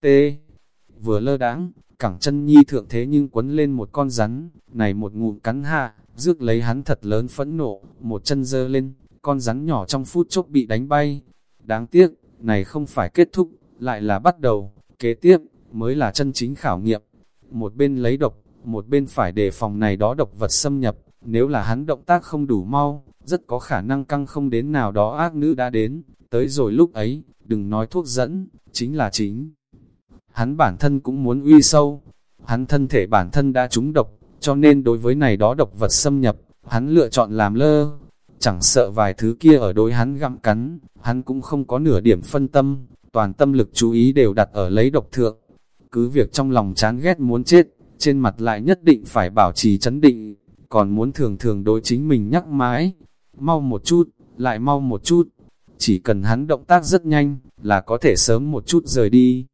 tê Vừa lơ đãng, cẳng chân nhi thượng thế nhưng quấn lên một con rắn, này một ngụm cắn hạ, rước lấy hắn thật lớn phẫn nộ, một chân dơ lên, con rắn nhỏ trong phút chốc bị đánh bay. Đáng tiếc, này không phải kết thúc, lại là bắt đầu, kế tiếp, mới là chân chính khảo nghiệm. Một bên lấy độc, một bên phải đề phòng này đó độc vật xâm nhập, nếu là hắn động tác không đủ mau, rất có khả năng căng không đến nào đó ác nữ đã đến, tới rồi lúc ấy, đừng nói thuốc dẫn, chính là chính. Hắn bản thân cũng muốn uy sâu, hắn thân thể bản thân đã trúng độc, cho nên đối với này đó độc vật xâm nhập, hắn lựa chọn làm lơ, chẳng sợ vài thứ kia ở đối hắn gặm cắn, hắn cũng không có nửa điểm phân tâm, toàn tâm lực chú ý đều đặt ở lấy độc thượng. Cứ việc trong lòng chán ghét muốn chết, trên mặt lại nhất định phải bảo trì chấn định, còn muốn thường thường đối chính mình nhắc mãi, mau một chút, lại mau một chút, chỉ cần hắn động tác rất nhanh, là có thể sớm một chút rời đi.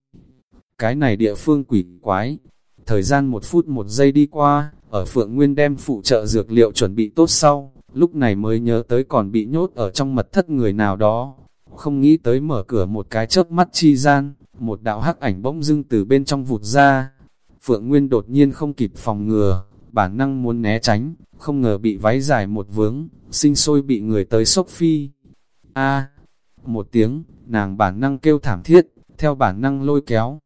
Cái này địa phương quỷ quái, thời gian một phút một giây đi qua, ở Phượng Nguyên đem phụ trợ dược liệu chuẩn bị tốt sau, lúc này mới nhớ tới còn bị nhốt ở trong mật thất người nào đó. Không nghĩ tới mở cửa một cái chớp mắt chi gian, một đạo hắc ảnh bỗng dưng từ bên trong vụt ra. Phượng Nguyên đột nhiên không kịp phòng ngừa, bản năng muốn né tránh, không ngờ bị váy dài một vướng, sinh sôi bị người tới sốc phi. A, một tiếng, nàng bản năng kêu thảm thiết, theo bản năng lôi kéo.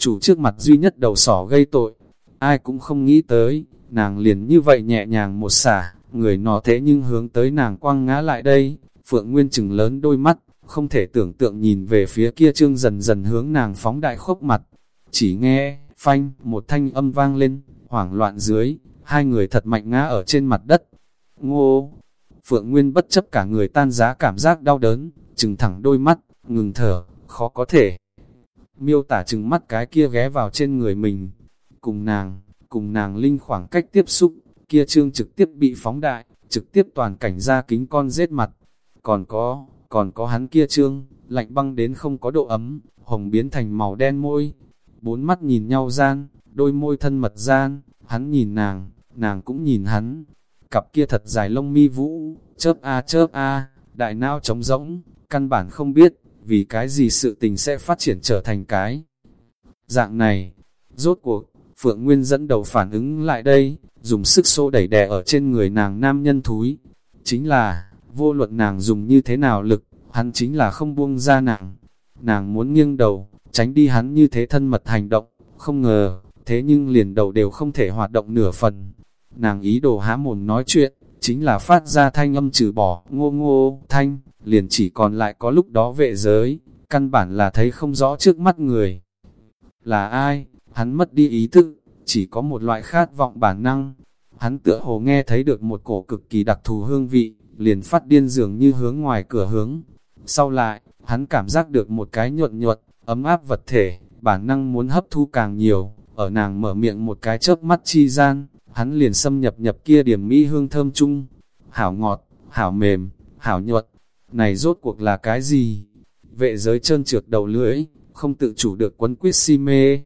Chủ trước mặt duy nhất đầu sỏ gây tội, ai cũng không nghĩ tới, nàng liền như vậy nhẹ nhàng một xả, người nó thế nhưng hướng tới nàng quăng ngã lại đây, Phượng Nguyên chừng lớn đôi mắt, không thể tưởng tượng nhìn về phía kia trương dần dần hướng nàng phóng đại khốc mặt. Chỉ nghe, phanh, một thanh âm vang lên, hoảng loạn dưới, hai người thật mạnh ngã ở trên mặt đất. Ngô! Phượng Nguyên bất chấp cả người tan giá cảm giác đau đớn, chừng thẳng đôi mắt, ngừng thở, khó có thể. Miêu tả chừng mắt cái kia ghé vào trên người mình, cùng nàng, cùng nàng linh khoảng cách tiếp xúc, kia trương trực tiếp bị phóng đại, trực tiếp toàn cảnh ra kính con rết mặt. Còn có, còn có hắn kia trương, lạnh băng đến không có độ ấm, hồng biến thành màu đen môi. Bốn mắt nhìn nhau gian, đôi môi thân mật gian, hắn nhìn nàng, nàng cũng nhìn hắn. Cặp kia thật dài lông mi vũ, chớp a chớp a, đại nao trống rỗng, căn bản không biết, vì cái gì sự tình sẽ phát triển trở thành cái. Dạng này, rốt cuộc, Phượng Nguyên dẫn đầu phản ứng lại đây, dùng sức xô đẩy đè ở trên người nàng nam nhân thúi. Chính là, vô luận nàng dùng như thế nào lực, hắn chính là không buông ra nàng. Nàng muốn nghiêng đầu, tránh đi hắn như thế thân mật hành động, không ngờ, thế nhưng liền đầu đều không thể hoạt động nửa phần. Nàng ý đồ há mồm nói chuyện, chính là phát ra thanh âm trừ bỏ, ngô ngô, thanh, liền chỉ còn lại có lúc đó vệ giới, căn bản là thấy không rõ trước mắt người. Là ai? Hắn mất đi ý thức, chỉ có một loại khát vọng bản năng. Hắn tựa hồ nghe thấy được một cổ cực kỳ đặc thù hương vị, liền phát điên dường như hướng ngoài cửa hướng. Sau lại, hắn cảm giác được một cái nhuận nhuận, ấm áp vật thể, bản năng muốn hấp thu càng nhiều, ở nàng mở miệng một cái chớp mắt chi gian, hắn liền xâm nhập nhập kia điểm mỹ hương thơm chung. Hảo ngọt, hảo mềm, hảo nhuận, này rốt cuộc là cái gì? Vệ giới trơn trượt đầu lưỡi, không tự chủ được quấn quyết si mê.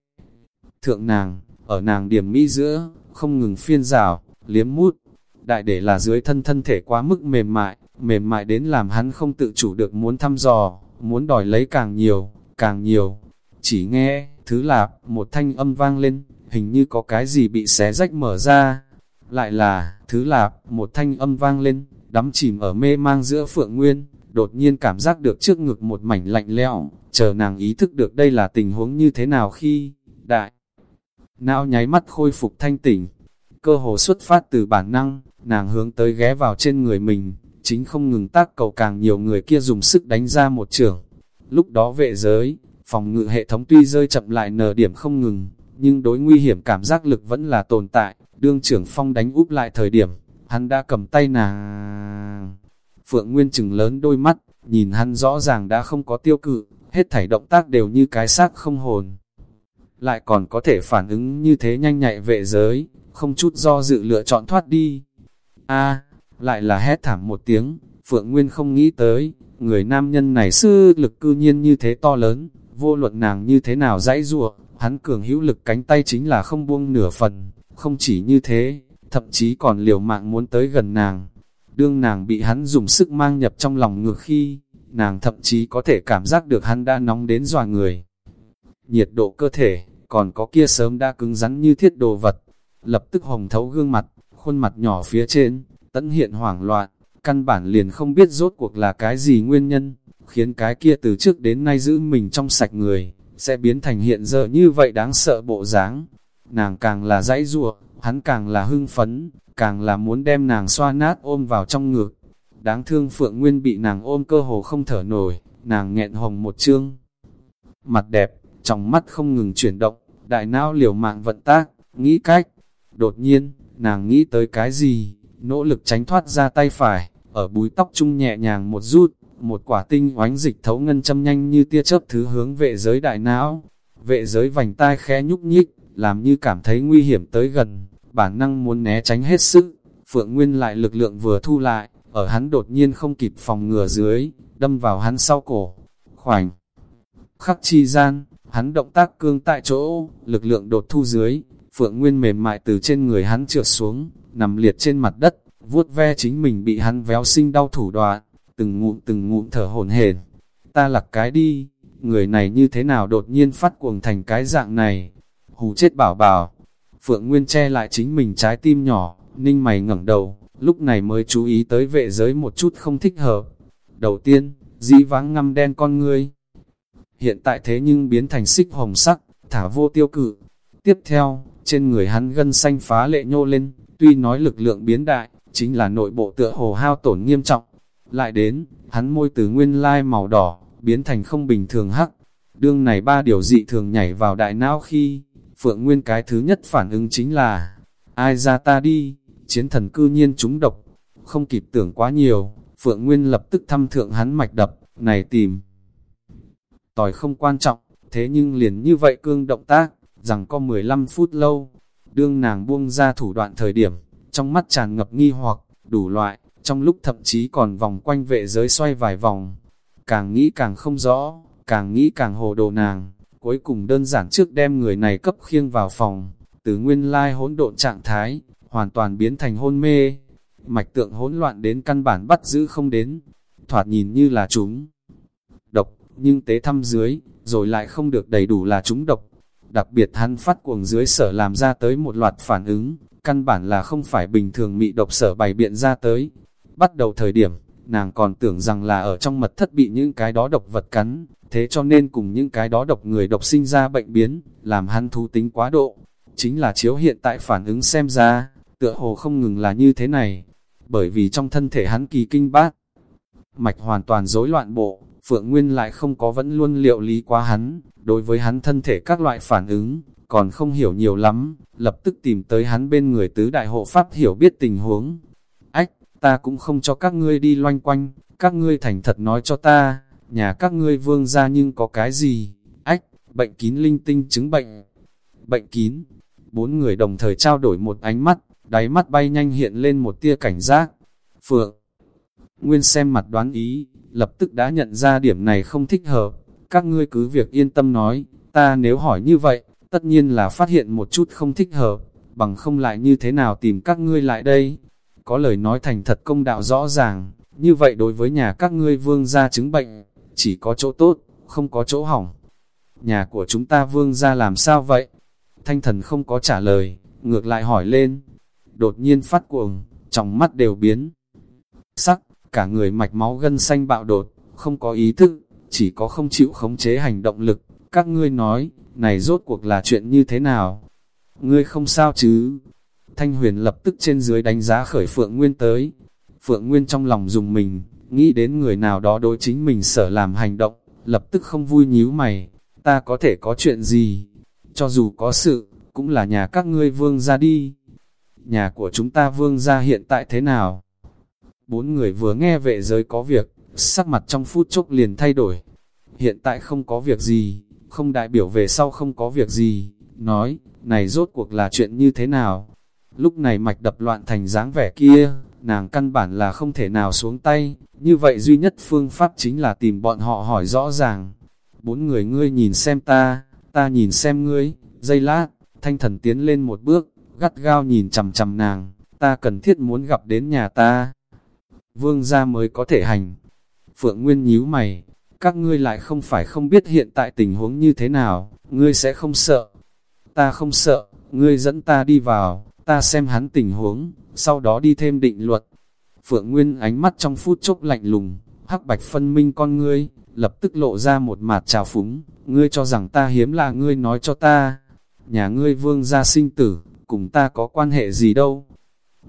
Thượng nàng, ở nàng điểm mỹ giữa, không ngừng phiên rào, liếm mút. Đại để là dưới thân thân thể quá mức mềm mại, mềm mại đến làm hắn không tự chủ được muốn thăm dò, muốn đòi lấy càng nhiều, càng nhiều. Chỉ nghe, thứ lạp, một thanh âm vang lên, hình như có cái gì bị xé rách mở ra. Lại là, thứ lạp, một thanh âm vang lên, đắm chìm ở mê mang giữa phượng nguyên, đột nhiên cảm giác được trước ngực một mảnh lạnh lẽo, chờ nàng ý thức được đây là tình huống như thế nào khi, đại, não nháy mắt khôi phục thanh tỉnh, cơ hồ xuất phát từ bản năng, nàng hướng tới ghé vào trên người mình, chính không ngừng tác cầu càng nhiều người kia dùng sức đánh ra một trường. Lúc đó vệ giới, phòng ngự hệ thống tuy rơi chậm lại nờ điểm không ngừng, nhưng đối nguy hiểm cảm giác lực vẫn là tồn tại, đương trưởng phong đánh úp lại thời điểm, hắn đã cầm tay nàng. Phượng Nguyên chừng lớn đôi mắt, nhìn hắn rõ ràng đã không có tiêu cự, hết thảy động tác đều như cái xác không hồn. Lại còn có thể phản ứng như thế nhanh nhạy vệ giới, không chút do dự lựa chọn thoát đi. a lại là hét thảm một tiếng, Phượng Nguyên không nghĩ tới, người nam nhân này sư lực cư nhiên như thế to lớn, vô luận nàng như thế nào dãy ruộng, hắn cường hữu lực cánh tay chính là không buông nửa phần, không chỉ như thế, thậm chí còn liều mạng muốn tới gần nàng. Đương nàng bị hắn dùng sức mang nhập trong lòng ngược khi, nàng thậm chí có thể cảm giác được hắn đã nóng đến dòa người. nhiệt độ cơ thể, còn có kia sớm đã cứng rắn như thiết đồ vật, lập tức hồng thấu gương mặt, khuôn mặt nhỏ phía trên, tẫn hiện hoảng loạn, căn bản liền không biết rốt cuộc là cái gì nguyên nhân, khiến cái kia từ trước đến nay giữ mình trong sạch người, sẽ biến thành hiện giờ như vậy đáng sợ bộ dáng. Nàng càng là dãy ruộng, hắn càng là hưng phấn, càng là muốn đem nàng xoa nát ôm vào trong ngực. Đáng thương Phượng Nguyên bị nàng ôm cơ hồ không thở nổi, nàng nghẹn hồng một chương. Mặt đẹp, trong mắt không ngừng chuyển động, đại não liều mạng vận tác, nghĩ cách. Đột nhiên, nàng nghĩ tới cái gì, nỗ lực tránh thoát ra tay phải, ở búi tóc trung nhẹ nhàng một rút, một quả tinh oánh dịch thấu ngân châm nhanh như tia chớp thứ hướng vệ giới đại não. Vệ giới vành tai khẽ nhúc nhích, làm như cảm thấy nguy hiểm tới gần, bản năng muốn né tránh hết sức. Phượng Nguyên lại lực lượng vừa thu lại, ở hắn đột nhiên không kịp phòng ngừa dưới, đâm vào hắn sau cổ. Khoảnh khắc chi gian, hắn động tác cương tại chỗ, lực lượng đột thu dưới, Phượng Nguyên mềm mại từ trên người hắn trượt xuống, nằm liệt trên mặt đất, vuốt ve chính mình bị hắn véo sinh đau thủ đoạn, từng ngụm từng ngụm thở hổn hển. Ta lặc cái đi, người này như thế nào đột nhiên phát cuồng thành cái dạng này, hù chết bảo bảo. Phượng Nguyên che lại chính mình trái tim nhỏ, ninh mày ngẩng đầu, lúc này mới chú ý tới vệ giới một chút không thích hợp. Đầu tiên, dĩ vãng ngăm đen con ngươi. Hiện tại thế nhưng biến thành xích hồng sắc, thả vô tiêu cự. Tiếp theo, trên người hắn gân xanh phá lệ nhô lên, tuy nói lực lượng biến đại, chính là nội bộ tựa hồ hao tổn nghiêm trọng. Lại đến, hắn môi từ nguyên lai màu đỏ, biến thành không bình thường hắc. Đương này ba điều dị thường nhảy vào đại não khi, Phượng Nguyên cái thứ nhất phản ứng chính là, ai ra ta đi, chiến thần cư nhiên trúng độc. Không kịp tưởng quá nhiều, Phượng Nguyên lập tức thăm thượng hắn mạch đập, này tìm. Tỏi không quan trọng, thế nhưng liền như vậy cương động tác, rằng có 15 phút lâu. Đương nàng buông ra thủ đoạn thời điểm, trong mắt tràn ngập nghi hoặc, đủ loại, trong lúc thậm chí còn vòng quanh vệ giới xoay vài vòng. Càng nghĩ càng không rõ, càng nghĩ càng hồ đồ nàng, cuối cùng đơn giản trước đem người này cấp khiêng vào phòng, từ nguyên lai hỗn độn trạng thái, hoàn toàn biến thành hôn mê. Mạch tượng hỗn loạn đến căn bản bắt giữ không đến, thoạt nhìn như là chúng. Độc, nhưng tế thăm dưới, rồi lại không được đầy đủ là chúng độc. Đặc biệt hắn phát cuồng dưới sở làm ra tới một loạt phản ứng, căn bản là không phải bình thường mị độc sở bày biện ra tới. Bắt đầu thời điểm, nàng còn tưởng rằng là ở trong mật thất bị những cái đó độc vật cắn, thế cho nên cùng những cái đó độc người độc sinh ra bệnh biến, làm hắn thú tính quá độ. Chính là chiếu hiện tại phản ứng xem ra, tựa hồ không ngừng là như thế này, bởi vì trong thân thể hắn kỳ kinh bát, mạch hoàn toàn rối loạn bộ, Phượng Nguyên lại không có vẫn luôn liệu lý quá hắn, đối với hắn thân thể các loại phản ứng, còn không hiểu nhiều lắm, lập tức tìm tới hắn bên người tứ đại hộ pháp hiểu biết tình huống. Ách, ta cũng không cho các ngươi đi loanh quanh, các ngươi thành thật nói cho ta, nhà các ngươi vương ra nhưng có cái gì? Ách, bệnh kín linh tinh chứng bệnh. Bệnh kín, bốn người đồng thời trao đổi một ánh mắt, đáy mắt bay nhanh hiện lên một tia cảnh giác. Phượng, Nguyên xem mặt đoán ý, lập tức đã nhận ra điểm này không thích hợp, các ngươi cứ việc yên tâm nói, ta nếu hỏi như vậy, tất nhiên là phát hiện một chút không thích hợp, bằng không lại như thế nào tìm các ngươi lại đây. Có lời nói thành thật công đạo rõ ràng, như vậy đối với nhà các ngươi vương gia chứng bệnh, chỉ có chỗ tốt, không có chỗ hỏng. Nhà của chúng ta vương gia làm sao vậy? Thanh thần không có trả lời, ngược lại hỏi lên. Đột nhiên phát cuồng, trong mắt đều biến. Sắc, cả người mạch máu gân xanh bạo đột, không có ý thức, chỉ có không chịu khống chế hành động lực. Các ngươi nói, này rốt cuộc là chuyện như thế nào? Ngươi không sao chứ? Thanh huyền lập tức trên dưới đánh giá khởi Phượng Nguyên tới. Phượng Nguyên trong lòng dùng mình, nghĩ đến người nào đó đối chính mình sở làm hành động, lập tức không vui nhíu mày. Ta có thể có chuyện gì? Cho dù có sự, cũng là nhà các ngươi vương ra đi. Nhà của chúng ta vương ra hiện tại thế nào? Bốn người vừa nghe vệ giới có việc, sắc mặt trong phút chốc liền thay đổi. Hiện tại không có việc gì, không đại biểu về sau không có việc gì, nói, này rốt cuộc là chuyện như thế nào? Lúc này mạch đập loạn thành dáng vẻ kia, nàng căn bản là không thể nào xuống tay, như vậy duy nhất phương pháp chính là tìm bọn họ hỏi rõ ràng. Bốn người ngươi nhìn xem ta, ta nhìn xem ngươi, dây lát, thanh thần tiến lên một bước, gắt gao nhìn chầm chầm nàng, ta cần thiết muốn gặp đến nhà ta. Vương gia mới có thể hành. Phượng Nguyên nhíu mày, các ngươi lại không phải không biết hiện tại tình huống như thế nào, ngươi sẽ không sợ. Ta không sợ, ngươi dẫn ta đi vào, ta xem hắn tình huống, sau đó đi thêm định luật. Phượng Nguyên ánh mắt trong phút chốc lạnh lùng, hắc bạch phân minh con ngươi, lập tức lộ ra một mặt trào phúng, ngươi cho rằng ta hiếm là ngươi nói cho ta. Nhà ngươi vương gia sinh tử, cùng ta có quan hệ gì đâu.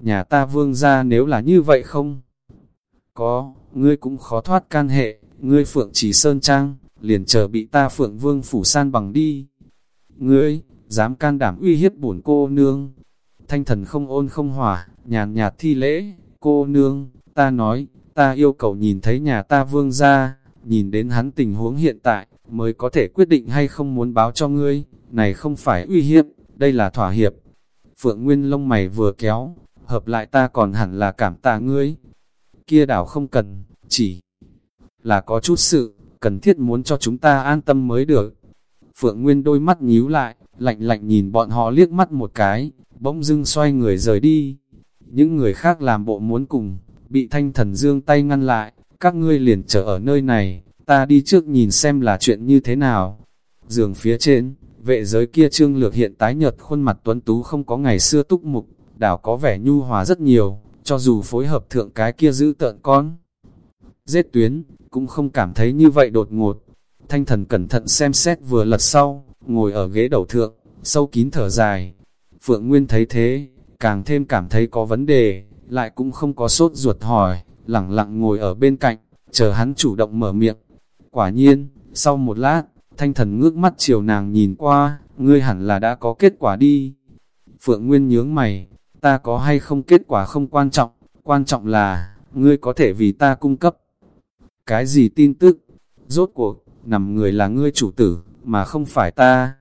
Nhà ta vương gia nếu là như vậy không? Có, ngươi cũng khó thoát can hệ, ngươi phượng chỉ sơn trang, liền chờ bị ta phượng vương phủ san bằng đi. Ngươi, dám can đảm uy hiếp bổn cô nương. Thanh thần không ôn không hỏa, nhàn nhạt thi lễ, cô nương, ta nói, ta yêu cầu nhìn thấy nhà ta vương gia, nhìn đến hắn tình huống hiện tại, mới có thể quyết định hay không muốn báo cho ngươi, này không phải uy hiếp, đây là thỏa hiệp. Phượng Nguyên lông mày vừa kéo, hợp lại ta còn hẳn là cảm tạ ngươi. Kia đảo không cần, chỉ là có chút sự, cần thiết muốn cho chúng ta an tâm mới được. Phượng Nguyên đôi mắt nhíu lại, lạnh lạnh nhìn bọn họ liếc mắt một cái, bỗng dưng xoay người rời đi. Những người khác làm bộ muốn cùng, bị thanh thần dương tay ngăn lại, các ngươi liền chờ ở nơi này, ta đi trước nhìn xem là chuyện như thế nào. Giường phía trên, vệ giới kia trương lược hiện tái nhợt khuôn mặt tuấn tú không có ngày xưa túc mục, đảo có vẻ nhu hòa rất nhiều, cho dù phối hợp thượng cái kia giữ tợn con. Giết tuyến, cũng không cảm thấy như vậy đột ngột. Thanh thần cẩn thận xem xét vừa lật sau, ngồi ở ghế đầu thượng, sâu kín thở dài. Phượng Nguyên thấy thế, càng thêm cảm thấy có vấn đề, lại cũng không có sốt ruột hỏi, lặng lặng ngồi ở bên cạnh, chờ hắn chủ động mở miệng. Quả nhiên, sau một lát, thanh thần ngước mắt chiều nàng nhìn qua, ngươi hẳn là đã có kết quả đi. Phượng Nguyên nhướng mày, ta có hay không kết quả không quan trọng, quan trọng là, ngươi có thể vì ta cung cấp. Cái gì tin tức? Rốt cuộc, nằm người là ngươi chủ tử, mà không phải ta.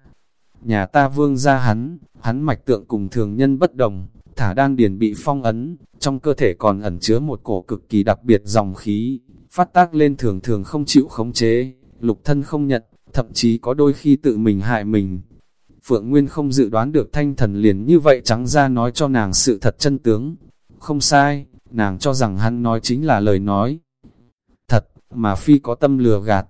Nhà ta vương ra hắn, hắn mạch tượng cùng thường nhân bất đồng, thả đan điền bị phong ấn, trong cơ thể còn ẩn chứa một cổ cực kỳ đặc biệt dòng khí, phát tác lên thường thường không chịu khống chế, lục thân không nhận, thậm chí có đôi khi tự mình hại mình. Phượng Nguyên không dự đoán được thanh thần liền như vậy trắng ra nói cho nàng sự thật chân tướng. Không sai, nàng cho rằng hắn nói chính là lời nói. Thật, mà phi có tâm lừa gạt.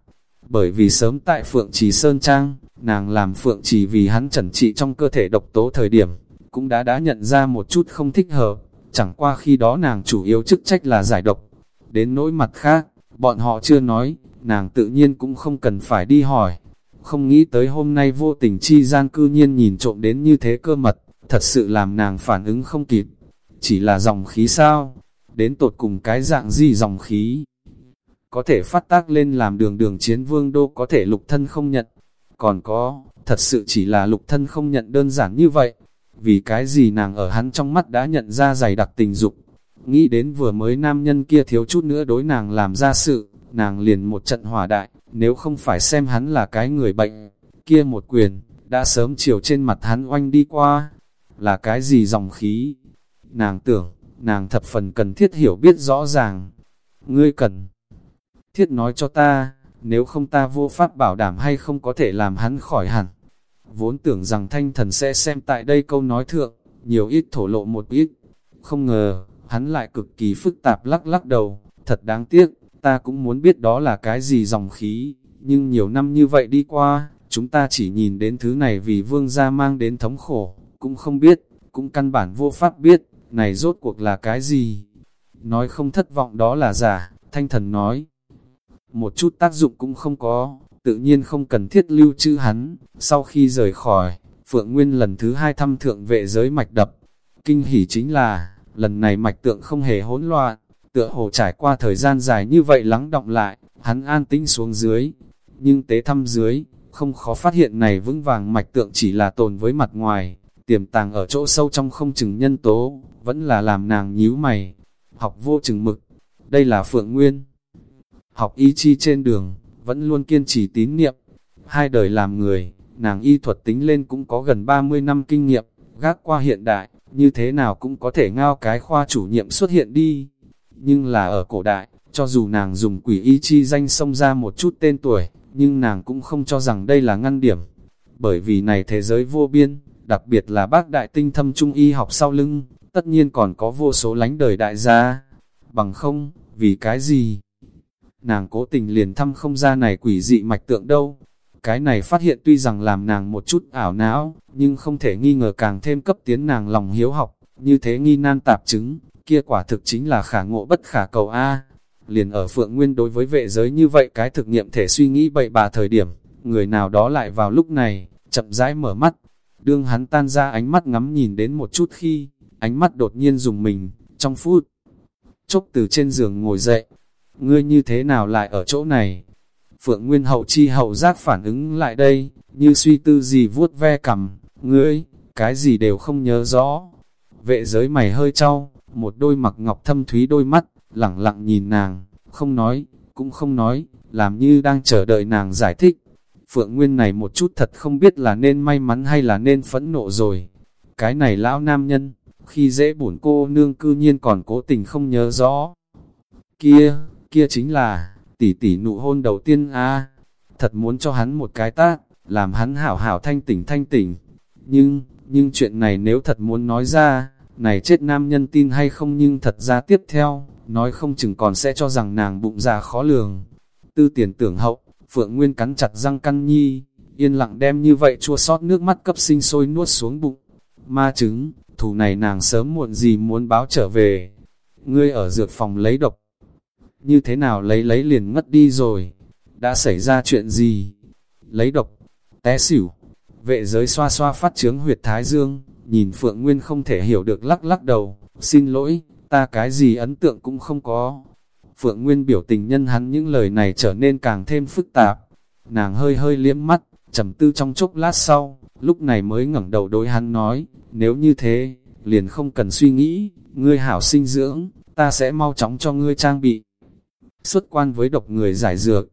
Bởi vì sớm tại Phượng Trì Sơn Trang, nàng làm Phượng chỉ vì hắn trần trị trong cơ thể độc tố thời điểm, cũng đã đã nhận ra một chút không thích hợp, chẳng qua khi đó nàng chủ yếu chức trách là giải độc. Đến nỗi mặt khác, bọn họ chưa nói, nàng tự nhiên cũng không cần phải đi hỏi. Không nghĩ tới hôm nay vô tình chi gian cư nhiên nhìn trộm đến như thế cơ mật, thật sự làm nàng phản ứng không kịp. Chỉ là dòng khí sao? Đến tột cùng cái dạng gì dòng khí? Có thể phát tác lên làm đường đường chiến vương đô có thể lục thân không nhận. Còn có, thật sự chỉ là lục thân không nhận đơn giản như vậy. Vì cái gì nàng ở hắn trong mắt đã nhận ra dày đặc tình dục. Nghĩ đến vừa mới nam nhân kia thiếu chút nữa đối nàng làm ra sự, nàng liền một trận hỏa đại, nếu không phải xem hắn là cái người bệnh, kia một quyền, đã sớm chiều trên mặt hắn oanh đi qua, là cái gì dòng khí. Nàng tưởng, nàng thập phần cần thiết hiểu biết rõ ràng. Ngươi cần thiết nói cho ta, nếu không ta vô pháp bảo đảm hay không có thể làm hắn khỏi hẳn. Vốn tưởng rằng thanh thần sẽ xem tại đây câu nói thượng, nhiều ít thổ lộ một ít. Không ngờ, hắn lại cực kỳ phức tạp lắc lắc đầu, thật đáng tiếc, ta cũng muốn biết đó là cái gì dòng khí, nhưng nhiều năm như vậy đi qua, chúng ta chỉ nhìn đến thứ này vì vương gia mang đến thống khổ, cũng không biết, cũng căn bản vô pháp biết, này rốt cuộc là cái gì. Nói không thất vọng đó là giả, thanh thần nói. Một chút tác dụng cũng không có, tự nhiên không cần thiết lưu trữ hắn. Sau khi rời khỏi, Phượng Nguyên lần thứ hai thăm thượng vệ giới mạch đập. Kinh hỉ chính là, lần này mạch tượng không hề hỗn loạn, tựa hồ trải qua thời gian dài như vậy lắng động lại, hắn an tĩnh xuống dưới. Nhưng tế thăm dưới, không khó phát hiện này vững vàng mạch tượng chỉ là tồn với mặt ngoài, tiềm tàng ở chỗ sâu trong không chừng nhân tố, vẫn là làm nàng nhíu mày. Học vô chừng mực, đây là Phượng Nguyên. Học y chi trên đường, vẫn luôn kiên trì tín niệm. Hai đời làm người, nàng y thuật tính lên cũng có gần 30 năm kinh nghiệm, gác qua hiện đại, như thế nào cũng có thể ngao cái khoa chủ nhiệm xuất hiện đi. Nhưng là ở cổ đại, cho dù nàng dùng quỷ y chi danh xông ra một chút tên tuổi, nhưng nàng cũng không cho rằng đây là ngăn điểm. Bởi vì này thế giới vô biên, đặc biệt là bác đại tinh thâm trung y học sau lưng, tất nhiên còn có vô số lánh đời đại gia. Bằng không, vì cái gì? Nàng cố tình liền thăm không ra này quỷ dị mạch tượng đâu. Cái này phát hiện tuy rằng làm nàng một chút ảo não, nhưng không thể nghi ngờ càng thêm cấp tiến nàng lòng hiếu học, như thế nghi nan tạp chứng, kia quả thực chính là khả ngộ bất khả cầu A. Liền ở Phượng Nguyên đối với vệ giới như vậy cái thực nghiệm thể suy nghĩ bậy bà thời điểm, người nào đó lại vào lúc này, chậm rãi mở mắt. Đương hắn tan ra ánh mắt ngắm nhìn đến một chút khi, ánh mắt đột nhiên dùng mình, trong phút. Chốc từ trên giường ngồi dậy, ngươi như thế nào lại ở chỗ này? Phượng Nguyên hậu chi hậu giác phản ứng lại đây, như suy tư gì vuốt ve cầm, ngươi, cái gì đều không nhớ rõ. Vệ giới mày hơi trao, một đôi mặc ngọc thâm thúy đôi mắt, lặng lặng nhìn nàng, không nói, cũng không nói, làm như đang chờ đợi nàng giải thích. Phượng Nguyên này một chút thật không biết là nên may mắn hay là nên phẫn nộ rồi. Cái này lão nam nhân, khi dễ bổn cô nương cư nhiên còn cố tình không nhớ rõ. Kia, kia chính là, tỷ tỷ nụ hôn đầu tiên a thật muốn cho hắn một cái tát, làm hắn hảo hảo thanh tỉnh thanh tỉnh. Nhưng, nhưng chuyện này nếu thật muốn nói ra, này chết nam nhân tin hay không nhưng thật ra tiếp theo, nói không chừng còn sẽ cho rằng nàng bụng già khó lường. Tư tiền tưởng hậu, Phượng Nguyên cắn chặt răng căn nhi, yên lặng đem như vậy chua sót nước mắt cấp sinh sôi nuốt xuống bụng. Ma chứng, thù này nàng sớm muộn gì muốn báo trở về. Ngươi ở dược phòng lấy độc. Như thế nào lấy lấy liền ngất đi rồi? Đã xảy ra chuyện gì? Lấy độc, té xỉu. Vệ giới xoa xoa phát trướng huyệt thái dương, nhìn Phượng Nguyên không thể hiểu được lắc lắc đầu. Xin lỗi, ta cái gì ấn tượng cũng không có. Phượng Nguyên biểu tình nhân hắn những lời này trở nên càng thêm phức tạp. Nàng hơi hơi liếm mắt, trầm tư trong chốc lát sau, lúc này mới ngẩng đầu đối hắn nói, nếu như thế, liền không cần suy nghĩ, ngươi hảo sinh dưỡng, ta sẽ mau chóng cho ngươi trang bị. Xuất quan với độc người giải dược,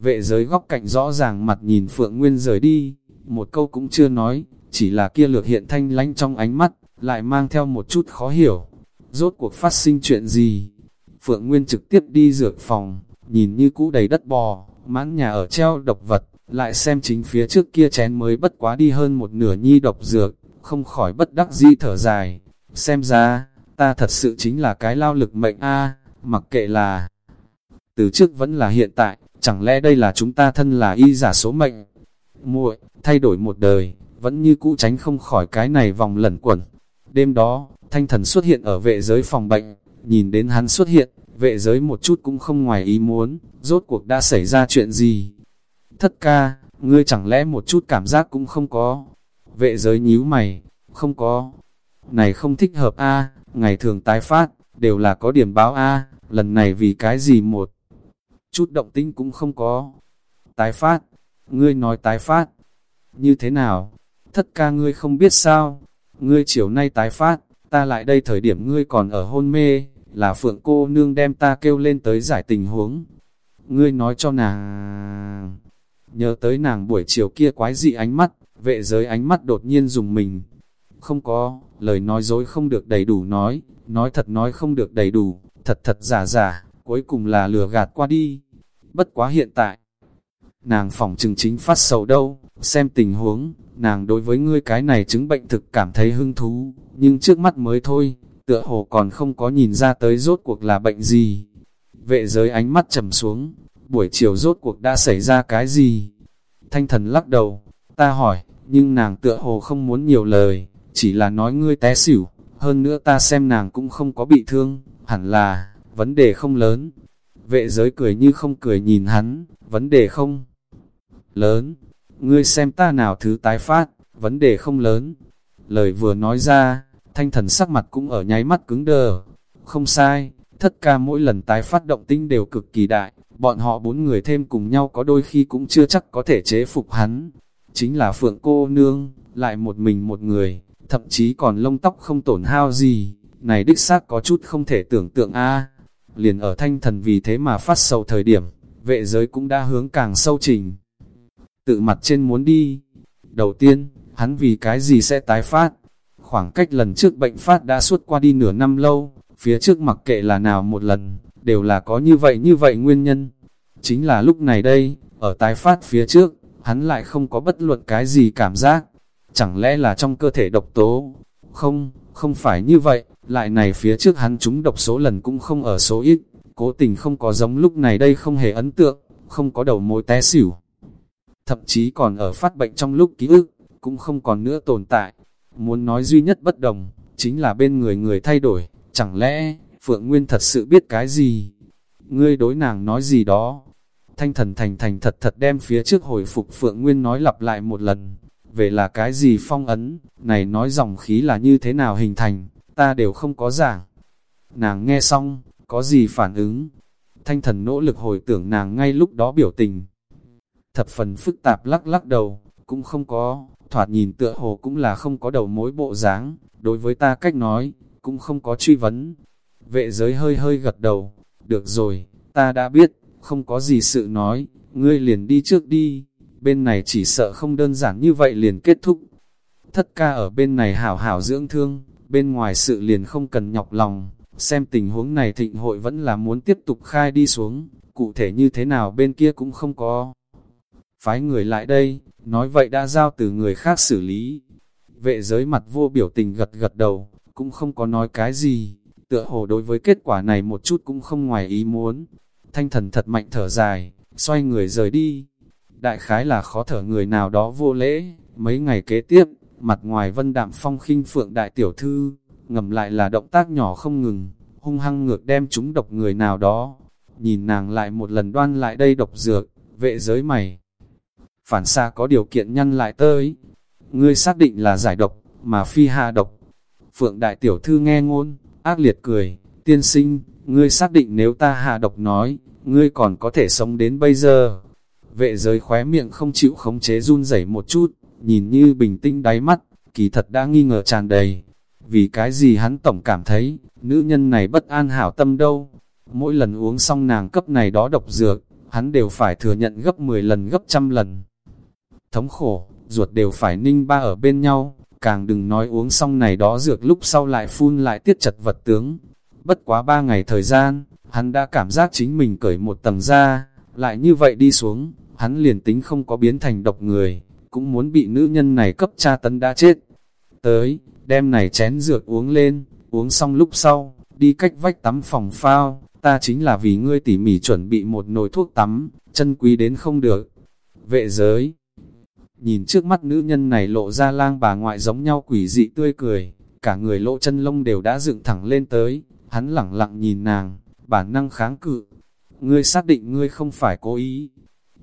vệ giới góc cạnh rõ ràng mặt nhìn Phượng Nguyên rời đi, một câu cũng chưa nói, chỉ là kia lược hiện thanh lánh trong ánh mắt, lại mang theo một chút khó hiểu. Rốt cuộc phát sinh chuyện gì? Phượng Nguyên trực tiếp đi dược phòng, nhìn như cũ đầy đất bò, mãn nhà ở treo độc vật, lại xem chính phía trước kia chén mới bất quá đi hơn một nửa nhi độc dược, không khỏi bất đắc dĩ thở dài. Xem ra, ta thật sự chính là cái lao lực mệnh a mặc kệ là từ trước vẫn là hiện tại, chẳng lẽ đây là chúng ta thân là y giả số mệnh. muội thay đổi một đời, vẫn như cũ tránh không khỏi cái này vòng lẩn quẩn. Đêm đó, thanh thần xuất hiện ở vệ giới phòng bệnh, nhìn đến hắn xuất hiện, vệ giới một chút cũng không ngoài ý muốn, rốt cuộc đã xảy ra chuyện gì. Thất ca, ngươi chẳng lẽ một chút cảm giác cũng không có. Vệ giới nhíu mày, không có. Này không thích hợp a ngày thường tái phát, đều là có điểm báo a lần này vì cái gì một chút động tĩnh cũng không có. Tái phát, ngươi nói tái phát, như thế nào? Thất ca ngươi không biết sao, ngươi chiều nay tái phát, ta lại đây thời điểm ngươi còn ở hôn mê, là phượng cô nương đem ta kêu lên tới giải tình huống. Ngươi nói cho nàng, nhớ tới nàng buổi chiều kia quái dị ánh mắt, vệ giới ánh mắt đột nhiên dùng mình. Không có, lời nói dối không được đầy đủ nói, nói thật nói không được đầy đủ, thật thật giả giả, cuối cùng là lừa gạt qua đi. Bất quá hiện tại, nàng phòng trừng chính phát sầu đâu, xem tình huống, nàng đối với ngươi cái này chứng bệnh thực cảm thấy hứng thú, nhưng trước mắt mới thôi, tựa hồ còn không có nhìn ra tới rốt cuộc là bệnh gì. Vệ giới ánh mắt trầm xuống, buổi chiều rốt cuộc đã xảy ra cái gì? Thanh thần lắc đầu, ta hỏi, nhưng nàng tựa hồ không muốn nhiều lời, chỉ là nói ngươi té xỉu, hơn nữa ta xem nàng cũng không có bị thương, hẳn là, vấn đề không lớn. Vệ giới cười như không cười nhìn hắn, vấn đề không lớn, ngươi xem ta nào thứ tái phát, vấn đề không lớn. Lời vừa nói ra, thanh thần sắc mặt cũng ở nháy mắt cứng đờ. Không sai, thất ca mỗi lần tái phát động tinh đều cực kỳ đại, bọn họ bốn người thêm cùng nhau có đôi khi cũng chưa chắc có thể chế phục hắn. Chính là phượng cô nương, lại một mình một người, thậm chí còn lông tóc không tổn hao gì, này đích xác có chút không thể tưởng tượng a Liền ở thanh thần vì thế mà phát sầu thời điểm, vệ giới cũng đã hướng càng sâu trình tự mặt trên muốn đi. Đầu tiên, hắn vì cái gì sẽ tái phát? Khoảng cách lần trước bệnh phát đã suốt qua đi nửa năm lâu, phía trước mặc kệ là nào một lần, đều là có như vậy như vậy nguyên nhân. Chính là lúc này đây, ở tái phát phía trước, hắn lại không có bất luận cái gì cảm giác. Chẳng lẽ là trong cơ thể độc tố? Không, không phải như vậy, lại này phía trước hắn trúng độc số lần cũng không ở số ít, cố tình không có giống lúc này đây không hề ấn tượng, không có đầu mối té xỉu. Thậm chí còn ở phát bệnh trong lúc ký ức, cũng không còn nữa tồn tại. Muốn nói duy nhất bất đồng, chính là bên người người thay đổi, chẳng lẽ, Phượng Nguyên thật sự biết cái gì? Ngươi đối nàng nói gì đó? Thanh thần thành thành thật thật đem phía trước hồi phục Phượng Nguyên nói lặp lại một lần. Về là cái gì phong ấn, này nói dòng khí là như thế nào hình thành, ta đều không có giảng. Nàng nghe xong, có gì phản ứng? Thanh thần nỗ lực hồi tưởng nàng ngay lúc đó biểu tình. Thập phần phức tạp lắc lắc đầu, cũng không có, thoạt nhìn tựa hồ cũng là không có đầu mối bộ dáng, đối với ta cách nói, cũng không có truy vấn. Vệ giới hơi hơi gật đầu, được rồi, ta đã biết, không có gì sự nói, ngươi liền đi trước đi, bên này chỉ sợ không đơn giản như vậy liền kết thúc. Thất ca ở bên này hảo hảo dưỡng thương, bên ngoài sự liền không cần nhọc lòng, xem tình huống này thịnh hội vẫn là muốn tiếp tục khai đi xuống, cụ thể như thế nào bên kia cũng không có. Phái người lại đây, nói vậy đã giao từ người khác xử lý. Vệ giới mặt vô biểu tình gật gật đầu, cũng không có nói cái gì, tựa hồ đối với kết quả này một chút cũng không ngoài ý muốn. Thanh thần thật mạnh thở dài, xoay người rời đi. Đại khái là khó thở người nào đó vô lễ, mấy ngày kế tiếp, mặt ngoài vân đạm phong khinh phượng đại tiểu thư, ngầm lại là động tác nhỏ không ngừng, hung hăng ngược đem chúng độc người nào đó. Nhìn nàng lại một lần đoan lại đây độc dược, vệ giới mày. Phản xa có điều kiện nhăn lại tới. Ngươi xác định là giải độc, mà phi hạ độc. Phượng đại tiểu thư nghe ngôn, ác liệt cười, tiên sinh, ngươi xác định nếu ta hạ độc nói, ngươi còn có thể sống đến bây giờ. Vệ giới khóe miệng không chịu khống chế run rẩy một chút, nhìn như bình tĩnh đáy mắt, kỳ thật đã nghi ngờ tràn đầy. Vì cái gì hắn tổng cảm thấy, nữ nhân này bất an hảo tâm đâu. Mỗi lần uống xong nàng cấp này đó độc dược, hắn đều phải thừa nhận gấp 10 lần gấp trăm lần. Thống khổ, ruột đều phải ninh ba ở bên nhau, càng đừng nói uống xong này đó dược lúc sau lại phun lại tiết chật vật tướng. Bất quá ba ngày thời gian, hắn đã cảm giác chính mình cởi một tầng da, lại như vậy đi xuống, hắn liền tính không có biến thành độc người, cũng muốn bị nữ nhân này cấp tra tấn đã chết. Tới, đem này chén dược uống lên, uống xong lúc sau, đi cách vách tắm phòng phao, ta chính là vì ngươi tỉ mỉ chuẩn bị một nồi thuốc tắm, chân quý đến không được. Vệ giới Nhìn trước mắt nữ nhân này lộ ra lang bà ngoại giống nhau quỷ dị tươi cười, cả người lộ chân lông đều đã dựng thẳng lên tới, hắn lẳng lặng nhìn nàng, bản năng kháng cự. Ngươi xác định ngươi không phải cố ý.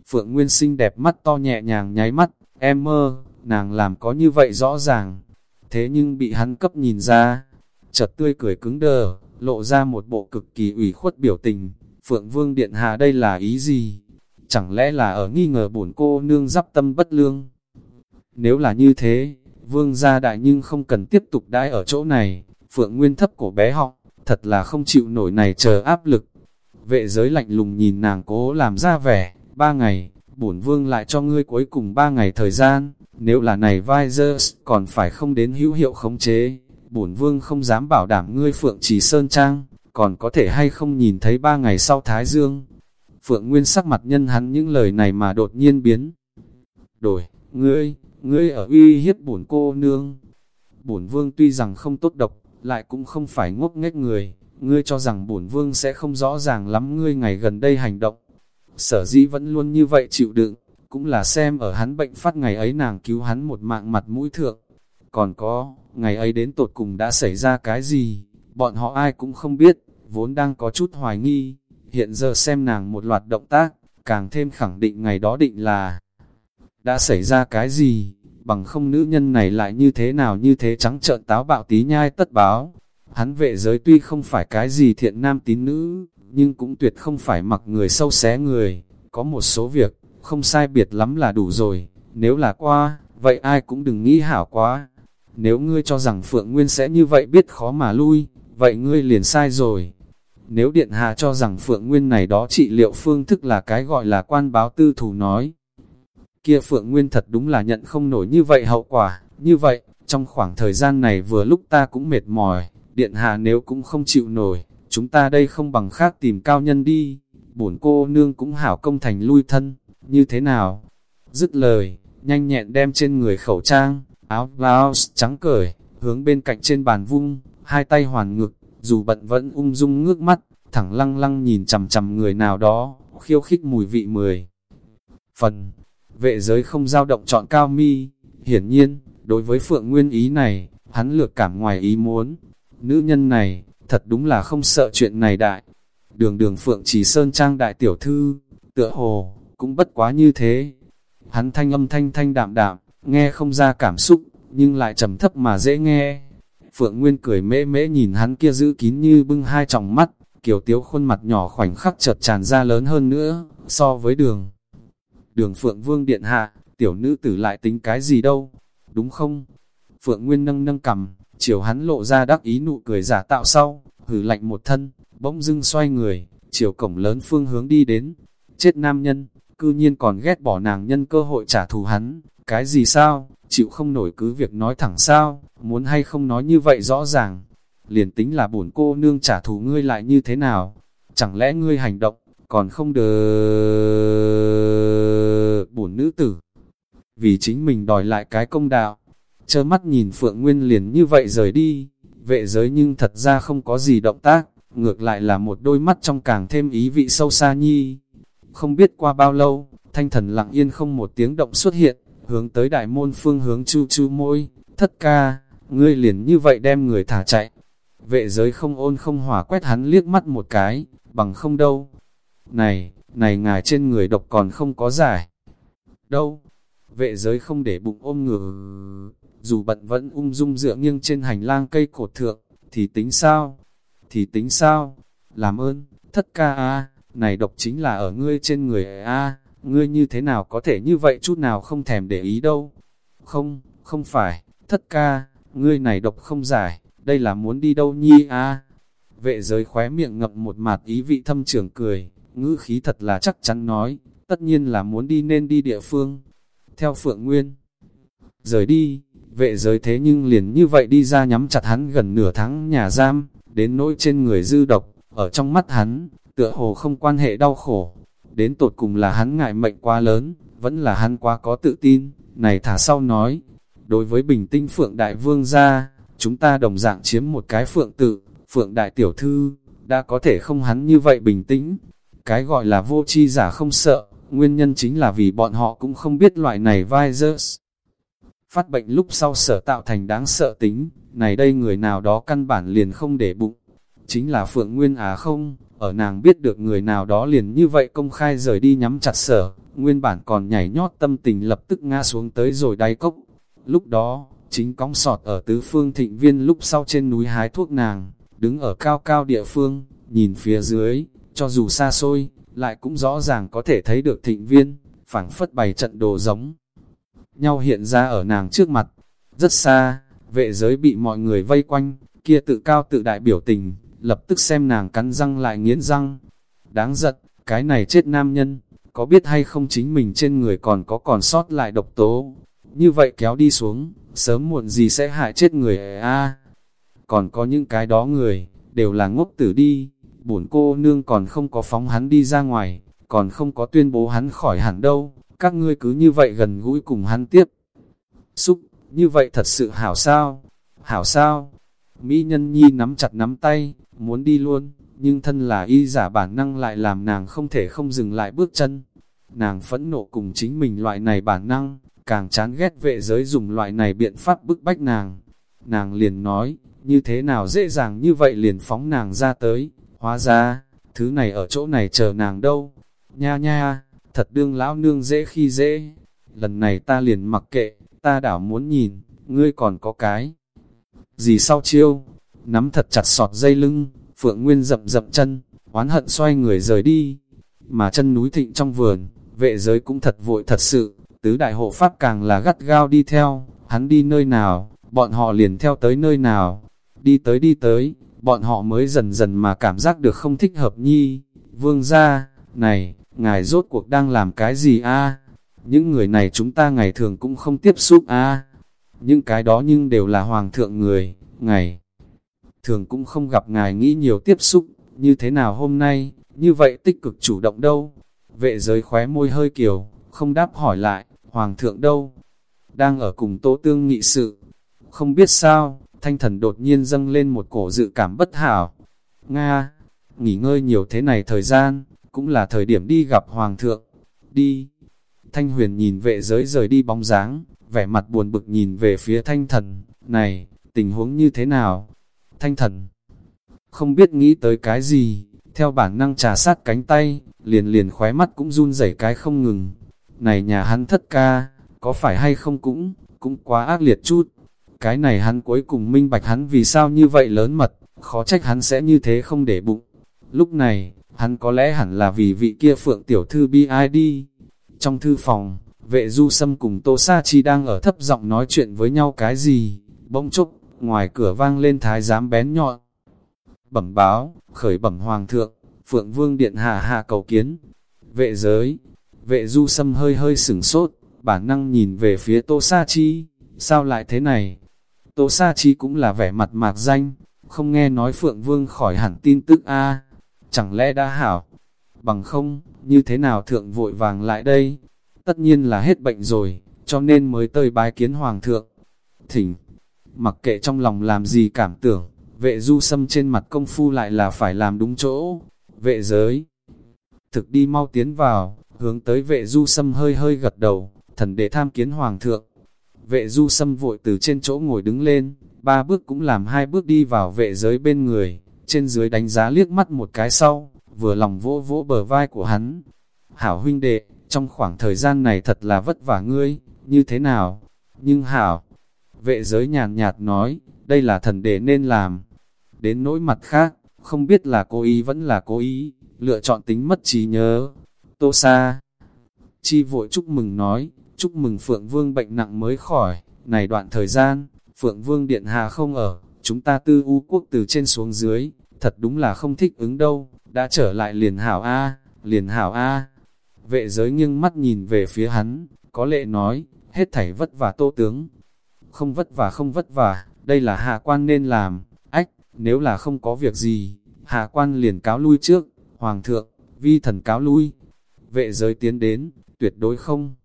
Phượng Nguyên sinh đẹp mắt to nhẹ nhàng nháy mắt, em mơ, nàng làm có như vậy rõ ràng. Thế nhưng bị hắn cấp nhìn ra, chợt tươi cười cứng đờ, lộ ra một bộ cực kỳ ủy khuất biểu tình. Phượng Vương Điện Hạ đây là ý gì? Chẳng lẽ là ở nghi ngờ bổn cô nương giáp tâm bất lương? Nếu là như thế, Vương gia đại nhưng không cần tiếp tục đãi ở chỗ này. Phượng Nguyên thấp cổ bé họng, thật là không chịu nổi này chờ áp lực. Vệ giới lạnh lùng nhìn nàng cố làm ra vẻ, ba ngày, bổn vương lại cho ngươi cuối cùng ba ngày thời gian, nếu là này Visors còn phải không đến hữu hiệu khống chế, bổn vương không dám bảo đảm ngươi phượng trì sơn trang, còn có thể hay không nhìn thấy ba ngày sau Thái Dương. Phượng Nguyên sắc mặt nhân hắn những lời này mà đột nhiên biến. Đổi, ngươi, ngươi ở uy hiếp bổn cô nương. Bổn vương tuy rằng không tốt độc, lại cũng không phải ngốc nghếch người, ngươi cho rằng bổn vương sẽ không rõ ràng lắm ngươi ngày gần đây hành động. Sở dĩ vẫn luôn như vậy chịu đựng, cũng là xem ở hắn bệnh phát ngày ấy nàng cứu hắn một mạng mặt mũi thượng. Còn có, ngày ấy đến tột cùng đã xảy ra cái gì, bọn họ ai cũng không biết, vốn đang có chút hoài nghi, hiện giờ xem nàng một loạt động tác, càng thêm khẳng định ngày đó định là đã xảy ra cái gì, bằng không nữ nhân này lại như thế nào như thế trắng trợn táo bạo tí nhai tất báo. Hắn vệ giới tuy không phải cái gì thiện nam tín nữ, nhưng cũng tuyệt không phải mặc người sâu xé người. Có một số việc, không sai biệt lắm là đủ rồi, nếu là qua, vậy ai cũng đừng nghĩ hảo quá. Nếu ngươi cho rằng Phượng Nguyên sẽ như vậy biết khó mà lui, vậy ngươi liền sai rồi. Nếu Điện Hạ cho rằng Phượng Nguyên này đó trị liệu phương thức là cái gọi là quan báo tư thủ nói, kia Phượng Nguyên thật đúng là nhận không nổi như vậy hậu quả, như vậy, trong khoảng thời gian này vừa lúc ta cũng mệt mỏi, điện hạ nếu cũng không chịu nổi, chúng ta đây không bằng khác tìm cao nhân đi, bổn cô nương cũng hảo công thành lui thân, như thế nào? Dứt lời, nhanh nhẹn đem trên người khẩu trang, áo blouse trắng cởi, hướng bên cạnh trên bàn vung, hai tay hoàn ngực, dù bận vẫn ung dung ngước mắt, thẳng lăng lăng nhìn chằm chằm người nào đó, khiêu khích mùi vị mười. Phần, vệ giới không dao động chọn cao mi, hiển nhiên, đối với Phượng Nguyên ý này, hắn lược cảm ngoài ý muốn. Nữ nhân này, thật đúng là không sợ chuyện này đại. Đường đường Phượng chỉ sơn trang đại tiểu thư, tựa hồ, cũng bất quá như thế. Hắn thanh âm thanh thanh đạm đạm, nghe không ra cảm xúc, nhưng lại trầm thấp mà dễ nghe. Phượng Nguyên cười mễ mễ nhìn hắn kia giữ kín như bưng hai tròng mắt, kiểu tiếu khuôn mặt nhỏ khoảnh khắc chợt tràn ra lớn hơn nữa, so với đường. Đường Phượng Vương Điện Hạ, tiểu nữ tử lại tính cái gì đâu, đúng không? Phượng Nguyên nâng nâng cầm, chiều hắn lộ ra đắc ý nụ cười giả tạo sau, hử lạnh một thân, bỗng dưng xoay người, chiều cổng lớn phương hướng đi đến. Chết nam nhân, cư nhiên còn ghét bỏ nàng nhân cơ hội trả thù hắn, cái gì sao, chịu không nổi cứ việc nói thẳng sao, muốn hay không nói như vậy rõ ràng. Liền tính là bổn cô nương trả thù ngươi lại như thế nào, chẳng lẽ ngươi hành động, còn không được bổn nữ tử. Vì chính mình đòi lại cái công đạo, chơ mắt nhìn Phượng Nguyên liền như vậy rời đi, vệ giới nhưng thật ra không có gì động tác, ngược lại là một đôi mắt trong càng thêm ý vị sâu xa nhi. Không biết qua bao lâu, thanh thần lặng yên không một tiếng động xuất hiện, hướng tới đại môn phương hướng chu chu môi, thất ca, ngươi liền như vậy đem người thả chạy. Vệ giới không ôn không hỏa quét hắn liếc mắt một cái, bằng không đâu. Này, này ngài trên người độc còn không có giải. Đâu? Vệ giới không để bụng ôm ngửa, dù bận vẫn ung dung dựa nghiêng trên hành lang cây cột thượng, thì tính sao? Thì tính sao? Làm ơn, thất ca a này độc chính là ở ngươi trên người a ngươi như thế nào có thể như vậy chút nào không thèm để ý đâu. Không, không phải, thất ca, ngươi này độc không giải, đây là muốn đi đâu nhi a Vệ giới khóe miệng ngập một mặt ý vị thâm trưởng cười, ngữ khí thật là chắc chắn nói, tất nhiên là muốn đi nên đi địa phương. Theo Phượng Nguyên, rời đi, vệ giới thế nhưng liền như vậy đi ra nhắm chặt hắn gần nửa tháng nhà giam, đến nỗi trên người dư độc, ở trong mắt hắn, tựa hồ không quan hệ đau khổ. Đến tột cùng là hắn ngại mệnh quá lớn, vẫn là hắn quá có tự tin, này thả sau nói. Đối với bình tinh Phượng Đại Vương gia, chúng ta đồng dạng chiếm một cái Phượng tự, Phượng Đại Tiểu Thư, đã có thể không hắn như vậy bình tĩnh. Cái gọi là vô chi giả không sợ, nguyên nhân chính là vì bọn họ cũng không biết loại này virus. Phát bệnh lúc sau sở tạo thành đáng sợ tính, này đây người nào đó căn bản liền không để bụng. Chính là Phượng Nguyên á không, ở nàng biết được người nào đó liền như vậy công khai rời đi nhắm chặt sở, nguyên bản còn nhảy nhót tâm tình lập tức ngã xuống tới rồi đáy cốc. Lúc đó, chính cóng sọt ở tứ phương thịnh viên lúc sau trên núi hái thuốc nàng, đứng ở cao cao địa phương, nhìn phía dưới, cho dù xa xôi, lại cũng rõ ràng có thể thấy được thịnh viên, phảng phất bày trận đồ giống. Nhau hiện ra ở nàng trước mặt, rất xa, vệ giới bị mọi người vây quanh, kia tự cao tự đại biểu tình, lập tức xem nàng cắn răng lại nghiến răng. Đáng giận, cái này chết nam nhân, có biết hay không chính mình trên người còn có còn sót lại độc tố. Như vậy kéo đi xuống, sớm muộn gì sẽ hại chết người a Còn có những cái đó người, đều là ngốc tử đi, bổn cô nương còn không có phóng hắn đi ra ngoài, còn không có tuyên bố hắn khỏi hẳn đâu, các ngươi cứ như vậy gần gũi cùng hắn tiếp. Xúc, như vậy thật sự hảo sao? Hảo sao? Mỹ nhân nhi nắm chặt nắm tay, muốn đi luôn, nhưng thân là y giả bản năng lại làm nàng không thể không dừng lại bước chân. Nàng phẫn nộ cùng chính mình loại này bản năng, càng chán ghét vệ giới dùng loại này biện pháp bức bách nàng. Nàng liền nói, như thế nào dễ dàng như vậy liền phóng nàng ra tới, hóa ra, thứ này ở chỗ này chờ nàng đâu. Nha nha, thật đương lão nương dễ khi dễ. Lần này ta liền mặc kệ, ta đảo muốn nhìn, ngươi còn có cái. Gì sau chiêu, nắm thật chặt sọt dây lưng, Phượng Nguyên rậm rậm chân, oán hận xoay người rời đi. Mà chân núi thịnh trong vườn, vệ giới cũng thật vội thật sự, tứ đại hộ pháp càng là gắt gao đi theo, hắn đi nơi nào, bọn họ liền theo tới nơi nào. Đi tới đi tới, bọn họ mới dần dần mà cảm giác được không thích hợp nhi. Vương ra, này, ngài rốt cuộc đang làm cái gì a Những người này chúng ta ngày thường cũng không tiếp xúc a Những cái đó nhưng đều là hoàng thượng người, ngày thường cũng không gặp ngài nghĩ nhiều tiếp xúc, như thế nào hôm nay, như vậy tích cực chủ động đâu. Vệ giới khóe môi hơi kiều, không đáp hỏi lại, hoàng thượng đâu? Đang ở cùng tố tương nghị sự. Không biết sao, thanh thần đột nhiên dâng lên một cổ dự cảm bất hảo. Nga, nghỉ ngơi nhiều thế này thời gian, cũng là thời điểm đi gặp Hoàng thượng. Đi! Thanh huyền nhìn vệ giới rời đi bóng dáng, vẻ mặt buồn bực nhìn về phía thanh thần, này, tình huống như thế nào? Thanh thần! Không biết nghĩ tới cái gì, theo bản năng trà sát cánh tay, liền liền khóe mắt cũng run rẩy cái không ngừng. Này nhà hắn thất ca, có phải hay không cũng, cũng quá ác liệt chút. Cái này hắn cuối cùng minh bạch hắn vì sao như vậy lớn mật, khó trách hắn sẽ như thế không để bụng. Lúc này, hắn có lẽ hẳn là vì vị kia phượng tiểu thư BID. Trong thư phòng, vệ du sâm cùng Tô Sa Chi đang ở thấp giọng nói chuyện với nhau cái gì, bỗng chốc, ngoài cửa vang lên thái giám bén nhọn. Bẩm báo, khởi bẩm hoàng thượng, phượng vương điện hạ hạ cầu kiến. Vệ giới, vệ du sâm hơi hơi sửng sốt, bản năng nhìn về phía Tô Sa Chi, sao lại thế này? Tô Sa Chi cũng là vẻ mặt mạc danh, không nghe nói Phượng Vương khỏi hẳn tin tức a chẳng lẽ đã hảo? Bằng không, như thế nào thượng vội vàng lại đây? Tất nhiên là hết bệnh rồi, cho nên mới tơi bái kiến Hoàng thượng. Thỉnh, mặc kệ trong lòng làm gì cảm tưởng, vệ du sâm trên mặt công phu lại là phải làm đúng chỗ, vệ giới. Thực đi mau tiến vào, hướng tới vệ du sâm hơi hơi gật đầu, thần để tham kiến hoàng thượng. Vệ du sâm vội từ trên chỗ ngồi đứng lên, ba bước cũng làm hai bước đi vào vệ giới bên người, trên dưới đánh giá liếc mắt một cái sau, vừa lòng vỗ vỗ bờ vai của hắn. Hảo huynh đệ, trong khoảng thời gian này thật là vất vả ngươi, như thế nào? Nhưng Hảo, vệ giới nhàn nhạt nói, đây là thần đệ nên làm. Đến nỗi mặt khác, không biết là cố ý vẫn là cố ý, lựa chọn tính mất trí nhớ. Tô Sa Chi vội chúc mừng nói, chúc mừng Phượng Vương bệnh nặng mới khỏi, này đoạn thời gian, Phượng Vương Điện Hạ không ở, chúng ta tư u quốc từ trên xuống dưới, thật đúng là không thích ứng đâu, đã trở lại liền hảo A, liền hảo A. Vệ giới nghiêng mắt nhìn về phía hắn, có lệ nói, hết thảy vất vả tô tướng. Không vất vả không vất vả, đây là hạ quan nên làm, ách, nếu là không có việc gì, hạ quan liền cáo lui trước, hoàng thượng, vi thần cáo lui. Vệ giới tiến đến, tuyệt đối không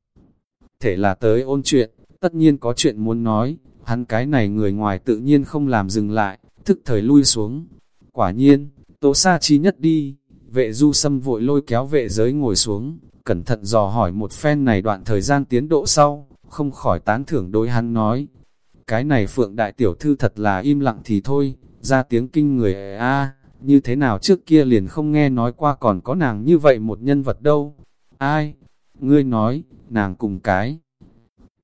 thể là tới ôn chuyện, tất nhiên có chuyện muốn nói, hắn cái này người ngoài tự nhiên không làm dừng lại, thức thời lui xuống. Quả nhiên, tố sa chi nhất đi, vệ du sâm vội lôi kéo vệ giới ngồi xuống, cẩn thận dò hỏi một phen này đoạn thời gian tiến độ sau, không khỏi tán thưởng đối hắn nói. Cái này phượng đại tiểu thư thật là im lặng thì thôi, ra tiếng kinh người a như thế nào trước kia liền không nghe nói qua còn có nàng như vậy một nhân vật đâu. Ai? Ngươi nói, nàng cùng cái.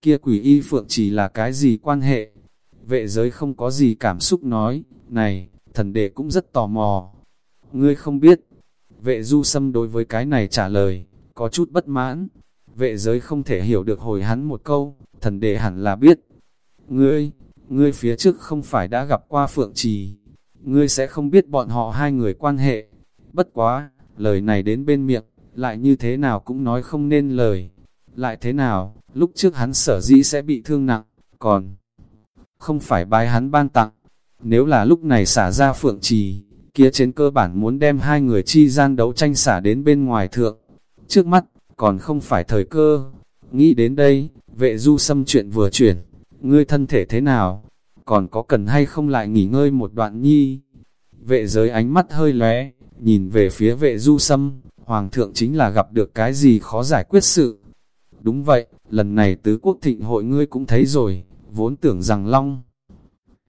Kia quỷ y phượng chỉ là cái gì quan hệ? Vệ giới không có gì cảm xúc nói, này, thần đệ cũng rất tò mò. Ngươi không biết. Vệ du sâm đối với cái này trả lời, có chút bất mãn. Vệ giới không thể hiểu được hồi hắn một câu, thần đệ hẳn là biết. Ngươi, ngươi phía trước không phải đã gặp qua phượng trì. Ngươi sẽ không biết bọn họ hai người quan hệ. Bất quá, lời này đến bên miệng, lại như thế nào cũng nói không nên lời. Lại thế nào, lúc trước hắn sở dĩ sẽ bị thương nặng, còn không phải bái hắn ban tặng. Nếu là lúc này xả ra phượng trì, kia trên cơ bản muốn đem hai người chi gian đấu tranh xả đến bên ngoài thượng. Trước mắt, còn không phải thời cơ. Nghĩ đến đây, vệ du xâm chuyện vừa chuyển, ngươi thân thể thế nào? Còn có cần hay không lại nghỉ ngơi một đoạn nhi? Vệ giới ánh mắt hơi lóe, nhìn về phía vệ du xâm, Hoàng thượng chính là gặp được cái gì khó giải quyết sự. Đúng vậy, lần này tứ quốc thịnh hội ngươi cũng thấy rồi, vốn tưởng rằng Long.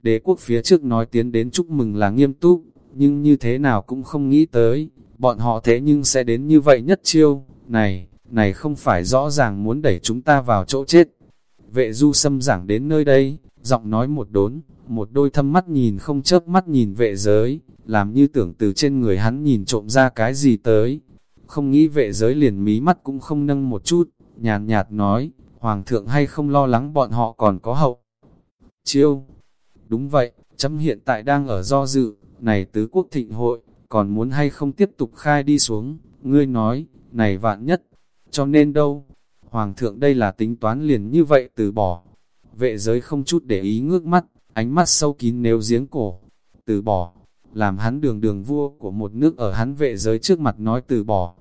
Đế quốc phía trước nói tiến đến chúc mừng là nghiêm túc, nhưng như thế nào cũng không nghĩ tới, bọn họ thế nhưng sẽ đến như vậy nhất chiêu, này, này không phải rõ ràng muốn đẩy chúng ta vào chỗ chết. Vệ du xâm giảng đến nơi đây, giọng nói một đốn, một đôi thâm mắt nhìn không chớp mắt nhìn vệ giới, làm như tưởng từ trên người hắn nhìn trộm ra cái gì tới. Không nghĩ vệ giới liền mí mắt cũng không nâng một chút, nhàn nhạt nói, Hoàng thượng hay không lo lắng bọn họ còn có hậu. Chiêu, đúng vậy, chấm hiện tại đang ở do dự, này tứ quốc thịnh hội, còn muốn hay không tiếp tục khai đi xuống, ngươi nói, này vạn nhất, cho nên đâu, Hoàng thượng đây là tính toán liền như vậy từ bỏ. Vệ giới không chút để ý ngước mắt, ánh mắt sâu kín nếu giếng cổ, từ bỏ, làm hắn đường đường vua của một nước ở hắn vệ giới trước mặt nói từ bỏ.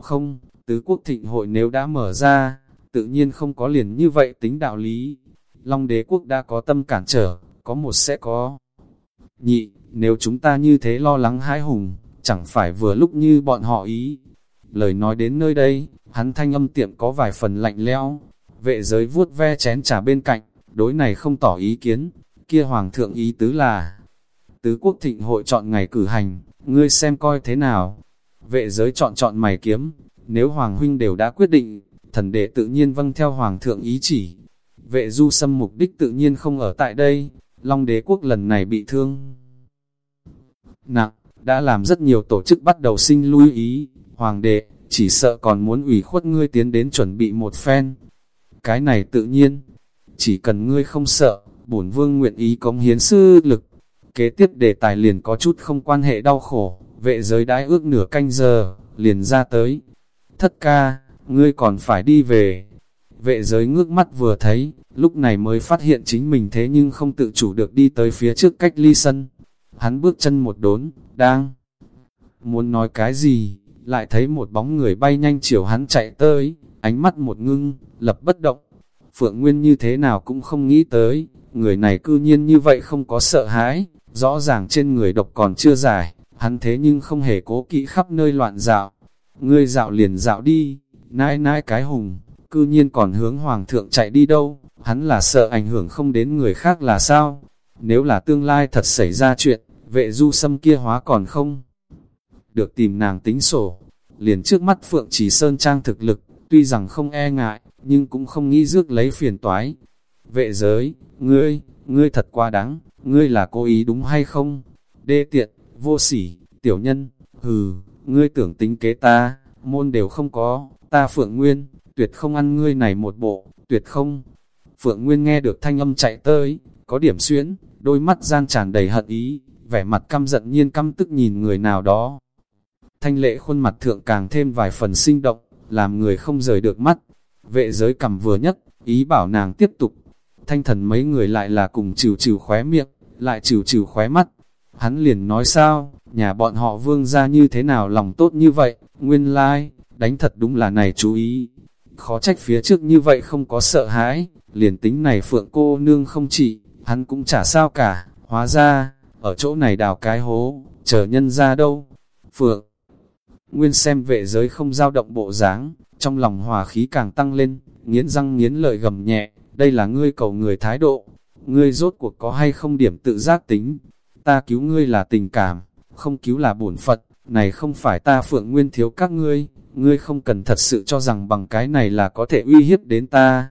Không, tứ quốc thịnh hội nếu đã mở ra, tự nhiên không có liền như vậy tính đạo lý. Long đế quốc đã có tâm cản trở, có một sẽ có. Nhị, nếu chúng ta như thế lo lắng hãi hùng, chẳng phải vừa lúc như bọn họ ý. Lời nói đến nơi đây, hắn thanh âm tiệm có vài phần lạnh lẽo. Vệ giới vuốt ve chén trà bên cạnh, đối này không tỏ ý kiến, kia hoàng thượng ý tứ là tứ quốc thịnh hội chọn ngày cử hành, ngươi xem coi thế nào. Vệ giới chọn chọn mày kiếm, nếu hoàng huynh đều đã quyết định, thần đệ tự nhiên vâng theo hoàng thượng ý chỉ. Vệ du xâm mục đích tự nhiên không ở tại đây, long đế quốc lần này bị thương. Nặng, đã làm rất nhiều tổ chức bắt đầu sinh lưu ý, hoàng đệ, chỉ sợ còn muốn ủy khuất ngươi tiến đến chuẩn bị một phen. Cái này tự nhiên, chỉ cần ngươi không sợ, bổn vương nguyện ý cống hiến sư lực. Kế tiếp đề tài liền có chút không quan hệ đau khổ, vệ giới đãi ước nửa canh giờ, liền ra tới. Thất ca, ngươi còn phải đi về. Vệ giới ngước mắt vừa thấy, lúc này mới phát hiện chính mình thế nhưng không tự chủ được đi tới phía trước cách ly sân. Hắn bước chân một đốn, đang muốn nói cái gì, lại thấy một bóng người bay nhanh chiều hắn chạy tới, ánh mắt một ngưng, lập bất động. Phượng Nguyên như thế nào cũng không nghĩ tới, người này cư nhiên như vậy không có sợ hãi, rõ ràng trên người độc còn chưa giải, hắn thế nhưng không hề cố kỹ khắp nơi loạn dạo. Ngươi dạo liền dạo đi, nãi nãi cái hùng, cư nhiên còn hướng hoàng thượng chạy đi đâu, hắn là sợ ảnh hưởng không đến người khác là sao? Nếu là tương lai thật xảy ra chuyện, vệ du sâm kia hóa còn không? Được tìm nàng tính sổ, liền trước mắt Phượng Chỉ Sơn Trang thực lực, tuy rằng không e ngại, nhưng cũng không nghĩ rước lấy phiền toái. Vệ giới, ngươi, ngươi thật quá đáng, ngươi là cố ý đúng hay không? Đê tiện, vô sỉ, tiểu nhân, hừ, ngươi tưởng tính kế ta, môn đều không có, ta Phượng Nguyên, tuyệt không ăn ngươi này một bộ, tuyệt không. Phượng Nguyên nghe được thanh âm chạy tới, có điểm xuyến, đôi mắt gian tràn đầy hận ý, vẻ mặt căm giận nhiên căm tức nhìn người nào đó. Thanh lệ khuôn mặt thượng càng thêm vài phần sinh động, làm người không rời được mắt. Vệ giới cầm vừa nhất, ý bảo nàng tiếp tục. Thanh thần mấy người lại là cùng trừ trừ khóe miệng, lại trừ trừ khóe mắt. Hắn liền nói sao, nhà bọn họ vương ra như thế nào lòng tốt như vậy, nguyên lai, like, đánh thật đúng là này chú ý. Khó trách phía trước như vậy không có sợ hãi, liền tính này phượng cô nương không trị, hắn cũng chả sao cả, hóa ra, ở chỗ này đào cái hố, chờ nhân ra đâu. Phượng, nguyên xem vệ giới không dao động bộ dáng, trong lòng hòa khí càng tăng lên, nghiến răng nghiến lợi gầm nhẹ, đây là ngươi cầu người thái độ, ngươi rốt cuộc có hay không điểm tự giác tính, ta cứu ngươi là tình cảm, không cứu là bổn phật, này không phải ta phượng nguyên thiếu các ngươi, ngươi không cần thật sự cho rằng bằng cái này là có thể uy hiếp đến ta.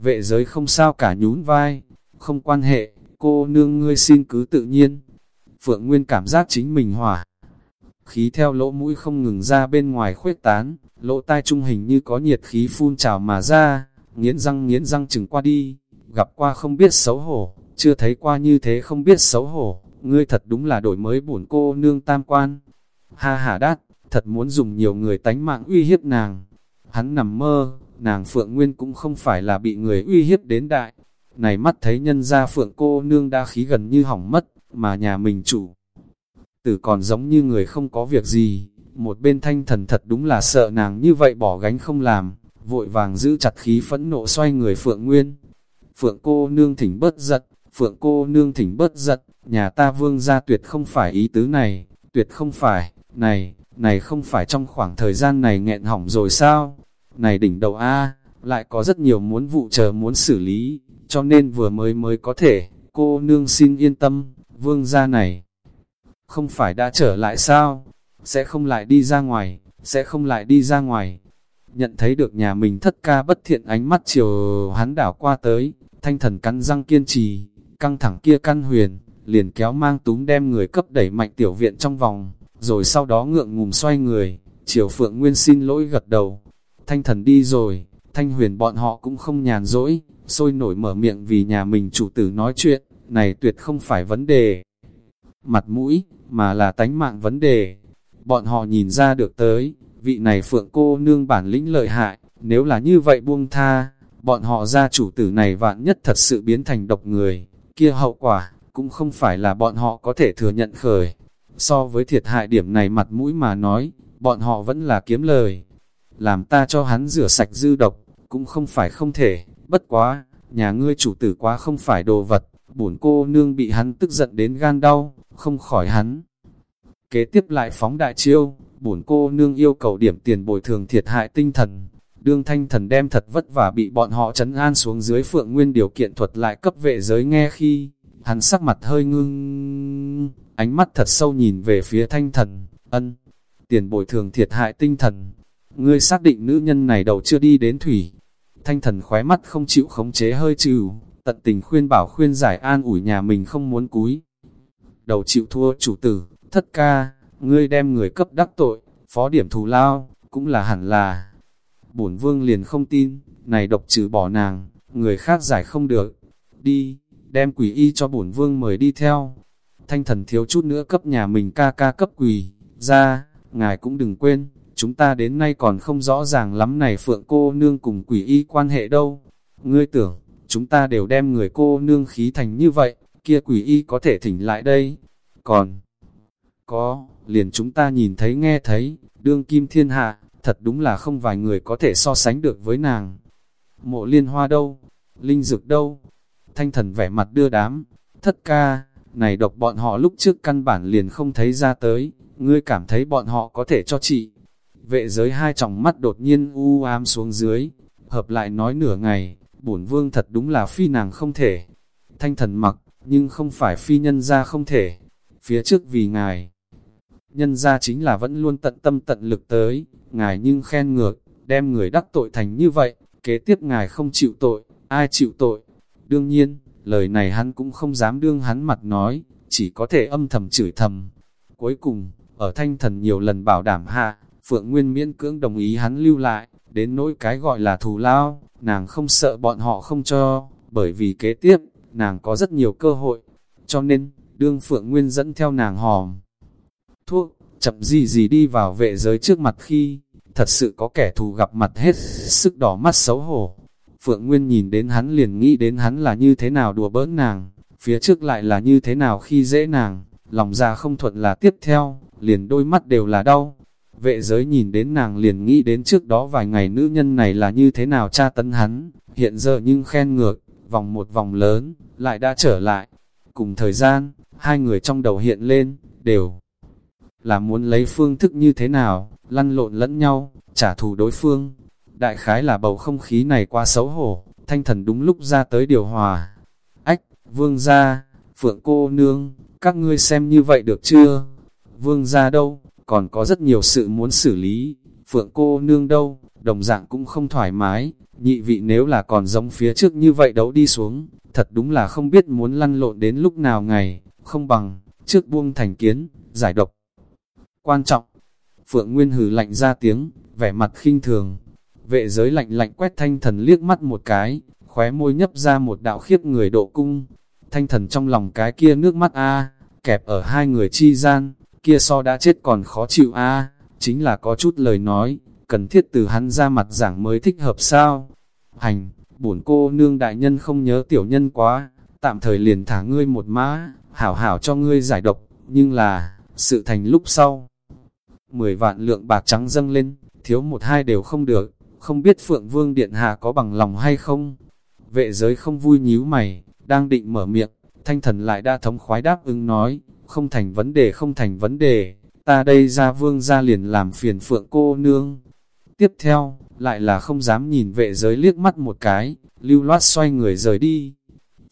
Vệ giới không sao cả nhún vai, không quan hệ, cô nương ngươi xin cứ tự nhiên. Phượng Nguyên cảm giác chính mình hỏa. Khí theo lỗ mũi không ngừng ra bên ngoài khuếch tán, lỗ tai trung hình như có nhiệt khí phun trào mà ra, nghiến răng nghiến răng chừng qua đi, gặp qua không biết xấu hổ, chưa thấy qua như thế không biết xấu hổ, ngươi thật đúng là đổi mới bổn cô nương tam quan. Ha ha đát, thật muốn dùng nhiều người tánh mạng uy hiếp nàng. Hắn nằm mơ, nàng Phượng Nguyên cũng không phải là bị người uy hiếp đến đại. Này mắt thấy nhân ra Phượng cô nương đã khí gần như hỏng mất, mà nhà mình chủ. Tử còn giống như người không có việc gì, một bên thanh thần thật đúng là sợ nàng như vậy bỏ gánh không làm, vội vàng giữ chặt khí phẫn nộ xoay người Phượng Nguyên. Phượng cô nương thỉnh bớt giật, Phượng cô nương thỉnh bớt giật, nhà ta vương gia tuyệt không phải ý tứ này, tuyệt không phải, này, này không phải trong khoảng thời gian này nghẹn hỏng rồi sao? Này đỉnh đầu A, lại có rất nhiều muốn vụ chờ muốn xử lý, cho nên vừa mới mới có thể, cô nương xin yên tâm, vương gia này. Không phải đã trở lại sao? Sẽ không lại đi ra ngoài, sẽ không lại đi ra ngoài. Nhận thấy được nhà mình thất ca bất thiện ánh mắt chiều hắn đảo qua tới, thanh thần cắn răng kiên trì, căng thẳng kia căn huyền, liền kéo mang túm đem người cấp đẩy mạnh tiểu viện trong vòng, rồi sau đó ngượng ngùng xoay người, chiều Phượng Nguyên xin lỗi gật đầu. Thanh thần đi rồi, thanh huyền bọn họ cũng không nhàn rỗi, sôi nổi mở miệng vì nhà mình chủ tử nói chuyện, này tuyệt không phải vấn đề. Mặt mũi, mà là tánh mạng vấn đề. Bọn họ nhìn ra được tới, vị này Phượng cô nương bản lĩnh lợi hại, nếu là như vậy buông tha, bọn họ ra chủ tử này vạn nhất thật sự biến thành độc người, kia hậu quả, cũng không phải là bọn họ có thể thừa nhận khởi. So với thiệt hại điểm này mặt mũi mà nói, bọn họ vẫn là kiếm lời. Làm ta cho hắn rửa sạch dư độc, cũng không phải không thể, bất quá, nhà ngươi chủ tử quá không phải đồ vật, bổn cô nương bị hắn tức giận đến gan đau, không khỏi hắn. Kế tiếp lại phóng đại chiêu, bổn cô nương yêu cầu điểm tiền bồi thường thiệt hại tinh thần. Đương thanh thần đem thật vất vả bị bọn họ trấn an xuống dưới phượng nguyên điều kiện thuật lại cấp vệ giới nghe khi, hắn sắc mặt hơi ngưng, ánh mắt thật sâu nhìn về phía thanh thần, ân, tiền bồi thường thiệt hại tinh thần. Ngươi xác định nữ nhân này đầu chưa đi đến thủy. Thanh thần khóe mắt không chịu khống chế hơi trừ, tận tình khuyên bảo khuyên giải an ủi nhà mình không muốn cúi. Đầu chịu thua chủ tử, thất ca, ngươi đem người cấp đắc tội, phó điểm thù lao, cũng là hẳn là. Bổn vương liền không tin, này độc trừ bỏ nàng, người khác giải không được. Đi, đem quỷ y cho bổn vương mời đi theo. Thanh thần thiếu chút nữa cấp nhà mình ca ca cấp quỷ, ra, ngài cũng đừng quên, chúng ta đến nay còn không rõ ràng lắm này phượng cô nương cùng quỷ y quan hệ đâu. Ngươi tưởng, chúng ta đều đem người cô nương khí thành như vậy, kia quỷ y có thể thỉnh lại đây. Còn, có, liền chúng ta nhìn thấy nghe thấy, đương kim thiên hạ, thật đúng là không vài người có thể so sánh được với nàng. Mộ liên hoa đâu? Linh dược đâu? Thanh thần vẻ mặt đưa đám, thất ca, này độc bọn họ lúc trước căn bản liền không thấy ra tới, ngươi cảm thấy bọn họ có thể cho chị. Vệ giới hai tròng mắt đột nhiên u ám xuống dưới, hợp lại nói nửa ngày, bổn vương thật đúng là phi nàng không thể. Thanh thần mặc, nhưng không phải phi nhân ra không thể. Phía trước vì ngài, nhân ra chính là vẫn luôn tận tâm tận lực tới, ngài nhưng khen ngược, đem người đắc tội thành như vậy, kế tiếp ngài không chịu tội, ai chịu tội. Đương nhiên, lời này hắn cũng không dám đương hắn mặt nói, chỉ có thể âm thầm chửi thầm. Cuối cùng, ở thanh thần nhiều lần bảo đảm hạ, Phượng Nguyên miễn cưỡng đồng ý hắn lưu lại, đến nỗi cái gọi là thù lao, nàng không sợ bọn họ không cho, bởi vì kế tiếp, nàng có rất nhiều cơ hội, cho nên, đương Phượng Nguyên dẫn theo nàng hòm. Thuốc, chậm gì gì đi vào vệ giới trước mặt khi, thật sự có kẻ thù gặp mặt hết sức đỏ mắt xấu hổ. Phượng Nguyên nhìn đến hắn liền nghĩ đến hắn là như thế nào đùa bỡn nàng, phía trước lại là như thế nào khi dễ nàng, lòng ra không thuận là tiếp theo, liền đôi mắt đều là đau. Vệ giới nhìn đến nàng liền nghĩ đến trước đó vài ngày nữ nhân này là như thế nào tra tấn hắn, hiện giờ nhưng khen ngược, vòng một vòng lớn, lại đã trở lại. Cùng thời gian, hai người trong đầu hiện lên, đều là muốn lấy phương thức như thế nào, lăn lộn lẫn nhau, trả thù đối phương. Đại khái là bầu không khí này quá xấu hổ, thanh thần đúng lúc ra tới điều hòa. Ách, vương gia, phượng cô nương, các ngươi xem như vậy được chưa? Vương gia đâu, còn có rất nhiều sự muốn xử lý, phượng cô nương đâu, đồng dạng cũng không thoải mái, nhị vị nếu là còn giống phía trước như vậy đấu đi xuống, thật đúng là không biết muốn lăn lộn đến lúc nào ngày, không bằng, trước buông thành kiến, giải độc. Quan trọng, Phượng Nguyên hừ lạnh ra tiếng, vẻ mặt khinh thường, vệ giới lạnh lạnh quét thanh thần liếc mắt một cái, khóe môi nhấp ra một đạo khiếp người độ cung, thanh thần trong lòng cái kia nước mắt a kẹp ở hai người chi gian, kia so đã chết còn khó chịu a chính là có chút lời nói, cần thiết từ hắn ra mặt giảng mới thích hợp sao. Hành, bổn cô nương đại nhân không nhớ tiểu nhân quá, tạm thời liền thả ngươi một mã, hảo hảo cho ngươi giải độc, nhưng là, sự thành lúc sau. Mười vạn lượng bạc trắng dâng lên, thiếu một hai đều không được, không biết Phượng Vương Điện Hạ có bằng lòng hay không. Vệ giới không vui nhíu mày, đang định mở miệng, thanh thần lại đa thống khoái đáp ứng nói, không thành vấn đề không thành vấn đề, ta đây ra vương ra liền làm phiền Phượng cô nương. Tiếp theo, lại là không dám nhìn vệ giới liếc mắt một cái, lưu loát xoay người rời đi.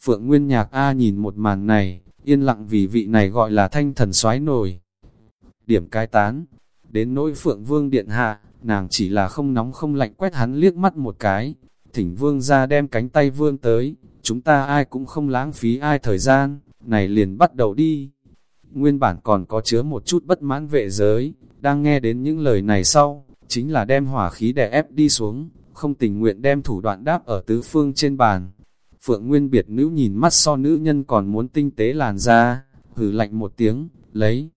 Phượng Nguyên Nhạc A nhìn một màn này, yên lặng vì vị này gọi là thanh thần xoái nổi. Điểm cai tán, đến nỗi Phượng Vương Điện Hạ, nàng chỉ là không nóng không lạnh quét hắn liếc mắt một cái, thỉnh Vương ra đem cánh tay Vương tới, chúng ta ai cũng không lãng phí ai thời gian, này liền bắt đầu đi. Nguyên bản còn có chứa một chút bất mãn vệ giới, đang nghe đến những lời này sau, chính là đem hỏa khí đè ép đi xuống, không tình nguyện đem thủ đoạn đáp ở tứ phương trên bàn. Phượng Nguyên biệt nữ nhìn mắt so nữ nhân còn muốn tinh tế làn ra hử lạnh một tiếng, lấy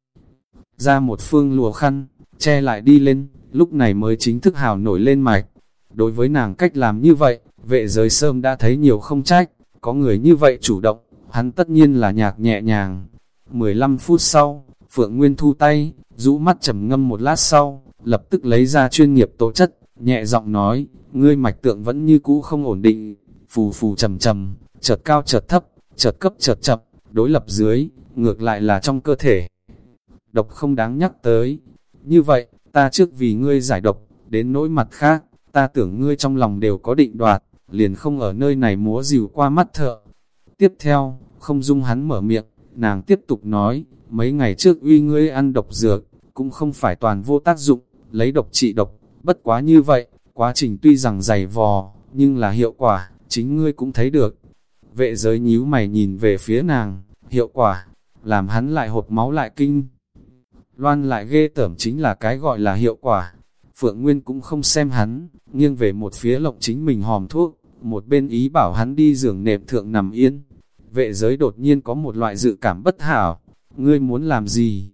ra một phương lùa khăn, che lại đi lên, lúc này mới chính thức hào nổi lên mạch. Đối với nàng cách làm như vậy, vệ giới sơm đã thấy nhiều không trách, có người như vậy chủ động, hắn tất nhiên là nhạc nhẹ nhàng. 15 phút sau, Phượng Nguyên thu tay, rũ mắt trầm ngâm một lát sau, lập tức lấy ra chuyên nghiệp tố chất, nhẹ giọng nói, ngươi mạch tượng vẫn như cũ không ổn định, phù phù trầm trầm, chợt cao chợt thấp, chợt cấp chợt chậm, đối lập dưới, ngược lại là trong cơ thể. độc không đáng nhắc tới. Như vậy, ta trước vì ngươi giải độc, đến nỗi mặt khác, ta tưởng ngươi trong lòng đều có định đoạt, liền không ở nơi này múa dìu qua mắt thợ. Tiếp theo, không dung hắn mở miệng, nàng tiếp tục nói, mấy ngày trước uy ngươi ăn độc dược, cũng không phải toàn vô tác dụng, lấy độc trị độc, bất quá như vậy, quá trình tuy rằng dày vò, nhưng là hiệu quả, chính ngươi cũng thấy được. Vệ giới nhíu mày nhìn về phía nàng, hiệu quả, làm hắn lại hột máu lại kinh. Loan lại ghê tởm chính là cái gọi là hiệu quả. Phượng Nguyên cũng không xem hắn, nghiêng về một phía lộng chính mình hòm thuốc, một bên ý bảo hắn đi giường nệm thượng nằm yên. Vệ giới đột nhiên có một loại dự cảm bất hảo. Ngươi muốn làm gì?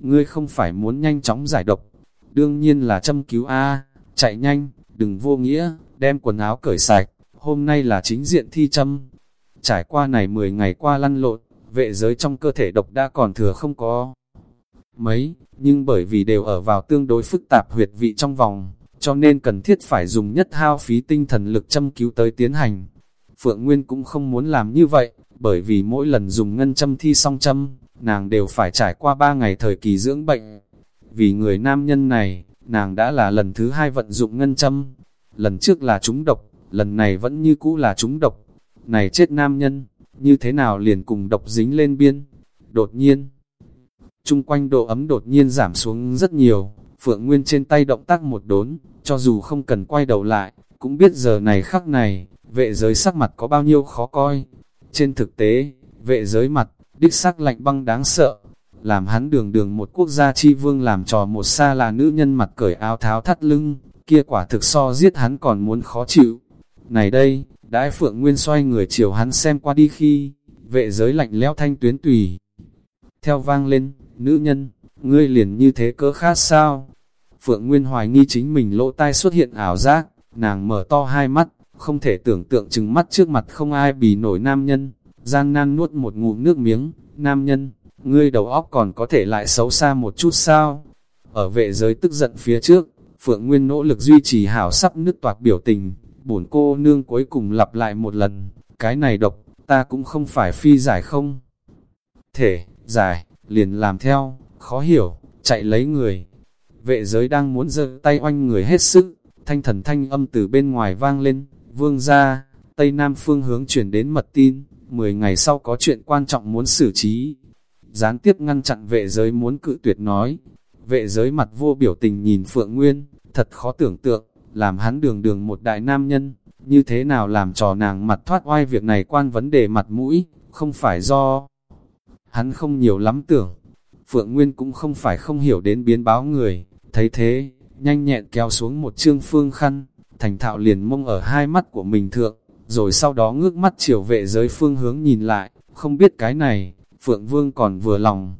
Ngươi không phải muốn nhanh chóng giải độc. Đương nhiên là châm cứu A, chạy nhanh, đừng vô nghĩa, đem quần áo cởi sạch. Hôm nay là chính diện thi châm. Trải qua này 10 ngày qua lăn lộn, vệ giới trong cơ thể độc đã còn thừa không có mấy, nhưng bởi vì đều ở vào tương đối phức tạp huyệt vị trong vòng, cho nên cần thiết phải dùng nhất hao phí tinh thần lực châm cứu tới tiến hành. Phượng Nguyên cũng không muốn làm như vậy, bởi vì mỗi lần dùng ngân châm thi song châm, nàng đều phải trải qua 3 ngày thời kỳ dưỡng bệnh. Vì người nam nhân này, nàng đã là lần thứ hai vận dụng ngân châm. Lần trước là trúng độc, lần này vẫn như cũ là trúng độc. Này chết nam nhân, như thế nào liền cùng độc dính lên biên. Đột nhiên, chung quanh độ ấm đột nhiên giảm xuống rất nhiều, Phượng Nguyên trên tay động tác một đốn, cho dù không cần quay đầu lại, cũng biết giờ này khắc này, vệ giới sắc mặt có bao nhiêu khó coi. Trên thực tế, vệ giới mặt, đích sắc lạnh băng đáng sợ, làm hắn đường đường một quốc gia chi vương làm trò một xa là nữ nhân mặt cởi áo tháo thắt lưng, kia quả thực so giết hắn còn muốn khó chịu. Này đây, đãi Phượng Nguyên xoay người chiều hắn xem qua đi khi, vệ giới lạnh lẽo thanh tuyến tùy. Theo vang lên, nữ nhân, ngươi liền như thế cỡ khát sao? Phượng Nguyên hoài nghi chính mình lỗ tai xuất hiện ảo giác, nàng mở to hai mắt, không thể tưởng tượng chừng mắt trước mặt không ai bì nổi nam nhân, giang nan nuốt một ngụm nước miếng, nam nhân, ngươi đầu óc còn có thể lại xấu xa một chút sao? Ở vệ giới tức giận phía trước, Phượng Nguyên nỗ lực duy trì hảo sắp nước toạc biểu tình, bổn cô nương cuối cùng lặp lại một lần, cái này độc, ta cũng không phải phi giải không. Thể, giải, liền làm theo, khó hiểu, chạy lấy người. Vệ giới đang muốn giơ tay oanh người hết sức, thanh thần thanh âm từ bên ngoài vang lên, vương ra, tây nam phương hướng chuyển đến mật tin, 10 ngày sau có chuyện quan trọng muốn xử trí. Gián tiếp ngăn chặn vệ giới muốn cự tuyệt nói, vệ giới mặt vô biểu tình nhìn Phượng Nguyên, thật khó tưởng tượng, làm hắn đường đường một đại nam nhân, như thế nào làm trò nàng mặt thoát oai việc này quan vấn đề mặt mũi, không phải do hắn không nhiều lắm tưởng. Phượng Nguyên cũng không phải không hiểu đến biến báo người, thấy thế, nhanh nhẹn kéo xuống một trương phương khăn, thành thạo liền mông ở hai mắt của mình thượng, rồi sau đó ngước mắt chiều vệ giới phương hướng nhìn lại, không biết cái này, Phượng Vương còn vừa lòng.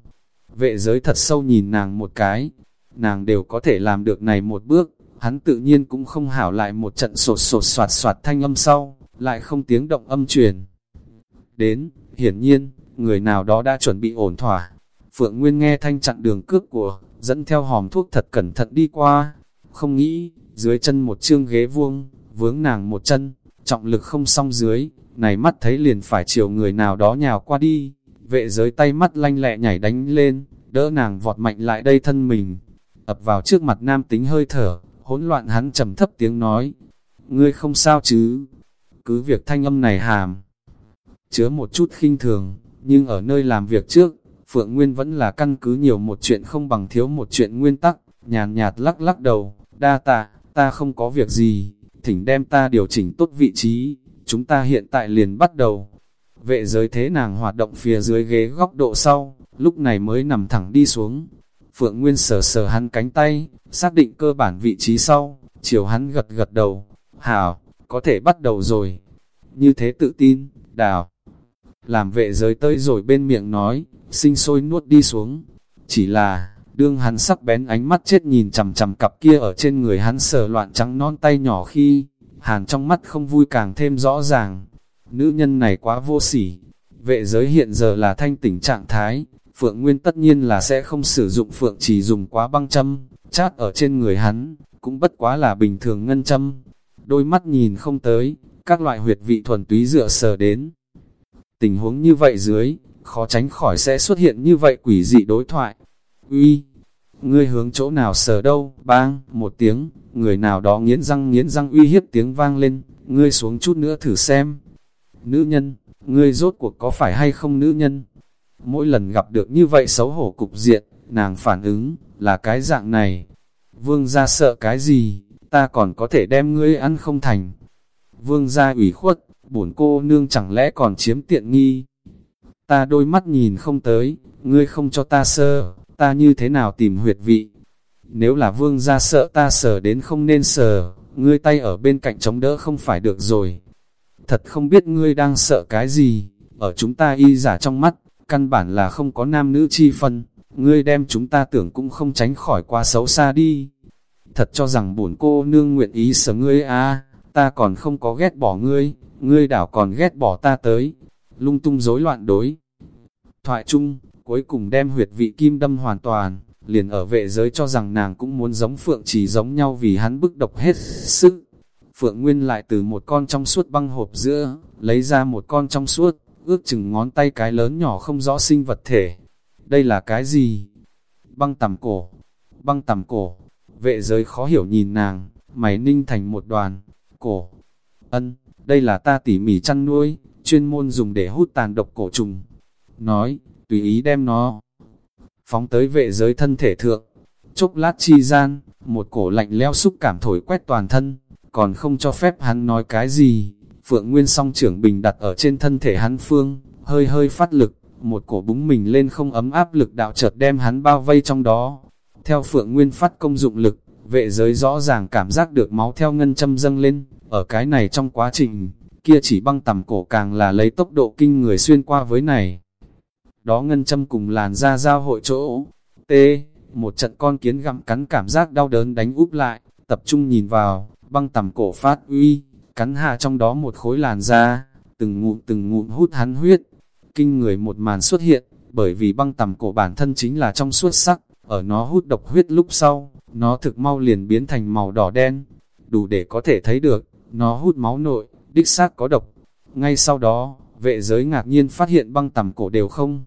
Vệ giới thật sâu nhìn nàng một cái, nàng đều có thể làm được này một bước, hắn tự nhiên cũng không hảo lại một trận sột sột soạt soạt thanh âm sau, lại không tiếng động âm truyền. Đến, hiển nhiên, người nào đó đã chuẩn bị ổn thỏa. Phượng Nguyên nghe thanh chặn đường cước của, dẫn theo hòm thuốc thật cẩn thận đi qua. Không nghĩ, dưới chân một chương ghế vuông, vướng nàng một chân, trọng lực không song dưới, này mắt thấy liền phải chiều người nào đó nhào qua đi. Vệ giới tay mắt lanh lẹ nhảy đánh lên, đỡ nàng vọt mạnh lại đây thân mình. Ập vào trước mặt nam tính hơi thở, hỗn loạn hắn trầm thấp tiếng nói. Ngươi không sao chứ? Cứ việc thanh âm này hàm. Chứa một chút khinh thường, nhưng ở nơi làm việc trước, Phượng Nguyên vẫn là căn cứ nhiều một chuyện không bằng thiếu một chuyện nguyên tắc, nhàn nhạt lắc lắc đầu, đa tạ, ta không có việc gì, thỉnh đem ta điều chỉnh tốt vị trí, chúng ta hiện tại liền bắt đầu. Vệ giới thế nàng hoạt động phía dưới ghế góc độ sau, lúc này mới nằm thẳng đi xuống. Phượng Nguyên sờ sờ hắn cánh tay, xác định cơ bản vị trí sau, chiều hắn gật gật đầu. Hảo, có thể bắt đầu rồi. Như thế tự tin, đào. Làm vệ giới tới rồi bên miệng nói, sinh sôi nuốt đi xuống. Chỉ là, đương hắn sắc bén ánh mắt chết nhìn chầm chầm cặp kia ở trên người hắn sờ loạn trắng non tay nhỏ khi, hàn trong mắt không vui càng thêm rõ ràng. Nữ nhân này quá vô sỉ, vệ giới hiện giờ là thanh tỉnh trạng thái, Phượng Nguyên tất nhiên là sẽ không sử dụng Phượng chỉ dùng quá băng châm, chát ở trên người hắn, cũng bất quá là bình thường ngân châm. Đôi mắt nhìn không tới, các loại huyệt vị thuần túy dựa sờ đến. Tình huống như vậy dưới, khó tránh khỏi sẽ xuất hiện như vậy quỷ dị đối thoại. uy, ngươi hướng chỗ nào sờ đâu, bang, một tiếng, người nào đó nghiến răng nghiến răng uy hiếp tiếng vang lên, ngươi xuống chút nữa thử xem. Nữ nhân, ngươi rốt cuộc có phải hay không nữ nhân? Mỗi lần gặp được như vậy xấu hổ cục diện, nàng phản ứng, là cái dạng này. Vương gia sợ cái gì, ta còn có thể đem ngươi ăn không thành. Vương gia ủy khuất, bổn cô nương chẳng lẽ còn chiếm tiện nghi. Ta đôi mắt nhìn không tới, ngươi không cho ta sơ, ta như thế nào tìm huyệt vị. Nếu là vương gia sợ ta sờ đến không nên sờ, ngươi tay ở bên cạnh chống đỡ không phải được rồi. Thật không biết ngươi đang sợ cái gì, ở chúng ta y giả trong mắt, căn bản là không có nam nữ chi phân, ngươi đem chúng ta tưởng cũng không tránh khỏi quá xấu xa đi. Thật cho rằng bổn cô nương nguyện ý sờ ngươi à, ta còn không có ghét bỏ ngươi, ngươi đảo còn ghét bỏ ta tới, lung tung rối loạn đối. Thoại chung, cuối cùng đem huyệt vị kim đâm hoàn toàn, liền ở vệ giới cho rằng nàng cũng muốn giống Phượng chỉ giống nhau vì hắn bức độc hết sức. Phượng Nguyên lại từ một con trong suốt băng hộp giữa, lấy ra một con trong suốt, ước chừng ngón tay cái lớn nhỏ không rõ sinh vật thể. Đây là cái gì? Băng tầm cổ. Băng tầm cổ. Vệ giới khó hiểu nhìn nàng, mày ninh thành một đoàn. Cổ. Ân, đây là ta tỉ mỉ chăn nuôi, chuyên môn dùng để hút tàn độc cổ trùng. Nói, tùy ý đem nó phóng tới vệ giới thân thể thượng. Chốc lát chi gian, một cổ lạnh leo xúc cảm thổi quét toàn thân, còn không cho phép hắn nói cái gì. Phượng Nguyên song trưởng bình đặt ở trên thân thể hắn phương, hơi hơi phát lực, một cổ búng mình lên không ấm áp lực đạo chợt đem hắn bao vây trong đó. Theo Phượng Nguyên phát công dụng lực, vệ giới rõ ràng cảm giác được máu theo ngân châm dâng lên, ở cái này trong quá trình, kia chỉ băng tầm cổ càng là lấy tốc độ kinh người xuyên qua với này đó ngân châm cùng làn da giao hội chỗ. T. Một trận con kiến gặm cắn cảm giác đau đớn đánh úp lại, tập trung nhìn vào, băng tầm cổ phát uy, cắn hạ trong đó một khối làn da, từng ngụm từng ngụm hút hắn huyết. Kinh người một màn xuất hiện, bởi vì băng tầm cổ bản thân chính là trong suốt sắc, ở nó hút độc huyết lúc sau, nó thực mau liền biến thành màu đỏ đen, đủ để có thể thấy được, nó hút máu nội, đích xác có độc. Ngay sau đó, vệ giới ngạc nhiên phát hiện băng tầm cổ đều không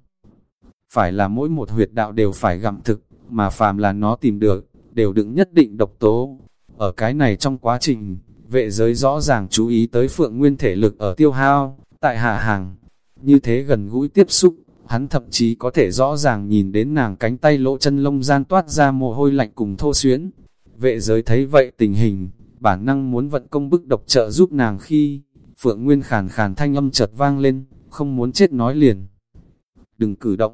phải là mỗi một huyệt đạo đều phải gặm thực, mà phàm là nó tìm được, đều đựng nhất định độc tố. Ở cái này trong quá trình, vệ giới rõ ràng chú ý tới phượng nguyên thể lực ở tiêu hao, tại hạ hàng. Như thế gần gũi tiếp xúc, hắn thậm chí có thể rõ ràng nhìn đến nàng cánh tay lỗ chân lông gian toát ra mồ hôi lạnh cùng thô xuyến. Vệ giới thấy vậy tình hình, bản năng muốn vận công bức độc trợ giúp nàng khi, phượng nguyên khàn khàn thanh âm chợt vang lên, không muốn chết nói liền. Đừng cử động,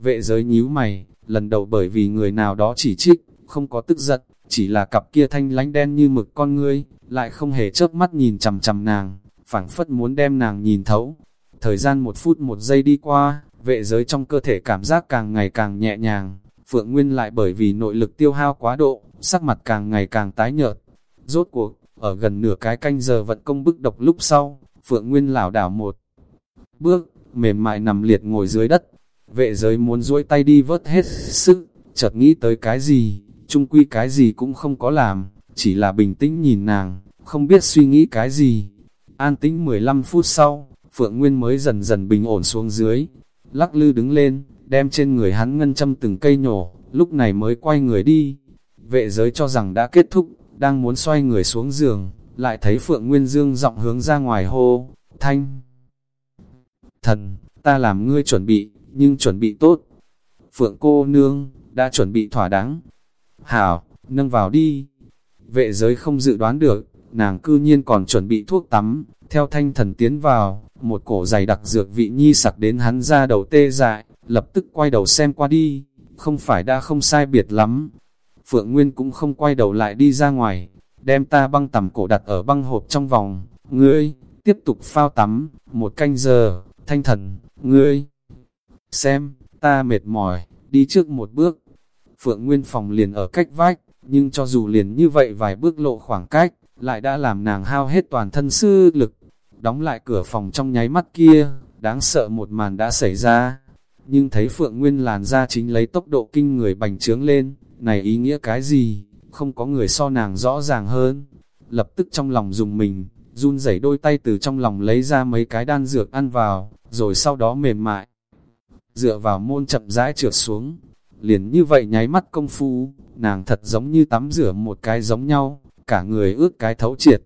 Vệ giới nhíu mày, lần đầu bởi vì người nào đó chỉ trích, không có tức giận, chỉ là cặp kia thanh lánh đen như mực con ngươi, lại không hề chớp mắt nhìn chằm chằm nàng, phảng phất muốn đem nàng nhìn thấu. Thời gian một phút một giây đi qua, vệ giới trong cơ thể cảm giác càng ngày càng nhẹ nhàng, Phượng Nguyên lại bởi vì nội lực tiêu hao quá độ, sắc mặt càng ngày càng tái nhợt. Rốt cuộc, ở gần nửa cái canh giờ vận công bức độc lúc sau, Phượng Nguyên lảo đảo một bước, mềm mại nằm liệt ngồi dưới đất, Vệ giới muốn duỗi tay đi vớt hết sức, chợt nghĩ tới cái gì, chung quy cái gì cũng không có làm, chỉ là bình tĩnh nhìn nàng, không biết suy nghĩ cái gì. An tĩnh 15 phút sau, Phượng Nguyên mới dần dần bình ổn xuống dưới, lắc lư đứng lên, đem trên người hắn ngân châm từng cây nhổ, lúc này mới quay người đi. Vệ giới cho rằng đã kết thúc, đang muốn xoay người xuống giường, lại thấy Phượng Nguyên Dương giọng hướng ra ngoài hô, thanh. Thần, ta làm ngươi chuẩn bị, nhưng chuẩn bị tốt. Phượng cô nương, đã chuẩn bị thỏa đáng. Hảo, nâng vào đi. Vệ giới không dự đoán được, nàng cư nhiên còn chuẩn bị thuốc tắm, theo thanh thần tiến vào, một cổ dày đặc dược vị nhi sặc đến hắn ra đầu tê dại, lập tức quay đầu xem qua đi, không phải đã không sai biệt lắm. Phượng Nguyên cũng không quay đầu lại đi ra ngoài, đem ta băng tầm cổ đặt ở băng hộp trong vòng, ngươi, tiếp tục phao tắm, một canh giờ, thanh thần, ngươi, xem, ta mệt mỏi, đi trước một bước. Phượng Nguyên phòng liền ở cách vách, nhưng cho dù liền như vậy vài bước lộ khoảng cách, lại đã làm nàng hao hết toàn thân sư lực. Đóng lại cửa phòng trong nháy mắt kia, đáng sợ một màn đã xảy ra. Nhưng thấy Phượng Nguyên làn ra chính lấy tốc độ kinh người bành trướng lên, này ý nghĩa cái gì, không có người so nàng rõ ràng hơn. Lập tức trong lòng dùng mình, run rẩy đôi tay từ trong lòng lấy ra mấy cái đan dược ăn vào, rồi sau đó mềm mại, dựa vào môn chậm rãi trượt xuống. liền như vậy nháy mắt công phu, nàng thật giống như tắm rửa một cái giống nhau, cả người ướt cái thấu triệt.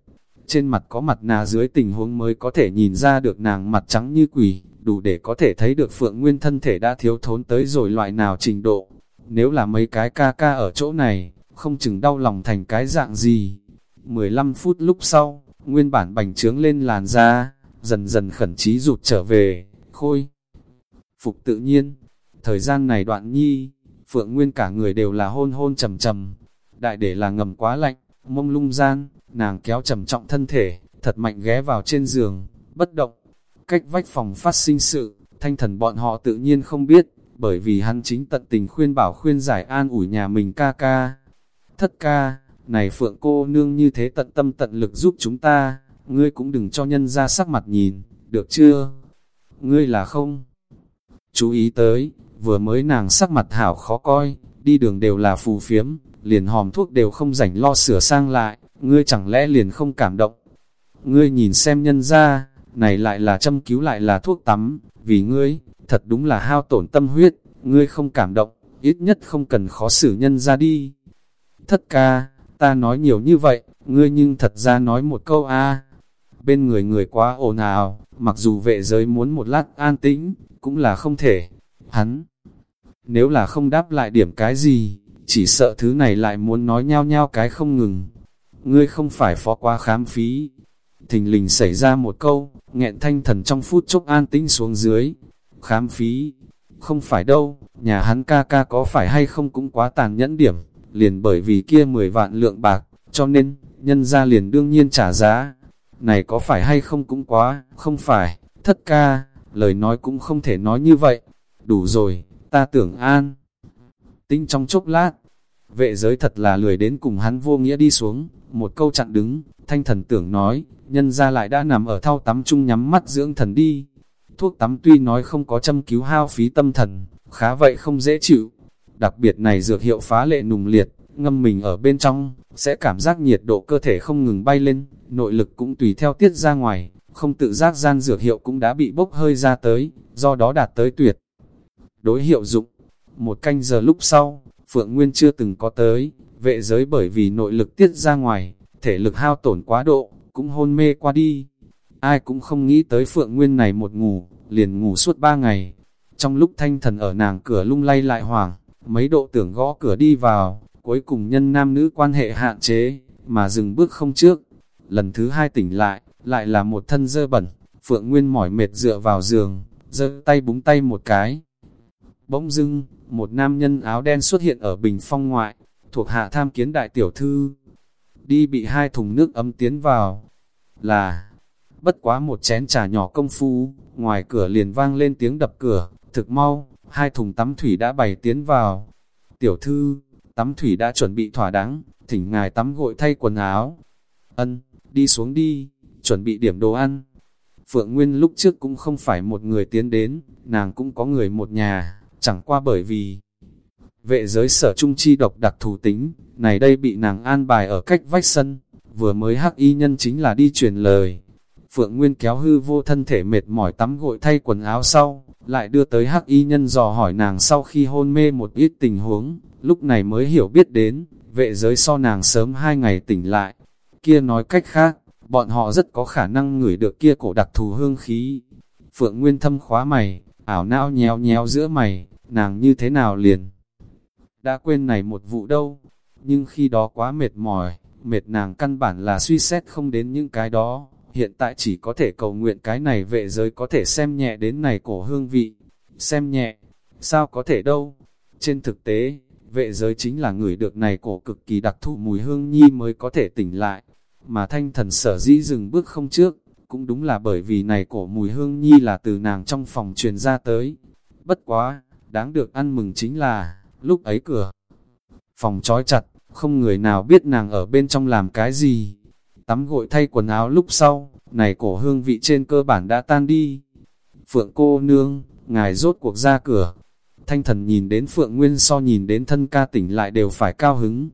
Trên mặt có mặt nà dưới tình huống mới có thể nhìn ra được nàng mặt trắng như quỷ, đủ để có thể thấy được Phượng Nguyên thân thể đã thiếu thốn tới rồi loại nào trình độ. Nếu là mấy cái ca ca ở chỗ này, không chừng đau lòng thành cái dạng gì. 15 phút lúc sau, nguyên bản bành trướng lên làn da, dần dần khẩn trí rụt trở về, khôi. Phục tự nhiên, thời gian này đoạn nhi, Phượng Nguyên cả người đều là hôn hôn trầm trầm, đại để là ngầm quá lạnh, mông lung gian, nàng kéo trầm trọng thân thể, thật mạnh ghé vào trên giường, bất động. Cách vách phòng phát sinh sự, thanh thần bọn họ tự nhiên không biết, bởi vì hắn chính tận tình khuyên bảo khuyên giải an ủi nhà mình ca ca. Thất ca, này Phượng cô nương như thế tận tâm tận lực giúp chúng ta, ngươi cũng đừng cho nhân ra sắc mặt nhìn, được chưa? Ngươi là không? Chú ý tới, vừa mới nàng sắc mặt hảo khó coi, đi đường đều là phù phiếm, liền hòm thuốc đều không rảnh lo sửa sang lại, ngươi chẳng lẽ liền không cảm động. Ngươi nhìn xem nhân ra, này lại là châm cứu lại là thuốc tắm, vì ngươi, thật đúng là hao tổn tâm huyết, ngươi không cảm động, ít nhất không cần khó xử nhân ra đi. Thất ca, ta nói nhiều như vậy, ngươi nhưng thật ra nói một câu a Bên người người quá ồn ào, mặc dù vệ giới muốn một lát an tĩnh, cũng là không thể. Hắn, nếu là không đáp lại điểm cái gì, chỉ sợ thứ này lại muốn nói nhau nhau cái không ngừng. Ngươi không phải phó quá khám phí. Thình lình xảy ra một câu, nghẹn thanh thần trong phút chốc an tĩnh xuống dưới. Khám phí, không phải đâu, nhà hắn ca ca có phải hay không cũng quá tàn nhẫn điểm, liền bởi vì kia 10 vạn lượng bạc, cho nên, nhân ra liền đương nhiên trả giá. Này có phải hay không cũng quá, không phải, thất ca, lời nói cũng không thể nói như vậy. Đủ rồi, ta tưởng an. Tinh trong chốc lát, vệ giới thật là lười đến cùng hắn vô nghĩa đi xuống, một câu chặn đứng, thanh thần tưởng nói, nhân ra lại đã nằm ở thao tắm chung nhắm mắt dưỡng thần đi. Thuốc tắm tuy nói không có châm cứu hao phí tâm thần, khá vậy không dễ chịu. Đặc biệt này dược hiệu phá lệ nùng liệt, ngâm mình ở bên trong, sẽ cảm giác nhiệt độ cơ thể không ngừng bay lên, nội lực cũng tùy theo tiết ra ngoài, không tự giác gian dược hiệu cũng đã bị bốc hơi ra tới, do đó đạt tới tuyệt. Đối hiệu dụng, một canh giờ lúc sau, Phượng Nguyên chưa từng có tới, vệ giới bởi vì nội lực tiết ra ngoài, thể lực hao tổn quá độ, cũng hôn mê qua đi. Ai cũng không nghĩ tới Phượng Nguyên này một ngủ, liền ngủ suốt ba ngày. Trong lúc thanh thần ở nàng cửa lung lay lại hoảng, mấy độ tưởng gõ cửa đi vào, cuối cùng nhân nam nữ quan hệ hạn chế, mà dừng bước không trước. Lần thứ hai tỉnh lại, lại là một thân dơ bẩn, Phượng Nguyên mỏi mệt dựa vào giường, giơ tay búng tay một cái. Bỗng dưng, một nam nhân áo đen xuất hiện ở bình phong ngoại, thuộc hạ tham kiến đại tiểu thư. Đi bị hai thùng nước ấm tiến vào, là, bất quá một chén trà nhỏ công phu, ngoài cửa liền vang lên tiếng đập cửa, thực mau, hai thùng tắm thủy đã bày tiến vào. Tiểu thư, tắm thủy đã chuẩn bị thỏa đáng, thỉnh ngài tắm gội thay quần áo. Ân, đi xuống đi, chuẩn bị điểm đồ ăn. Phượng Nguyên lúc trước cũng không phải một người tiến đến, nàng cũng có người một nhà, chẳng qua bởi vì vệ giới sở trung chi độc đặc thù tính, này đây bị nàng an bài ở cách vách sân, vừa mới hắc y nhân chính là đi truyền lời. Phượng Nguyên kéo hư vô thân thể mệt mỏi tắm gội thay quần áo sau, lại đưa tới hắc y nhân dò hỏi nàng sau khi hôn mê một ít tình huống, lúc này mới hiểu biết đến, vệ giới so nàng sớm hai ngày tỉnh lại. Kia nói cách khác, bọn họ rất có khả năng ngửi được kia cổ đặc thù hương khí. Phượng Nguyên thâm khóa mày, ảo não nhéo nhéo giữa mày, nàng như thế nào liền. Đã quên này một vụ đâu, nhưng khi đó quá mệt mỏi, mệt nàng căn bản là suy xét không đến những cái đó, hiện tại chỉ có thể cầu nguyện cái này vệ giới có thể xem nhẹ đến này cổ hương vị. Xem nhẹ, sao có thể đâu? Trên thực tế, vệ giới chính là người được này cổ cực kỳ đặc thù mùi hương nhi mới có thể tỉnh lại, mà thanh thần sở dĩ dừng bước không trước, cũng đúng là bởi vì này cổ mùi hương nhi là từ nàng trong phòng truyền ra tới. Bất quá, đáng được ăn mừng chính là, lúc ấy cửa phòng trói chặt, không người nào biết nàng ở bên trong làm cái gì. Tắm gội thay quần áo lúc sau, này cổ hương vị trên cơ bản đã tan đi. Phượng cô nương, ngài rốt cuộc ra cửa. Thanh thần nhìn đến Phượng Nguyên so nhìn đến thân ca tỉnh lại đều phải cao hứng.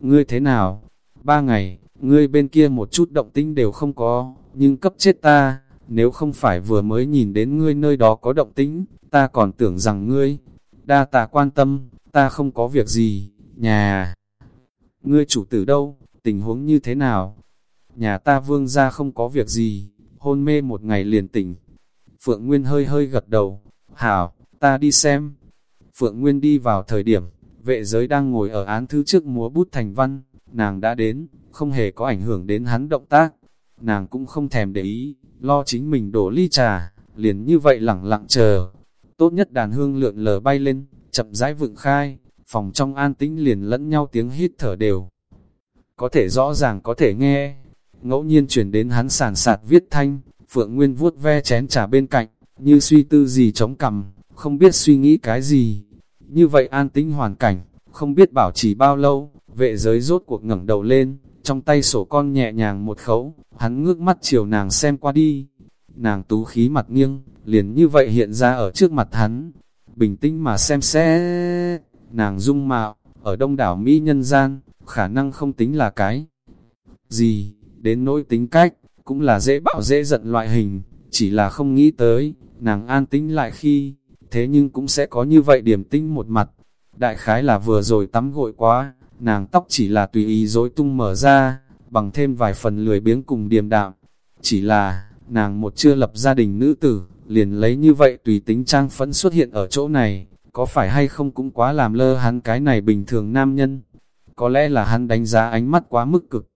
Ngươi thế nào? Ba ngày, ngươi bên kia một chút động tĩnh đều không có, nhưng cấp chết ta, nếu không phải vừa mới nhìn đến ngươi nơi đó có động tĩnh, ta còn tưởng rằng ngươi, đa tạ quan tâm, ta không có việc gì, nhà. Ngươi chủ tử đâu, tình huống như thế nào? Nhà ta vương ra không có việc gì, hôn mê một ngày liền tỉnh. Phượng Nguyên hơi hơi gật đầu, hảo, ta đi xem. Phượng Nguyên đi vào thời điểm, vệ giới đang ngồi ở án thư trước múa bút thành văn, nàng đã đến, không hề có ảnh hưởng đến hắn động tác. Nàng cũng không thèm để ý, lo chính mình đổ ly trà, liền như vậy lẳng lặng chờ. Tốt nhất đàn hương lượn lờ bay lên, chậm rãi vựng khai, phòng trong an tĩnh liền lẫn nhau tiếng hít thở đều. Có thể rõ ràng có thể nghe, ngẫu nhiên chuyển đến hắn sàn sạt viết thanh, Phượng Nguyên vuốt ve chén trà bên cạnh, như suy tư gì chống cằm, không biết suy nghĩ cái gì. Như vậy an tĩnh hoàn cảnh, không biết bảo trì bao lâu, vệ giới rốt cuộc ngẩng đầu lên, trong tay sổ con nhẹ nhàng một khấu, hắn ngước mắt chiều nàng xem qua đi. Nàng tú khí mặt nghiêng, liền như vậy hiện ra ở trước mặt hắn. Bình tĩnh mà xem sẽ nàng dung mạo, ở đông đảo Mỹ nhân gian, khả năng không tính là cái gì, đến nỗi tính cách, cũng là dễ bạo dễ giận loại hình, chỉ là không nghĩ tới, nàng an tĩnh lại khi, thế nhưng cũng sẽ có như vậy điểm tinh một mặt. Đại khái là vừa rồi tắm gội quá, nàng tóc chỉ là tùy ý dối tung mở ra, bằng thêm vài phần lười biếng cùng điềm đạm. Chỉ là, nàng một chưa lập gia đình nữ tử, liền lấy như vậy tùy tính trang phẫn xuất hiện ở chỗ này, có phải hay không cũng quá làm lơ hắn cái này bình thường nam nhân. Có lẽ là hắn đánh giá ánh mắt quá mức cực.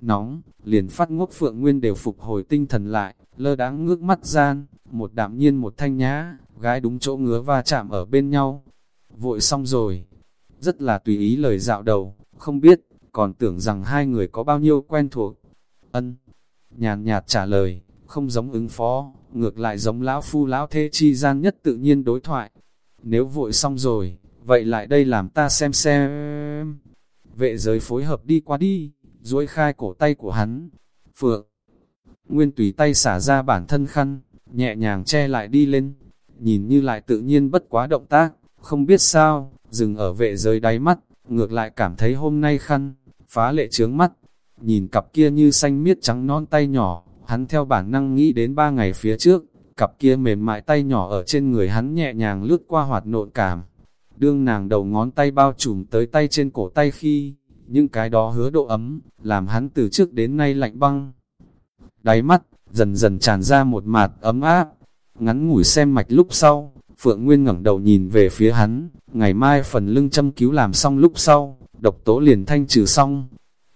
Nóng, liền phát ngốc phượng nguyên đều phục hồi tinh thần lại, lơ đáng ngước mắt gian, một đạm nhiên một thanh nhã, gái đúng chỗ ngứa va chạm ở bên nhau. Vội xong rồi, rất là tùy ý lời dạo đầu, không biết, còn tưởng rằng hai người có bao nhiêu quen thuộc. Ân, nhàn nhạt trả lời, không giống ứng phó, ngược lại giống lão phu lão thế chi gian nhất tự nhiên đối thoại. Nếu vội xong rồi, vậy lại đây làm ta xem xem. Vệ giới phối hợp đi qua đi, duỗi khai cổ tay của hắn. Phượng, Nguyên tùy tay xả ra bản thân khăn, nhẹ nhàng che lại đi lên, nhìn như lại tự nhiên bất quá động tác, không biết sao, dừng ở vệ giới đáy mắt, ngược lại cảm thấy hôm nay khăn, phá lệ trướng mắt, nhìn cặp kia như xanh miết trắng non tay nhỏ, hắn theo bản năng nghĩ đến ba ngày phía trước, cặp kia mềm mại tay nhỏ ở trên người hắn nhẹ nhàng lướt qua hoạt nộn cảm, đương nàng đầu ngón tay bao trùm tới tay trên cổ tay khi, những cái đó hứa độ ấm, làm hắn từ trước đến nay lạnh băng. Đáy mắt, dần dần tràn ra một mạt ấm áp, ngắn ngủi xem mạch lúc sau, Phượng Nguyên ngẩng đầu nhìn về phía hắn, ngày mai phần lưng châm cứu làm xong lúc sau, độc tố liền thanh trừ xong.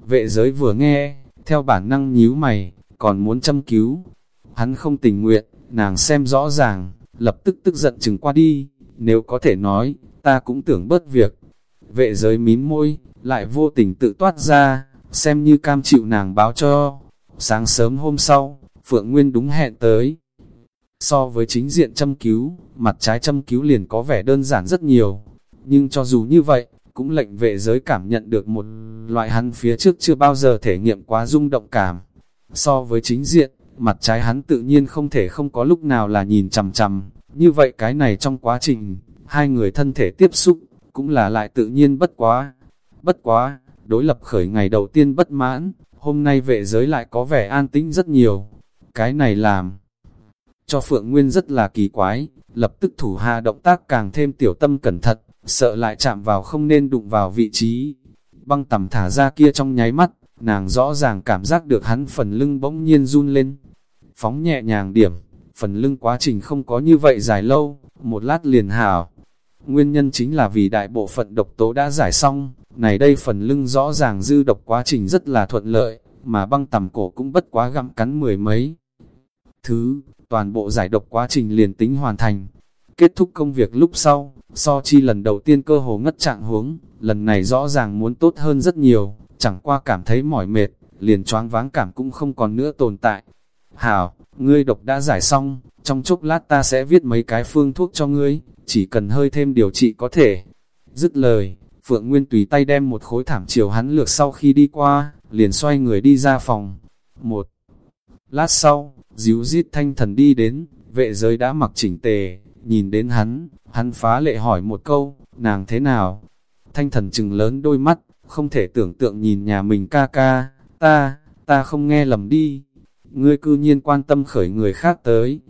Vệ giới vừa nghe, theo bản năng nhíu mày, còn muốn châm cứu. Hắn không tình nguyện, nàng xem rõ ràng, lập tức tức giận chừng qua đi, nếu có thể nói, ta cũng tưởng bớt việc. Vệ giới mím môi, lại vô tình tự toát ra, xem như cam chịu nàng báo cho. Sáng sớm hôm sau, Phượng Nguyên đúng hẹn tới. So với chính diện châm cứu, mặt trái châm cứu liền có vẻ đơn giản rất nhiều. Nhưng cho dù như vậy, cũng lệnh vệ giới cảm nhận được một loại hắn phía trước chưa bao giờ thể nghiệm quá rung động cảm. So với chính diện, mặt trái hắn tự nhiên không thể không có lúc nào là nhìn chằm chằm. Như vậy cái này trong quá trình, hai người thân thể tiếp xúc, cũng là lại tự nhiên bất quá. Bất quá, đối lập khởi ngày đầu tiên bất mãn, hôm nay vệ giới lại có vẻ an tĩnh rất nhiều. Cái này làm cho Phượng Nguyên rất là kỳ quái, lập tức thủ hạ động tác càng thêm tiểu tâm cẩn thận, sợ lại chạm vào không nên đụng vào vị trí. Băng tầm thả ra kia trong nháy mắt, nàng rõ ràng cảm giác được hắn phần lưng bỗng nhiên run lên. Phóng nhẹ nhàng điểm, phần lưng quá trình không có như vậy dài lâu, một lát liền hảo. Nguyên nhân chính là vì đại bộ phận độc tố đã giải xong, này đây phần lưng rõ ràng dư độc quá trình rất là thuận lợi, mà băng tầm cổ cũng bất quá gặm cắn mười mấy. Thứ, toàn bộ giải độc quá trình liền tính hoàn thành. Kết thúc công việc lúc sau, so chi lần đầu tiên cơ hồ ngất trạng huống, lần này rõ ràng muốn tốt hơn rất nhiều, chẳng qua cảm thấy mỏi mệt, liền choáng váng cảm cũng không còn nữa tồn tại. Hảo, ngươi độc đã giải xong, trong chốc lát ta sẽ viết mấy cái phương thuốc cho ngươi, chỉ cần hơi thêm điều trị có thể. Dứt lời, Phượng Nguyên tùy tay đem một khối thảm chiều hắn lược sau khi đi qua, liền xoay người đi ra phòng. Một lát sau, díu dít thanh thần đi đến, vệ giới đã mặc chỉnh tề, nhìn đến hắn, hắn phá lệ hỏi một câu, nàng thế nào? Thanh thần trừng lớn đôi mắt, không thể tưởng tượng nhìn nhà mình ca ca, ta, ta không nghe lầm đi, ngươi cư nhiên quan tâm khởi người khác tới.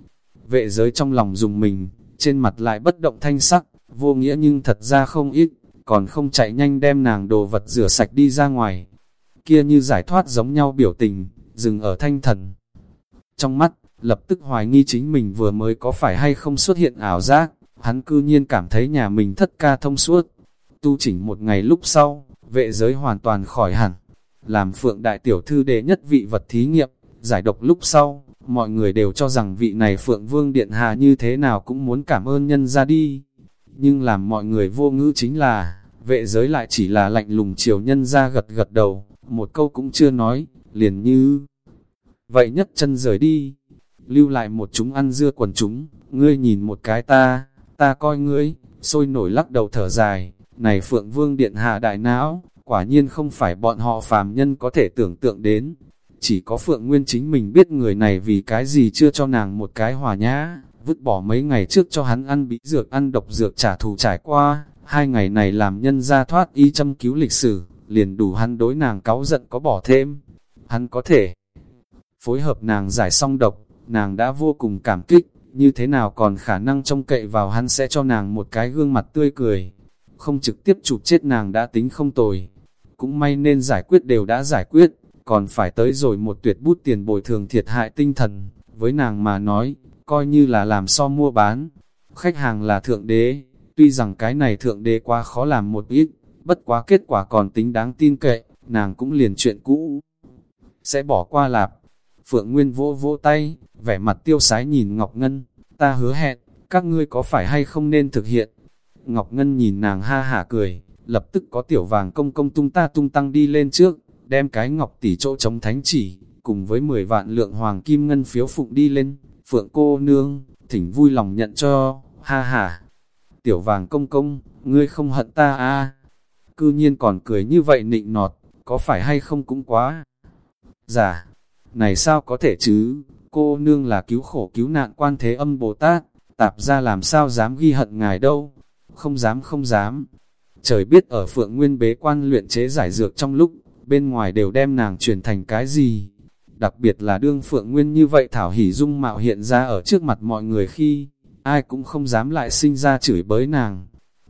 Vệ giới trong lòng dùng mình, trên mặt lại bất động thanh sắc, vô nghĩa nhưng thật ra không ít, còn không chạy nhanh đem nàng đồ vật rửa sạch đi ra ngoài. Kia như giải thoát giống nhau biểu tình, dừng ở thanh thần. Trong mắt, lập tức hoài nghi chính mình vừa mới có phải hay không xuất hiện ảo giác, hắn cư nhiên cảm thấy nhà mình thất ca thông suốt. Tu chỉnh một ngày lúc sau, vệ giới hoàn toàn khỏi hẳn, làm phượng đại tiểu thư đệ nhất vị vật thí nghiệm, giải độc lúc sau, mọi người đều cho rằng vị này phượng vương điện hạ như thế nào cũng muốn cảm ơn nhân ra đi. Nhưng làm mọi người vô ngữ chính là, vệ giới lại chỉ là lạnh lùng chiều nhân ra gật gật đầu, một câu cũng chưa nói, liền như... Vậy nhất chân rời đi, lưu lại một chúng ăn dưa quần chúng, ngươi nhìn một cái ta, ta coi ngươi, sôi nổi lắc đầu thở dài, này Phượng Vương Điện Hạ đại não, quả nhiên không phải bọn họ phàm nhân có thể tưởng tượng đến. Chỉ có Phượng Nguyên chính mình biết người này vì cái gì chưa cho nàng một cái hòa nhã, vứt bỏ mấy ngày trước cho hắn ăn bị dược ăn độc dược trả thù trải qua, hai ngày này làm nhân ra thoát y châm cứu lịch sử, liền đủ hắn đối nàng cáu giận có bỏ thêm. Hắn có thể phối hợp nàng giải xong độc, nàng đã vô cùng cảm kích, như thế nào còn khả năng trông cậy vào hắn sẽ cho nàng một cái gương mặt tươi cười. Không trực tiếp chụp chết nàng đã tính không tồi, cũng may nên giải quyết đều đã giải quyết, còn phải tới rồi một tuyệt bút tiền bồi thường thiệt hại tinh thần, với nàng mà nói, coi như là làm so mua bán. Khách hàng là thượng đế, tuy rằng cái này thượng đế quá khó làm một ít, bất quá kết quả còn tính đáng tin cậy, nàng cũng liền chuyện cũ. Sẽ bỏ qua lạp. Phượng Nguyên vỗ vỗ tay, vẻ mặt tiêu sái nhìn Ngọc Ngân, ta hứa hẹn, các ngươi có phải hay không nên thực hiện. Ngọc Ngân nhìn nàng ha hả cười, lập tức có tiểu vàng công công tung ta tung tăng đi lên trước, đem cái ngọc tỷ chỗ chống thánh chỉ, cùng với 10 vạn lượng hoàng kim ngân phiếu phụng đi lên, phượng cô nương, thỉnh vui lòng nhận cho, ha ha. Tiểu vàng công công, ngươi không hận ta à? Cư nhiên còn cười như vậy nịnh nọt, có phải hay không cũng quá. Giả, dạ, này sao có thể chứ, cô nương là cứu khổ cứu nạn quan thế âm Bồ Tát, tạp ra làm sao dám ghi hận ngài đâu, không dám không dám, Trời biết ở Phượng Nguyên bế quan luyện chế giải dược trong lúc, bên ngoài đều đem nàng truyền thành cái gì. Đặc biệt là đương Phượng Nguyên như vậy Thảo Hỷ Dung mạo hiện ra ở trước mặt mọi người khi, ai cũng không dám lại sinh ra chửi bới nàng.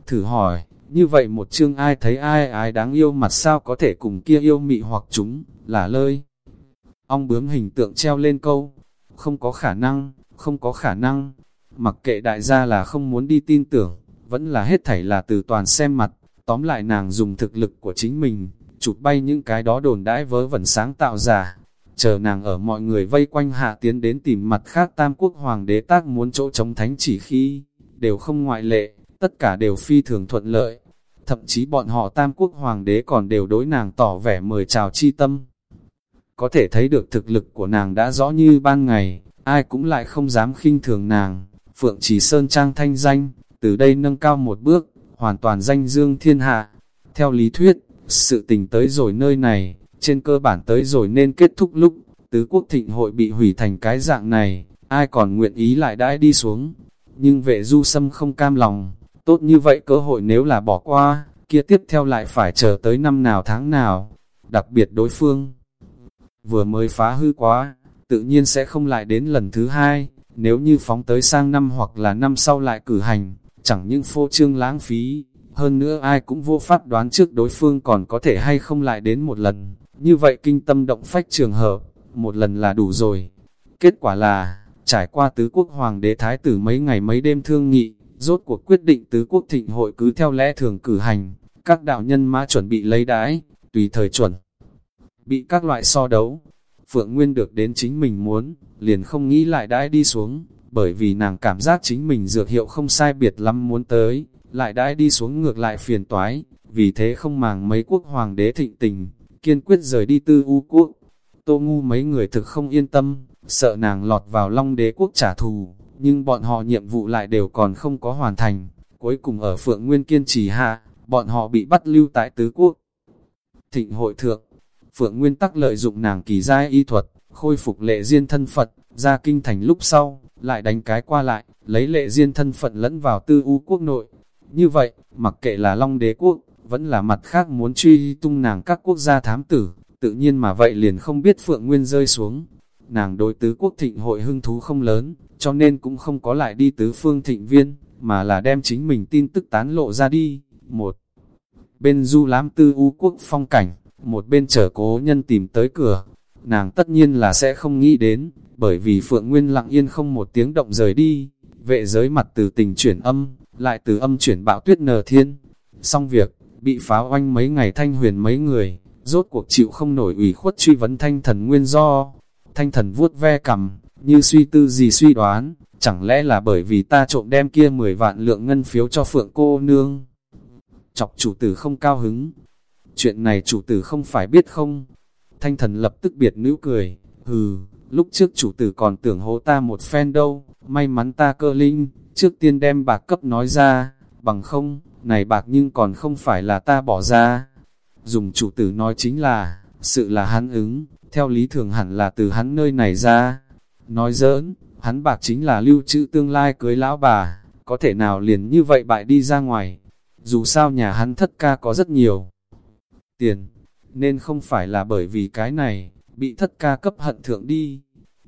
Thử hỏi, như vậy một chương ai thấy ai ai đáng yêu mặt sao có thể cùng kia yêu mị hoặc chúng, là lơi. Ong bướm hình tượng treo lên câu, không có khả năng, không có khả năng, mặc kệ đại gia là không muốn đi tin tưởng, vẫn là hết thảy là từ toàn xem mặt. Tóm lại nàng dùng thực lực của chính mình, chụp bay những cái đó đồn đãi vớ vẩn sáng tạo giả. Chờ nàng ở mọi người vây quanh hạ tiến đến tìm mặt khác tam quốc hoàng đế tác muốn chỗ chống thánh chỉ khi, đều không ngoại lệ, tất cả đều phi thường thuận lợi. Thậm chí bọn họ tam quốc hoàng đế còn đều đối nàng tỏ vẻ mời chào chi tâm. Có thể thấy được thực lực của nàng đã rõ như ban ngày, ai cũng lại không dám khinh thường nàng. Phượng Chỉ Sơn Trang thanh danh, từ đây nâng cao một bước, hoàn toàn danh dương thiên hạ. Theo lý thuyết, sự tình tới rồi nơi này, trên cơ bản tới rồi nên kết thúc lúc, tứ quốc thịnh hội bị hủy thành cái dạng này, ai còn nguyện ý lại đãi đi xuống. Nhưng vệ du sâm không cam lòng, tốt như vậy cơ hội nếu là bỏ qua, kia tiếp theo lại phải chờ tới năm nào tháng nào, đặc biệt đối phương. Vừa mới phá hư quá, tự nhiên sẽ không lại đến lần thứ hai, nếu như phóng tới sang năm hoặc là năm sau lại cử hành, chẳng những phô trương lãng phí, hơn nữa ai cũng vô pháp đoán trước đối phương còn có thể hay không lại đến một lần, như vậy kinh tâm động phách trường hợp, một lần là đủ rồi. Kết quả là, trải qua tứ quốc hoàng đế thái tử mấy ngày mấy đêm thương nghị, rốt cuộc quyết định tứ quốc thịnh hội cứ theo lẽ thường cử hành, các đạo nhân mã chuẩn bị lấy đái, tùy thời chuẩn. Bị các loại so đấu, Phượng Nguyên được đến chính mình muốn, liền không nghĩ lại đãi đi xuống, bởi vì nàng cảm giác chính mình dược hiệu không sai biệt lắm muốn tới, lại đãi đi xuống ngược lại phiền toái, vì thế không màng mấy quốc hoàng đế thịnh tình, kiên quyết rời đi tư u quốc. Tô ngu mấy người thực không yên tâm, sợ nàng lọt vào long đế quốc trả thù, nhưng bọn họ nhiệm vụ lại đều còn không có hoàn thành. Cuối cùng ở Phượng Nguyên kiên trì hạ, bọn họ bị bắt lưu tại tứ quốc. Thịnh hội thượng, Phượng Nguyên tắc lợi dụng nàng kỳ giai y thuật, khôi phục lệ duyên thân Phật, ra kinh thành lúc sau, lại đánh cái qua lại, lấy lệ duyên thân phận lẫn vào tư u quốc nội. Như vậy, mặc kệ là Long đế quốc, vẫn là mặt khác muốn truy tung nàng các quốc gia thám tử, tự nhiên mà vậy liền không biết Phượng Nguyên rơi xuống. Nàng đối tứ quốc thịnh hội hưng thú không lớn, cho nên cũng không có lại đi tứ phương thịnh viên, mà là đem chính mình tin tức tán lộ ra đi. Một bên du lãm tư u quốc phong cảnh, một bên chờ cố nhân tìm tới cửa. Nàng tất nhiên là sẽ không nghĩ đến, bởi vì Phượng Nguyên lặng yên không một tiếng động rời đi. Vệ giới mặt từ tình chuyển âm, lại từ âm chuyển bạo tuyết nờ thiên. Xong việc, bị phá oanh mấy ngày thanh huyền mấy người, rốt cuộc chịu không nổi ủy khuất truy vấn thanh thần nguyên do. Thanh thần vuốt ve cầm, như suy tư gì suy đoán, chẳng lẽ là bởi vì ta trộm đem kia 10 vạn lượng ngân phiếu cho phượng cô nương. Chọc chủ tử không cao hứng. Chuyện này chủ tử không phải biết không? Thanh thần lập tức biệt nữ cười, hừ, lúc trước chủ tử còn tưởng hố ta một phen đâu, may mắn ta cơ linh, trước tiên đem bạc cấp nói ra, bằng không, này bạc nhưng còn không phải là ta bỏ ra. Dùng chủ tử nói chính là, sự là hắn ứng, theo lý thường hẳn là từ hắn nơi này ra. Nói giỡn, hắn bạc chính là lưu trữ tương lai cưới lão bà, có thể nào liền như vậy bại đi ra ngoài. Dù sao nhà hắn thất ca có rất nhiều tiền, nên không phải là bởi vì cái này, bị thất ca cấp hận thượng đi.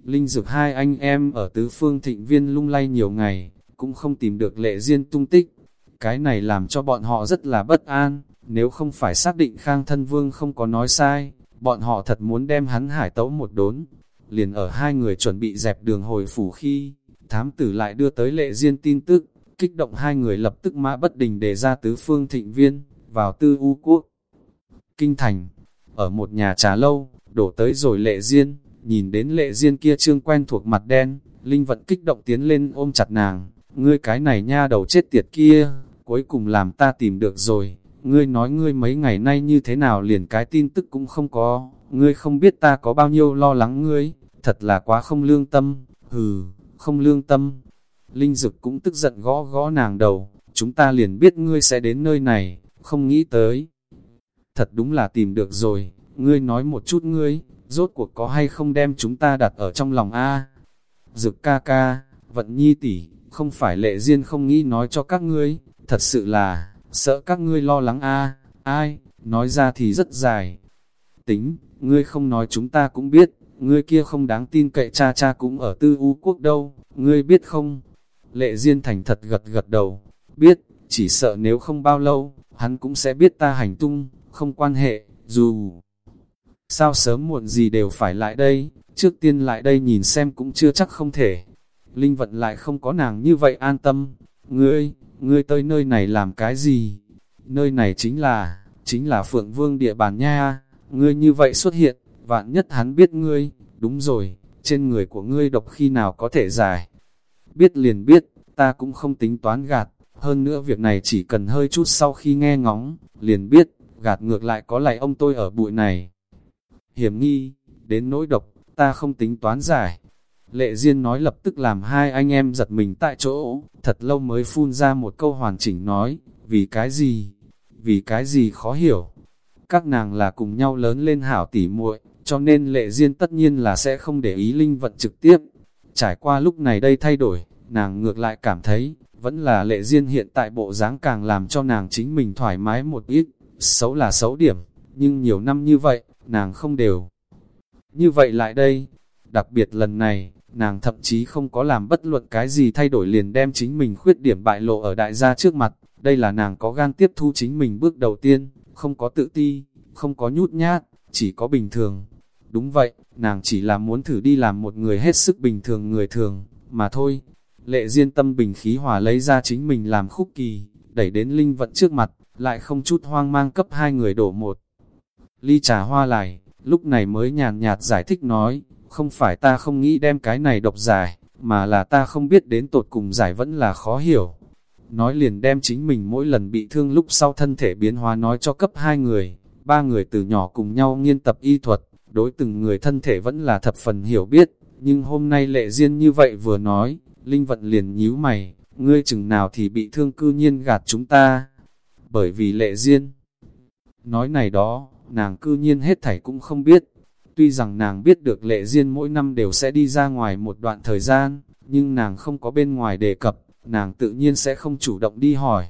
Linh dược hai anh em ở tứ phương thịnh viên lung lay nhiều ngày, cũng không tìm được lệ duyên tung tích. Cái này làm cho bọn họ rất là bất an, nếu không phải xác định Khang Thân Vương không có nói sai, bọn họ thật muốn đem hắn hải tấu một đốn. Liền ở hai người chuẩn bị dẹp đường hồi phủ khi, thám tử lại đưa tới lệ duyên tin tức, kích động hai người lập tức mã bất đình để ra tứ phương thịnh viên, vào tư u quốc. Kinh thành, ở một nhà trà lâu, đổ tới rồi lệ duyên, nhìn đến lệ duyên kia trương quen thuộc mặt đen, Linh vận kích động tiến lên ôm chặt nàng, ngươi cái này nha đầu chết tiệt kia, cuối cùng làm ta tìm được rồi, ngươi nói ngươi mấy ngày nay như thế nào liền cái tin tức cũng không có, ngươi không biết ta có bao nhiêu lo lắng ngươi, thật là quá không lương tâm, hừ, không lương tâm. Linh Dực cũng tức giận gõ gõ nàng đầu, chúng ta liền biết ngươi sẽ đến nơi này, không nghĩ tới. Thật đúng là tìm được rồi, ngươi nói một chút ngươi, rốt cuộc có hay không đem chúng ta đặt ở trong lòng A. Dực ca ca, vận nhi tỷ không phải lệ duyên không nghĩ nói cho các ngươi, thật sự là, sợ các ngươi lo lắng a ai, nói ra thì rất dài. Tính, ngươi không nói chúng ta cũng biết, ngươi kia không đáng tin cậy cha cha cũng ở tư u quốc đâu, ngươi biết không? Lệ Diên thành thật gật gật đầu, biết, chỉ sợ nếu không bao lâu, hắn cũng sẽ biết ta hành tung, không quan hệ, dù sao sớm muộn gì đều phải lại đây, trước tiên lại đây nhìn xem cũng chưa chắc không thể. Linh vận lại không có nàng như vậy an tâm, ngươi, ngươi tới nơi này làm cái gì? Nơi này chính là, chính là Phượng Vương địa bàn nha, ngươi như vậy xuất hiện, vạn nhất hắn biết ngươi, đúng rồi, trên người của ngươi độc khi nào có thể giải. Biết liền biết, ta cũng không tính toán gạt, hơn nữa việc này chỉ cần hơi chút sau khi nghe ngóng, liền biết, gạt ngược lại có lại ông tôi ở bụi này. Hiểm nghi, đến nỗi độc, ta không tính toán giải, Lệ Diên nói lập tức làm hai anh em giật mình tại chỗ, thật lâu mới phun ra một câu hoàn chỉnh nói, vì cái gì? Vì cái gì khó hiểu? Các nàng là cùng nhau lớn lên hảo tỉ muội, cho nên Lệ Diên tất nhiên là sẽ không để ý linh vận trực tiếp. Trải qua lúc này đây thay đổi, nàng ngược lại cảm thấy, vẫn là Lệ Diên hiện tại bộ dáng càng làm cho nàng chính mình thoải mái một ít, xấu là xấu điểm, nhưng nhiều năm như vậy, nàng không đều. Như vậy lại đây, đặc biệt lần này, nàng thậm chí không có làm bất luận cái gì thay đổi liền đem chính mình khuyết điểm bại lộ ở đại gia trước mặt, đây là nàng có gan tiếp thu chính mình bước đầu tiên, không có tự ti, không có nhút nhát, chỉ có bình thường. Đúng vậy, nàng chỉ là muốn thử đi làm một người hết sức bình thường người thường, mà thôi. Lệ Diên tâm bình khí hòa lấy ra chính mình làm khúc kỳ, đẩy đến Linh Vận trước mặt, lại không chút hoang mang cấp hai người đổ một. Ly trà hoa lại, lúc này mới nhàn nhạt giải thích nói, không phải ta không nghĩ đem cái này độc giải, mà là ta không biết đến tột cùng giải vẫn là khó hiểu. Nói liền đem chính mình mỗi lần bị thương lúc sau thân thể biến hóa nói cho cấp hai người, ba người từ nhỏ cùng nhau nghiên tập y thuật, đối từng người thân thể vẫn là thập phần hiểu biết, nhưng hôm nay lệ duyên như vậy vừa nói, Linh Vận liền nhíu mày, ngươi chừng nào thì bị thương cư nhiên gạt chúng ta, bởi vì lệ duyên. Nói này đó, nàng cư nhiên hết thảy cũng không biết, Tuy rằng nàng biết được lệ duyên mỗi năm đều sẽ đi ra ngoài một đoạn thời gian, nhưng nàng không có bên ngoài đề cập, nàng tự nhiên sẽ không chủ động đi hỏi.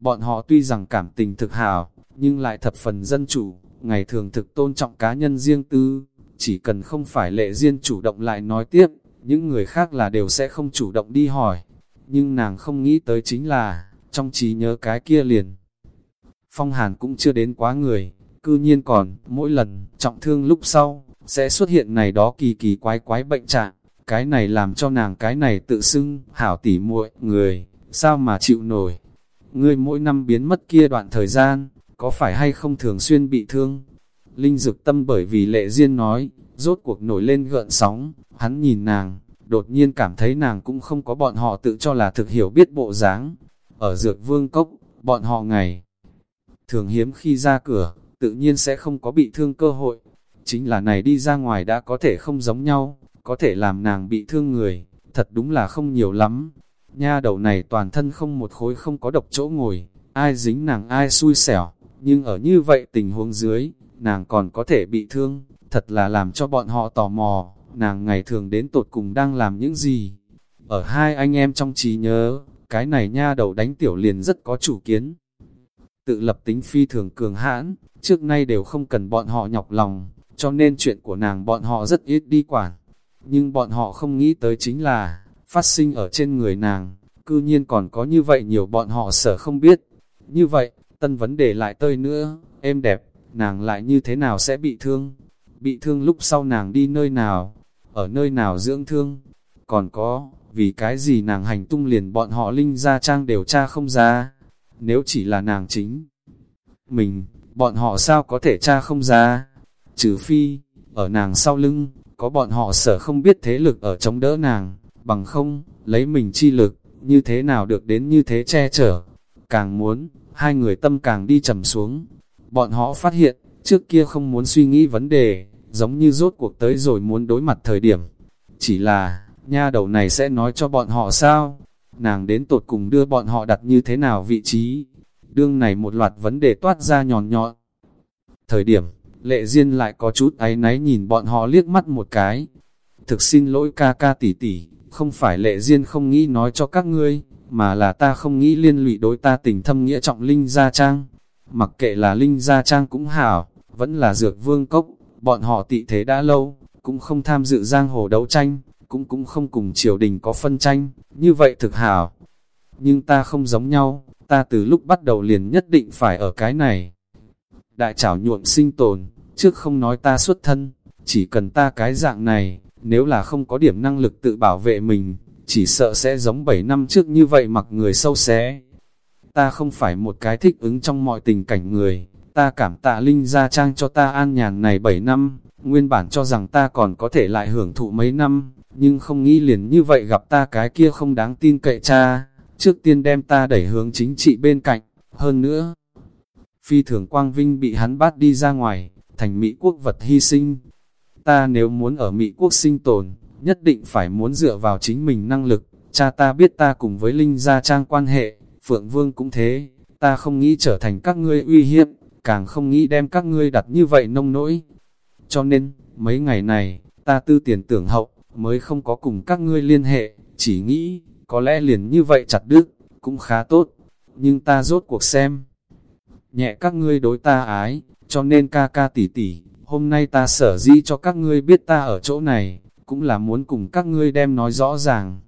Bọn họ tuy rằng cảm tình thực hào, nhưng lại thập phần dân chủ, ngày thường thực tôn trọng cá nhân riêng tư, chỉ cần không phải lệ duyên chủ động lại nói tiếp, những người khác là đều sẽ không chủ động đi hỏi. nhưng nàng không nghĩ tới chính là, trong trí nhớ cái kia liền. Phong hàn cũng chưa đến quá người, cư nhiên còn, mỗi lần, trọng thương lúc sau, sẽ xuất hiện này đó kỳ kỳ quái quái bệnh trạng, cái này làm cho nàng cái này tự xưng, hảo tỉ muội người, sao mà chịu nổi. Ngươi mỗi năm biến mất kia đoạn thời gian, có phải hay không thường xuyên bị thương? Linh dực tâm bởi vì lệ duyên nói, rốt cuộc nổi lên gợn sóng, hắn nhìn nàng, đột nhiên cảm thấy nàng cũng không có bọn họ tự cho là thực hiểu biết bộ dáng. Ở dược vương cốc, bọn họ ngày thường hiếm khi ra cửa, tự nhiên sẽ không có bị thương cơ hội. Chính là này đi ra ngoài đã có thể không giống nhau, có thể làm nàng bị thương người, thật đúng là không nhiều lắm. Nha đầu này toàn thân không một khối không có độc chỗ ngồi, ai dính nàng ai xui xẻo, nhưng ở như vậy tình huống dưới, nàng còn có thể bị thương, thật là làm cho bọn họ tò mò, nàng ngày thường đến tột cùng đang làm những gì. Ở hai anh em trong trí nhớ, cái này nha đầu đánh tiểu liền rất có chủ kiến. Tự lập tính phi thường cường hãn, trước nay đều không cần bọn họ nhọc lòng, cho nên chuyện của nàng bọn họ rất ít đi quản. Nhưng bọn họ không nghĩ tới chính là, phát sinh ở trên người nàng, cư nhiên còn có như vậy nhiều bọn họ sở không biết. Như vậy, tân vấn đề lại tơi nữa, êm đẹp, nàng lại như thế nào sẽ bị thương? Bị thương lúc sau nàng đi nơi nào? Ở nơi nào dưỡng thương? Còn có, vì cái gì nàng hành tung liền bọn họ linh ra trang đều tra không ra? Nếu chỉ là nàng chính mình, bọn họ sao có thể tra không ra? Trừ phi, ở nàng sau lưng, có bọn họ sở không biết thế lực ở chống đỡ nàng, bằng không, lấy mình chi lực, như thế nào được đến như thế che chở. Càng muốn, hai người tâm càng đi trầm xuống. Bọn họ phát hiện, trước kia không muốn suy nghĩ vấn đề, giống như rốt cuộc tới rồi muốn đối mặt thời điểm. Chỉ là, nha đầu này sẽ nói cho bọn họ sao? Nàng đến tột cùng đưa bọn họ đặt như thế nào vị trí? Đương này một loạt vấn đề toát ra nhòn nhọn. Thời điểm, lệ duyên lại có chút áy náy nhìn bọn họ liếc mắt một cái. Thực xin lỗi ca ca tỷ tỷ, không phải lệ duyên không nghĩ nói cho các ngươi, mà là ta không nghĩ liên lụy đối ta tình thâm nghĩa trọng Linh Gia Trang. Mặc kệ là Linh Gia Trang cũng hảo, vẫn là dược vương cốc, bọn họ tị thế đã lâu, cũng không tham dự giang hồ đấu tranh, cũng cũng không cùng triều đình có phân tranh, như vậy thực hảo. Nhưng ta không giống nhau, ta từ lúc bắt đầu liền nhất định phải ở cái này. Đại trảo nhuộm sinh tồn, trước không nói ta xuất thân, chỉ cần ta cái dạng này, nếu là không có điểm năng lực tự bảo vệ mình, chỉ sợ sẽ giống 7 năm trước như vậy mặc người sâu xé. Ta không phải một cái thích ứng trong mọi tình cảnh người, ta cảm tạ Linh Gia Trang cho ta an nhàn này 7 năm, nguyên bản cho rằng ta còn có thể lại hưởng thụ mấy năm, nhưng không nghĩ liền như vậy gặp ta cái kia không đáng tin cậy cha, trước tiên đem ta đẩy hướng chính trị bên cạnh, hơn nữa. Phi thường quang vinh bị hắn bắt đi ra ngoài, thành Mỹ quốc vật hy sinh. Ta nếu muốn ở Mỹ quốc sinh tồn, nhất định phải muốn dựa vào chính mình năng lực, cha ta biết ta cùng với Linh Gia Trang quan hệ, Phượng Vương cũng thế, ta không nghĩ trở thành các ngươi uy hiếp, càng không nghĩ đem các ngươi đặt như vậy nông nỗi. Cho nên, mấy ngày này, ta tư tiền tưởng hậu, mới không có cùng các ngươi liên hệ, chỉ nghĩ, có lẽ liền như vậy chặt đứt, cũng khá tốt, nhưng ta rốt cuộc xem. Nhẹ các ngươi đối ta ái, cho nên ca ca tỷ tỷ, hôm nay ta sở dĩ cho các ngươi biết ta ở chỗ này, cũng là muốn cùng các ngươi đem nói rõ ràng.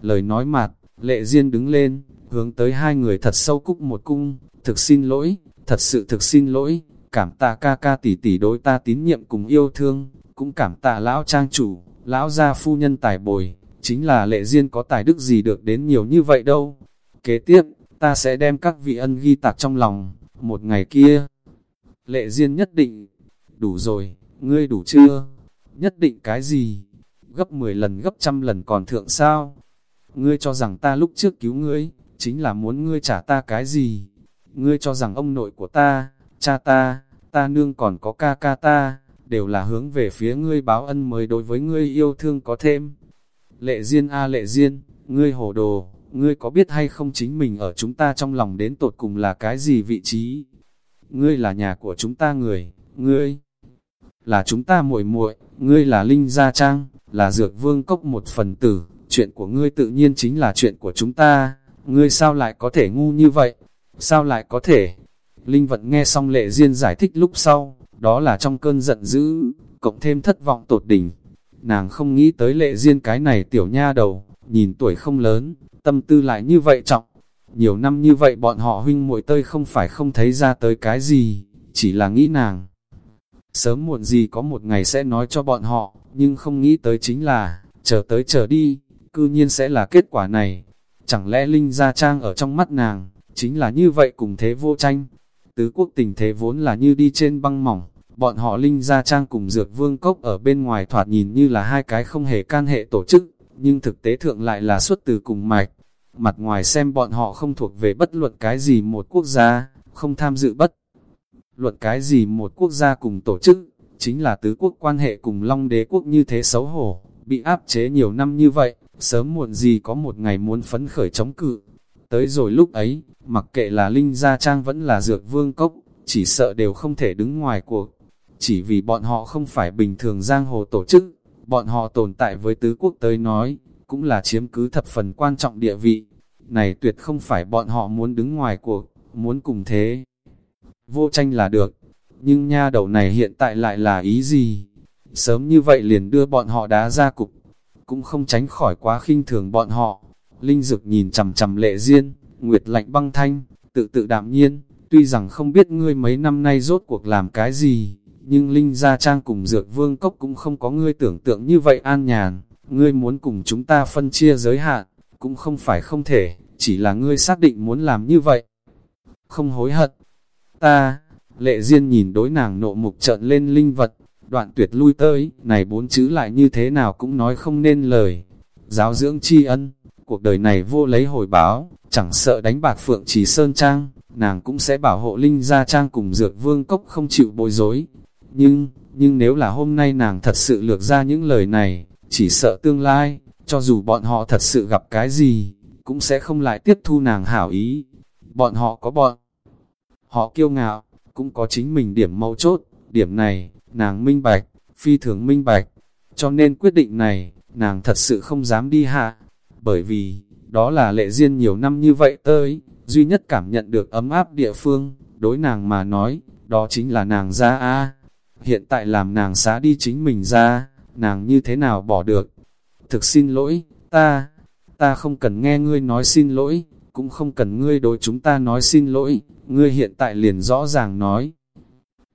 Lời nói mặt, lệ duyên đứng lên, hướng tới hai người thật sâu cúc một cung, thực xin lỗi, thật sự thực xin lỗi, cảm tạ ca ca tỷ tỷ đối ta tín nhiệm cùng yêu thương, cũng cảm tạ lão trang chủ, lão gia phu nhân tài bồi, chính là lệ duyên có tài đức gì được đến nhiều như vậy đâu. Kế tiếp, ta sẽ đem các vị ân ghi tạc trong lòng, một ngày kia. Lệ duyên nhất định, đủ rồi, ngươi đủ chưa? Nhất định cái gì? Gấp 10 lần gấp trăm lần còn thượng sao? Ngươi cho rằng ta lúc trước cứu ngươi, chính là muốn ngươi trả ta cái gì? Ngươi cho rằng ông nội của ta, cha ta, ta nương còn có ca ca ta, đều là hướng về phía ngươi báo ân mới đối với ngươi yêu thương có thêm. Lệ Diên a Lệ Diên, ngươi hồ đồ, ngươi có biết hay không chính mình ở chúng ta trong lòng đến tột cùng là cái gì vị trí? Ngươi là nhà của chúng ta người, ngươi là chúng ta muội muội, ngươi là Linh Gia Trang, là Dược Vương Cốc một phần tử, chuyện của ngươi tự nhiên chính là chuyện của chúng ta, ngươi sao lại có thể ngu như vậy? Sao lại có thể? Linh Vận nghe xong Lệ Diên giải thích lúc sau, đó là trong cơn giận dữ, cộng thêm thất vọng tột đỉnh. Nàng không nghĩ tới Lệ duyên cái này tiểu nha đầu, nhìn tuổi không lớn, tâm tư lại như vậy trọng. Nhiều năm như vậy bọn họ huynh muội tơi không phải không thấy ra tới cái gì, chỉ là nghĩ nàng. Sớm muộn gì có một ngày sẽ nói cho bọn họ, nhưng không nghĩ tới chính là, chờ tới chờ đi, cư nhiên sẽ là kết quả này. Chẳng lẽ Linh Gia Trang ở trong mắt nàng, chính là như vậy cùng thế vô tranh. Tứ quốc tình thế vốn là như đi trên băng mỏng, bọn họ Linh Gia Trang cùng Dược Vương Cốc ở bên ngoài thoạt nhìn như là hai cái không hề can hệ tổ chức, nhưng thực tế thượng lại là xuất từ cùng mạch. Mặt ngoài xem bọn họ không thuộc về bất luận cái gì một quốc gia, không tham dự bất luận cái gì một quốc gia cùng tổ chức, chính là tứ quốc quan hệ cùng Long đế quốc như thế xấu hổ, bị áp chế nhiều năm như vậy, sớm muộn gì có một ngày muốn phấn khởi chống cự. Tới rồi lúc ấy, mặc kệ là Linh Gia Trang vẫn là Dược Vương Cốc, chỉ sợ đều không thể đứng ngoài cuộc. Chỉ vì bọn họ không phải bình thường giang hồ tổ chức, bọn họ tồn tại với tứ quốc tới nói, cũng là chiếm cứ thập phần quan trọng địa vị. Này tuyệt không phải bọn họ muốn đứng ngoài cuộc, muốn cùng thế. Vô tranh là được, nhưng nha đầu này hiện tại lại là ý gì? Sớm như vậy liền đưa bọn họ đá ra cục, cũng không tránh khỏi quá khinh thường bọn họ. Linh Dực nhìn chầm chầm lệ duyên nguyệt lạnh băng thanh, tự tự đạm nhiên, tuy rằng không biết ngươi mấy năm nay rốt cuộc làm cái gì, nhưng Linh Gia Trang cùng Dược Vương Cốc cũng không có ngươi tưởng tượng như vậy an nhàn, ngươi muốn cùng chúng ta phân chia giới hạn, cũng không phải không thể, chỉ là ngươi xác định muốn làm như vậy. Không hối hận, ta, lệ duyên nhìn đối nàng nộ mục trợn lên linh vật, đoạn tuyệt lui tới, này bốn chữ lại như thế nào cũng nói không nên lời. Giáo dưỡng tri ân, cuộc đời này vô lấy hồi báo, chẳng sợ đánh bạc phượng chỉ sơn trang, nàng cũng sẽ bảo hộ linh gia trang cùng dược vương cốc không chịu bối rối. Nhưng, nhưng nếu là hôm nay nàng thật sự lược ra những lời này, chỉ sợ tương lai, cho dù bọn họ thật sự gặp cái gì, cũng sẽ không lại tiếp thu nàng hảo ý. Bọn họ có bọn, họ kiêu ngạo, cũng có chính mình điểm mâu chốt, điểm này, nàng minh bạch, phi thường minh bạch, cho nên quyết định này, nàng thật sự không dám đi hạ, bởi vì, đó là lệ duyên nhiều năm như vậy tới, duy nhất cảm nhận được ấm áp địa phương, đối nàng mà nói, đó chính là nàng ra a hiện tại làm nàng xá đi chính mình ra, nàng như thế nào bỏ được, thực xin lỗi, ta, ta không cần nghe ngươi nói xin lỗi, cũng không cần ngươi đối chúng ta nói xin lỗi, ngươi hiện tại liền rõ ràng nói,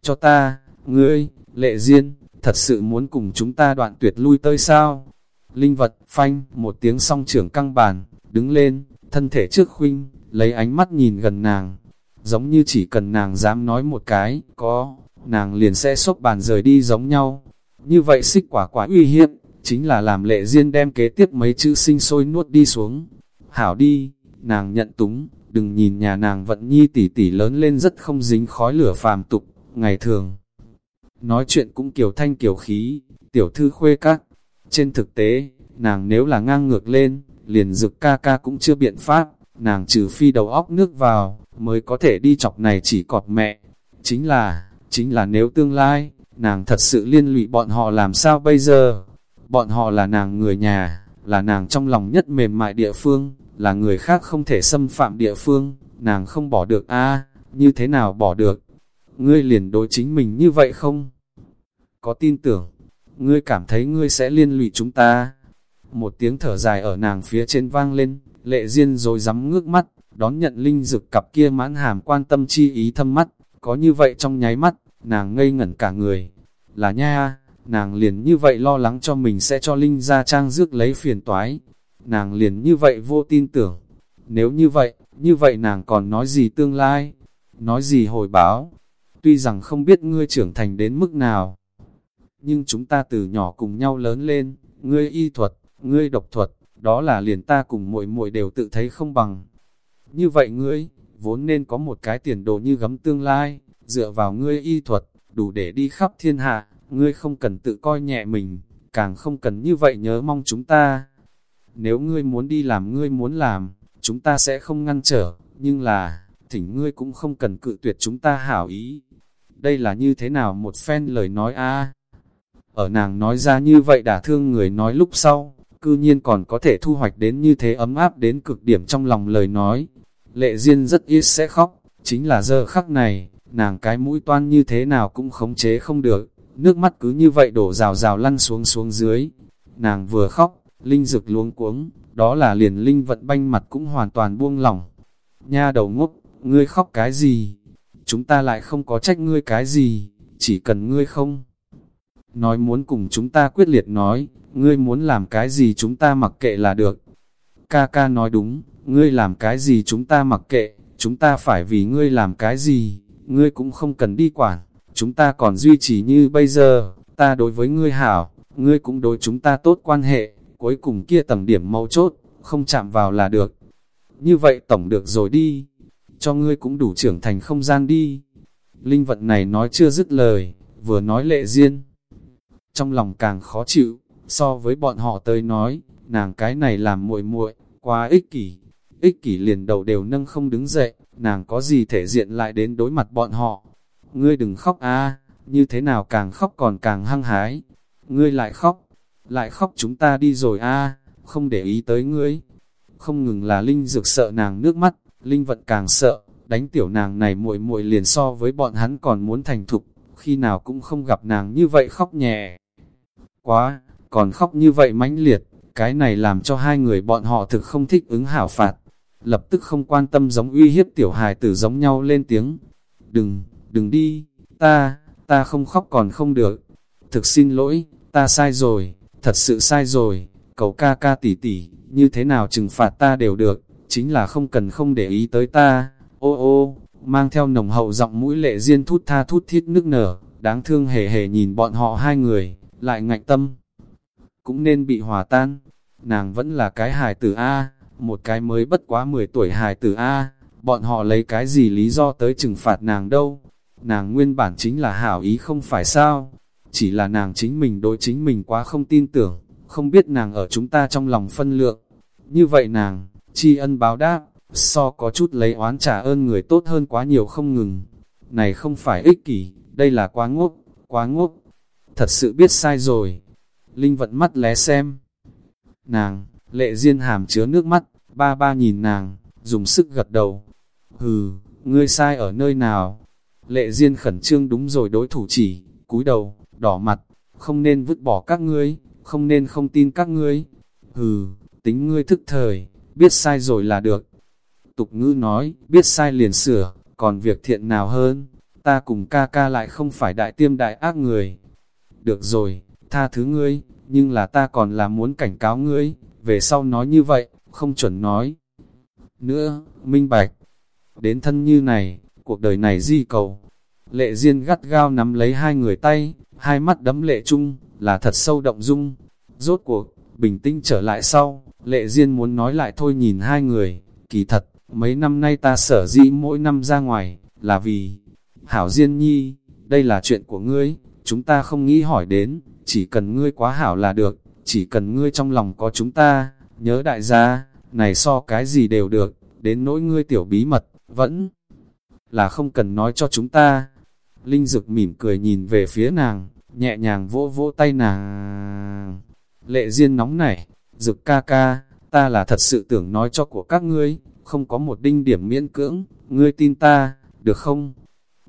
cho ta, ngươi, Lệ duyên thật sự muốn cùng chúng ta đoạn tuyệt lui tới sao? Linh vật, phanh, một tiếng song trưởng căng bàn, đứng lên, thân thể trước khuynh, lấy ánh mắt nhìn gần nàng. Giống như chỉ cần nàng dám nói một cái, có, nàng liền sẽ xốc bàn rời đi giống nhau. Như vậy xích quả quả uy hiếp, chính là làm lệ duyên đem kế tiếp mấy chữ sinh sôi nuốt đi xuống. Hảo đi, nàng nhận túng, đừng nhìn nhà nàng vận nhi tỷ tỷ lớn lên rất không dính khói lửa phàm tục, ngày thường nói chuyện cũng kiểu thanh kiểu khí, tiểu thư khuê các. Trên thực tế, nàng nếu là ngang ngược lên, liền dực ca ca cũng chưa biện pháp, nàng trừ phi đầu óc nước vào, mới có thể đi chọc này chỉ cọt mẹ. Chính là, chính là nếu tương lai, nàng thật sự liên lụy bọn họ làm sao bây giờ? Bọn họ là nàng người nhà, là nàng trong lòng nhất mềm mại địa phương, là người khác không thể xâm phạm địa phương, nàng không bỏ được a như thế nào bỏ được? Ngươi liền đối chính mình như vậy không? có tin tưởng, ngươi cảm thấy ngươi sẽ liên lụy chúng ta. Một tiếng thở dài ở nàng phía trên vang lên, lệ duyên rồi rắm ngước mắt, đón nhận linh dực cặp kia mãn hàm quan tâm chi ý thâm mắt, có như vậy trong nháy mắt, nàng ngây ngẩn cả người. Là nha, nàng liền như vậy lo lắng cho mình sẽ cho linh ra trang rước lấy phiền toái. Nàng liền như vậy vô tin tưởng. Nếu như vậy, như vậy nàng còn nói gì tương lai? Nói gì hồi báo? Tuy rằng không biết ngươi trưởng thành đến mức nào, nhưng chúng ta từ nhỏ cùng nhau lớn lên, ngươi y thuật, ngươi độc thuật, đó là liền ta cùng muội muội đều tự thấy không bằng. Như vậy ngươi, vốn nên có một cái tiền đồ như gấm tương lai, dựa vào ngươi y thuật, đủ để đi khắp thiên hạ, ngươi không cần tự coi nhẹ mình, càng không cần như vậy nhớ mong chúng ta. Nếu ngươi muốn đi làm ngươi muốn làm, chúng ta sẽ không ngăn trở, nhưng là, thỉnh ngươi cũng không cần cự tuyệt chúng ta hảo ý. Đây là như thế nào một phen lời nói a ở nàng nói ra như vậy đã thương người nói lúc sau, cư nhiên còn có thể thu hoạch đến như thế ấm áp đến cực điểm trong lòng lời nói. Lệ Diên rất ít sẽ khóc, chính là giờ khắc này, nàng cái mũi toan như thế nào cũng khống chế không được, nước mắt cứ như vậy đổ rào rào lăn xuống xuống dưới. Nàng vừa khóc, linh dực luống cuống, đó là liền linh vận banh mặt cũng hoàn toàn buông lỏng. Nha đầu ngốc, ngươi khóc cái gì? Chúng ta lại không có trách ngươi cái gì, chỉ cần ngươi không. Nói muốn cùng chúng ta quyết liệt nói, ngươi muốn làm cái gì chúng ta mặc kệ là được. Ca ca nói đúng, ngươi làm cái gì chúng ta mặc kệ, chúng ta phải vì ngươi làm cái gì, ngươi cũng không cần đi quản, chúng ta còn duy trì như bây giờ, ta đối với ngươi hảo, ngươi cũng đối chúng ta tốt quan hệ, cuối cùng kia tầng điểm mấu chốt, không chạm vào là được. Như vậy tổng được rồi đi, cho ngươi cũng đủ trưởng thành không gian đi. Linh vận này nói chưa dứt lời, vừa nói lệ duyên. Trong lòng càng khó chịu, so với bọn họ tới nói, nàng cái này làm muội muội quá ích kỷ. Ích kỷ liền đầu đều nâng không đứng dậy, nàng có gì thể diện lại đến đối mặt bọn họ. Ngươi đừng khóc a như thế nào càng khóc còn càng hăng hái. Ngươi lại khóc, lại khóc chúng ta đi rồi a không để ý tới ngươi. Không ngừng là Linh Dược sợ nàng nước mắt, Linh Vận càng sợ, đánh tiểu nàng này muội muội liền so với bọn hắn còn muốn thành thục, khi nào cũng không gặp nàng như vậy khóc nhẹ. Quá, còn khóc như vậy mãnh liệt, cái này làm cho hai người bọn họ thực không thích ứng hảo phạt. Lập tức không quan tâm giống uy hiếp tiểu hài tử giống nhau lên tiếng. Đừng, đừng đi, ta, ta không khóc còn không được. Thực xin lỗi, ta sai rồi, thật sự sai rồi, cậu ca ca tỷ tỷ, như thế nào trừng phạt ta đều được, chính là không cần không để ý tới ta. Ô ô, mang theo nồng hậu giọng mũi lệ riêng thút tha thút thiết nước nở, đáng thương hề hề nhìn bọn họ hai người, lại ngạnh tâm. Cũng nên bị hòa tan, nàng vẫn là cái hài tử A, một cái mới bất quá 10 tuổi hài tử A, bọn họ lấy cái gì lý do tới trừng phạt nàng đâu. Nàng nguyên bản chính là hảo ý không phải sao, chỉ là nàng chính mình đối chính mình quá không tin tưởng, không biết nàng ở chúng ta trong lòng phân lượng. Như vậy nàng, tri ân báo đáp, so có chút lấy oán trả ơn người tốt hơn quá nhiều không ngừng. Này không phải ích kỷ, đây là quá ngốc, quá ngốc. Thật sự biết sai rồi. Linh vận mắt lé xem. Nàng, lệ duyên hàm chứa nước mắt, ba ba nhìn nàng, dùng sức gật đầu. Hừ, ngươi sai ở nơi nào? Lệ duyên khẩn trương đúng rồi đối thủ chỉ, cúi đầu, đỏ mặt, không nên vứt bỏ các ngươi, không nên không tin các ngươi. Hừ, tính ngươi thức thời, biết sai rồi là được. Tục ngữ nói, biết sai liền sửa, còn việc thiện nào hơn, ta cùng ca ca lại không phải đại tiêm đại ác người. Được rồi, tha thứ ngươi, nhưng là ta còn là muốn cảnh cáo ngươi, về sau nói như vậy, không chuẩn nói. Nữa, minh bạch, đến thân như này, cuộc đời này di cầu. Lệ Diên gắt gao nắm lấy hai người tay, hai mắt đấm lệ chung, là thật sâu động dung. Rốt cuộc, bình tĩnh trở lại sau, Lệ Diên muốn nói lại thôi nhìn hai người, kỳ thật, mấy năm nay ta sở dĩ mỗi năm ra ngoài, là vì, Hảo Diên Nhi, đây là chuyện của ngươi, chúng ta không nghĩ hỏi đến, chỉ cần ngươi quá hảo là được, chỉ cần ngươi trong lòng có chúng ta, nhớ đại gia, này so cái gì đều được, đến nỗi ngươi tiểu bí mật, vẫn là không cần nói cho chúng ta. Linh Dực mỉm cười nhìn về phía nàng, nhẹ nhàng vỗ vỗ tay nàng. Lệ Diên nóng nảy, Dực ca ca, ta là thật sự tưởng nói cho của các ngươi, không có một đinh điểm miễn cưỡng, ngươi tin ta, được không?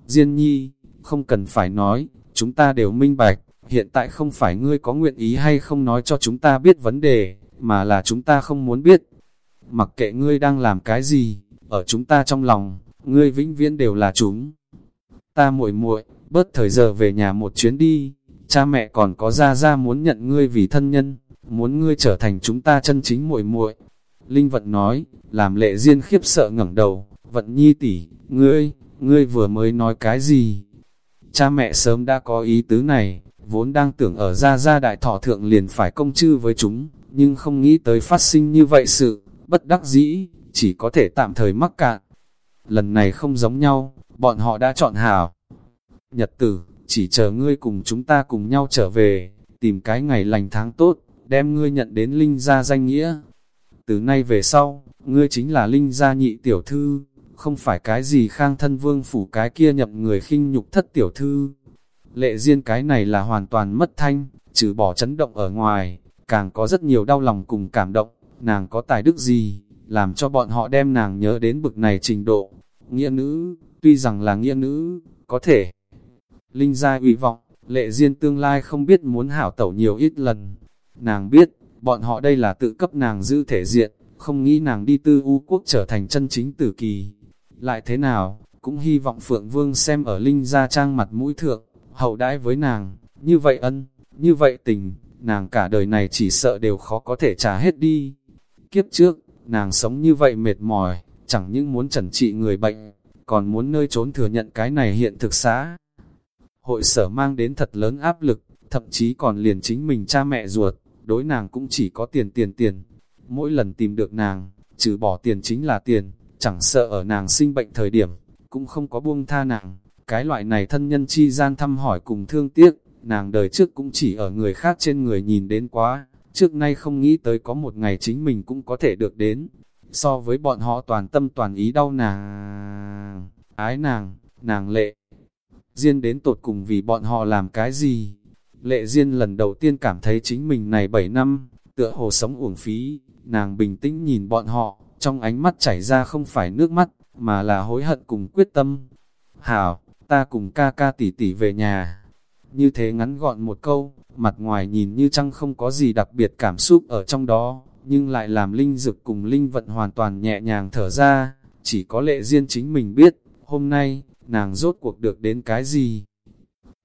Diên nhi, không cần phải nói, chúng ta đều minh bạch, hiện tại không phải ngươi có nguyện ý hay không nói cho chúng ta biết vấn đề, mà là chúng ta không muốn biết. Mặc kệ ngươi đang làm cái gì, ở chúng ta trong lòng, ngươi vĩnh viễn đều là chúng. Ta muội muội, bớt thời giờ về nhà một chuyến đi, cha mẹ còn có ra ra muốn nhận ngươi vì thân nhân, muốn ngươi trở thành chúng ta chân chính muội muội. Linh Vận nói, làm lệ duyên khiếp sợ ngẩng đầu, Vận nhi tỷ, ngươi, ngươi vừa mới nói cái gì? Cha mẹ sớm đã có ý tứ này, vốn đang tưởng ở ra ra đại thọ thượng liền phải công chư với chúng, nhưng không nghĩ tới phát sinh như vậy sự, bất đắc dĩ, chỉ có thể tạm thời mắc cạn. Lần này không giống nhau, bọn họ đã chọn hảo. Nhật tử, chỉ chờ ngươi cùng chúng ta cùng nhau trở về, tìm cái ngày lành tháng tốt, đem ngươi nhận đến Linh gia danh nghĩa. Từ nay về sau, ngươi chính là Linh gia nhị tiểu thư, không phải cái gì khang thân vương phủ cái kia nhậm người khinh nhục thất tiểu thư. Lệ duyên cái này là hoàn toàn mất thanh, trừ bỏ chấn động ở ngoài, càng có rất nhiều đau lòng cùng cảm động, nàng có tài đức gì, làm cho bọn họ đem nàng nhớ đến bực này trình độ. Nghĩa nữ, tuy rằng là nghĩa nữ, có thể. Linh gia ủy vọng, lệ duyên tương lai không biết muốn hảo tẩu nhiều ít lần. Nàng biết, bọn họ đây là tự cấp nàng giữ thể diện, không nghĩ nàng đi tư u quốc trở thành chân chính tử kỳ. Lại thế nào, cũng hy vọng Phượng Vương xem ở Linh Gia Trang mặt mũi thượng, hậu đãi với nàng, như vậy ân, như vậy tình, nàng cả đời này chỉ sợ đều khó có thể trả hết đi. Kiếp trước, nàng sống như vậy mệt mỏi, chẳng những muốn chẩn trị người bệnh, còn muốn nơi trốn thừa nhận cái này hiện thực xã. Hội sở mang đến thật lớn áp lực, thậm chí còn liền chính mình cha mẹ ruột, đối nàng cũng chỉ có tiền tiền tiền. Mỗi lần tìm được nàng, trừ bỏ tiền chính là tiền, chẳng sợ ở nàng sinh bệnh thời điểm, cũng không có buông tha nàng. Cái loại này thân nhân chi gian thăm hỏi cùng thương tiếc, nàng đời trước cũng chỉ ở người khác trên người nhìn đến quá, trước nay không nghĩ tới có một ngày chính mình cũng có thể được đến. So với bọn họ toàn tâm toàn ý đau nàng, ái nàng, nàng lệ. Diên đến tột cùng vì bọn họ làm cái gì? Lệ Diên lần đầu tiên cảm thấy chính mình này 7 năm, tựa hồ sống uổng phí, nàng bình tĩnh nhìn bọn họ, trong ánh mắt chảy ra không phải nước mắt, mà là hối hận cùng quyết tâm. Hảo, ta cùng ca ca tỷ tỷ về nhà. Như thế ngắn gọn một câu, mặt ngoài nhìn như chăng không có gì đặc biệt cảm xúc ở trong đó, nhưng lại làm linh dực cùng linh vận hoàn toàn nhẹ nhàng thở ra, chỉ có lệ duyên chính mình biết, hôm nay, nàng rốt cuộc được đến cái gì.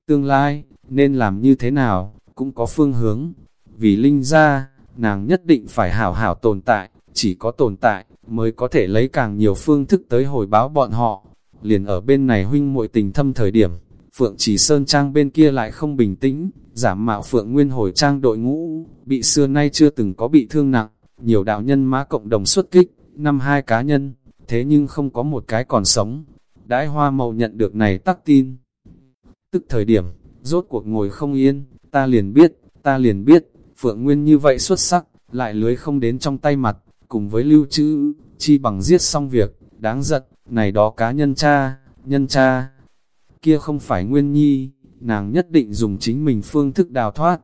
Tương lai, nên làm như thế nào, cũng có phương hướng, vì linh ra, nàng nhất định phải hảo hảo tồn tại, chỉ có tồn tại, mới có thể lấy càng nhiều phương thức tới hồi báo bọn họ. Liền ở bên này huynh muội tình thâm thời điểm, Phượng Chỉ Sơn Trang bên kia lại không bình tĩnh, giảm mạo Phượng Nguyên hồi trang đội ngũ, bị xưa nay chưa từng có bị thương nặng, nhiều đạo nhân mã cộng đồng xuất kích, năm hai cá nhân, thế nhưng không có một cái còn sống. Đãi hoa màu nhận được này tắc tin. Tức thời điểm, rốt cuộc ngồi không yên, ta liền biết, ta liền biết, Phượng Nguyên như vậy xuất sắc, lại lưới không đến trong tay mặt, cùng với lưu trữ, chi bằng giết xong việc, đáng giận, này đó cá nhân cha, nhân cha, kia không phải Nguyên Nhi, nàng nhất định dùng chính mình phương thức đào thoát.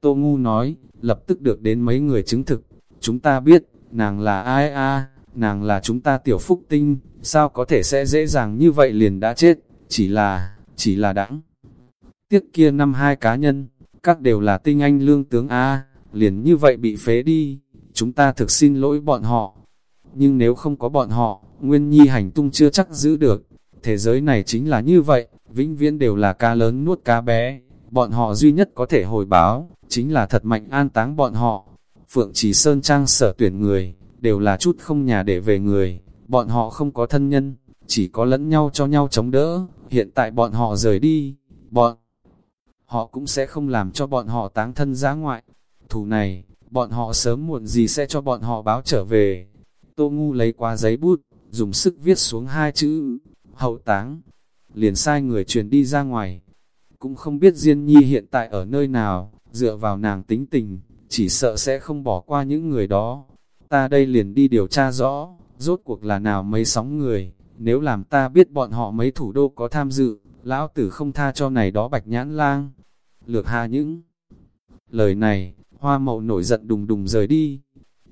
Tô Ngu nói, lập tức được đến mấy người chứng thực, chúng ta biết, nàng là ai a nàng là chúng ta tiểu phúc tinh, sao có thể sẽ dễ dàng như vậy liền đã chết, chỉ là, chỉ là đãng. Tiếc kia năm hai cá nhân, các đều là tinh anh lương tướng A, liền như vậy bị phế đi, chúng ta thực xin lỗi bọn họ. Nhưng nếu không có bọn họ, Nguyên Nhi hành tung chưa chắc giữ được. Thế giới này chính là như vậy, vĩnh viễn đều là cá lớn nuốt cá bé. Bọn họ duy nhất có thể hồi báo, chính là thật mạnh an táng bọn họ. Phượng Trì Sơn Trang sở tuyển người, đều là chút không nhà để về người. Bọn họ không có thân nhân, chỉ có lẫn nhau cho nhau chống đỡ. Hiện tại bọn họ rời đi, bọn họ cũng sẽ không làm cho bọn họ táng thân giá ngoại. Thù này, bọn họ sớm muộn gì sẽ cho bọn họ báo trở về. Tô Ngu lấy qua giấy bút, dùng sức viết xuống hai chữ, hậu táng, liền sai người truyền đi ra ngoài. Cũng không biết Diên Nhi hiện tại ở nơi nào, dựa vào nàng tính tình, chỉ sợ sẽ không bỏ qua những người đó. Ta đây liền đi điều tra rõ, rốt cuộc là nào mấy sóng người, nếu làm ta biết bọn họ mấy thủ đô có tham dự, lão tử không tha cho này đó bạch nhãn lang. Lược hà những lời này, hoa mậu nổi giận đùng đùng rời đi.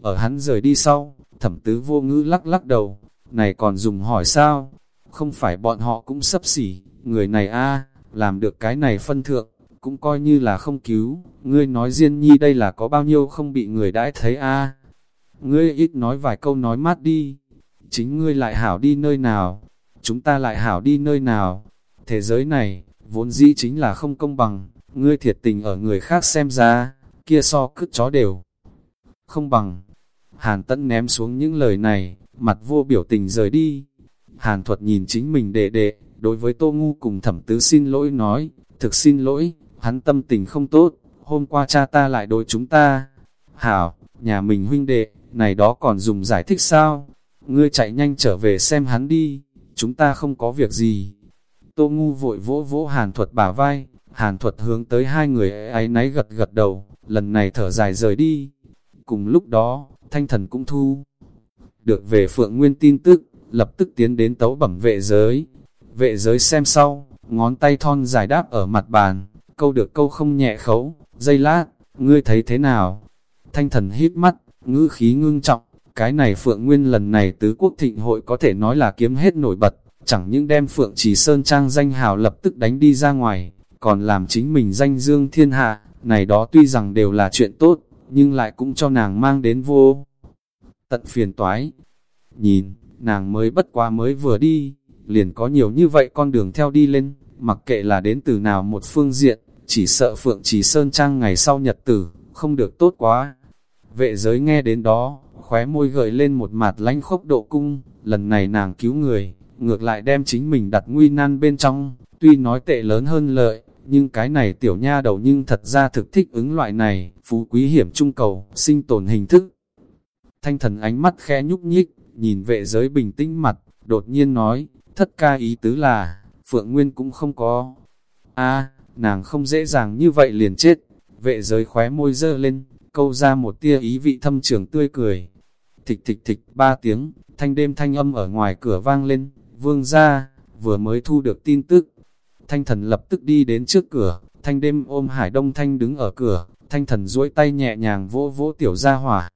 Ở hắn rời đi sau, thẩm tứ vô ngữ lắc lắc đầu, này còn dùng hỏi sao? Không phải bọn họ cũng sắp xỉ, người này a làm được cái này phân thượng, cũng coi như là không cứu. Ngươi nói riêng nhi đây là có bao nhiêu không bị người đãi thấy a Ngươi ít nói vài câu nói mát đi, chính ngươi lại hảo đi nơi nào, chúng ta lại hảo đi nơi nào. Thế giới này, vốn dĩ chính là không công bằng, ngươi thiệt tình ở người khác xem ra, kia so cứt chó đều. Không bằng, Hàn Tẫn ném xuống những lời này, mặt vô biểu tình rời đi. Hàn Thuật nhìn chính mình đệ đệ, đối với Tô Ngu cùng thẩm tứ xin lỗi nói, thực xin lỗi, hắn tâm tình không tốt, hôm qua cha ta lại đối chúng ta. Hảo, nhà mình huynh đệ, này đó còn dùng giải thích sao? Ngươi chạy nhanh trở về xem hắn đi, chúng ta không có việc gì. Tô Ngu vội vỗ vỗ Hàn Thuật bả vai, Hàn Thuật hướng tới hai người ấy náy gật gật đầu, lần này thở dài rời đi. Cùng lúc đó, thanh thần cũng thu. Được về Phượng Nguyên tin tức, lập tức tiến đến tấu bẩm vệ giới. Vệ giới xem sau, ngón tay thon dài đáp ở mặt bàn, câu được câu không nhẹ khấu, dây lát, ngươi thấy thế nào? Thanh thần hít mắt, ngữ khí ngưng trọng, cái này Phượng Nguyên lần này tứ quốc thịnh hội có thể nói là kiếm hết nổi bật, chẳng những đem Phượng Chỉ Sơn Trang danh hào lập tức đánh đi ra ngoài, còn làm chính mình danh dương thiên hạ, này đó tuy rằng đều là chuyện tốt, nhưng lại cũng cho nàng mang đến vô. Tận phiền toái, nhìn, nàng mới bất quá mới vừa đi, liền có nhiều như vậy con đường theo đi lên, mặc kệ là đến từ nào một phương diện, chỉ sợ Phượng Trì Sơn Trang ngày sau nhật tử, không được tốt quá. Vệ giới nghe đến đó, khóe môi gợi lên một mặt lánh khốc độ cung, lần này nàng cứu người, ngược lại đem chính mình đặt nguy nan bên trong, tuy nói tệ lớn hơn lợi, nhưng cái này tiểu nha đầu nhưng thật ra thực thích ứng loại này, phú quý hiểm trung cầu, sinh tồn hình thức. Thanh thần ánh mắt khẽ nhúc nhích, nhìn vệ giới bình tĩnh mặt, đột nhiên nói, thất ca ý tứ là, Phượng Nguyên cũng không có. a nàng không dễ dàng như vậy liền chết. Vệ giới khóe môi dơ lên, câu ra một tia ý vị thâm trường tươi cười. Thịch thịch thịch, ba tiếng, thanh đêm thanh âm ở ngoài cửa vang lên, vương ra, vừa mới thu được tin tức. Thanh thần lập tức đi đến trước cửa, thanh đêm ôm hải đông thanh đứng ở cửa, thanh thần duỗi tay nhẹ nhàng vỗ vỗ tiểu gia hỏa.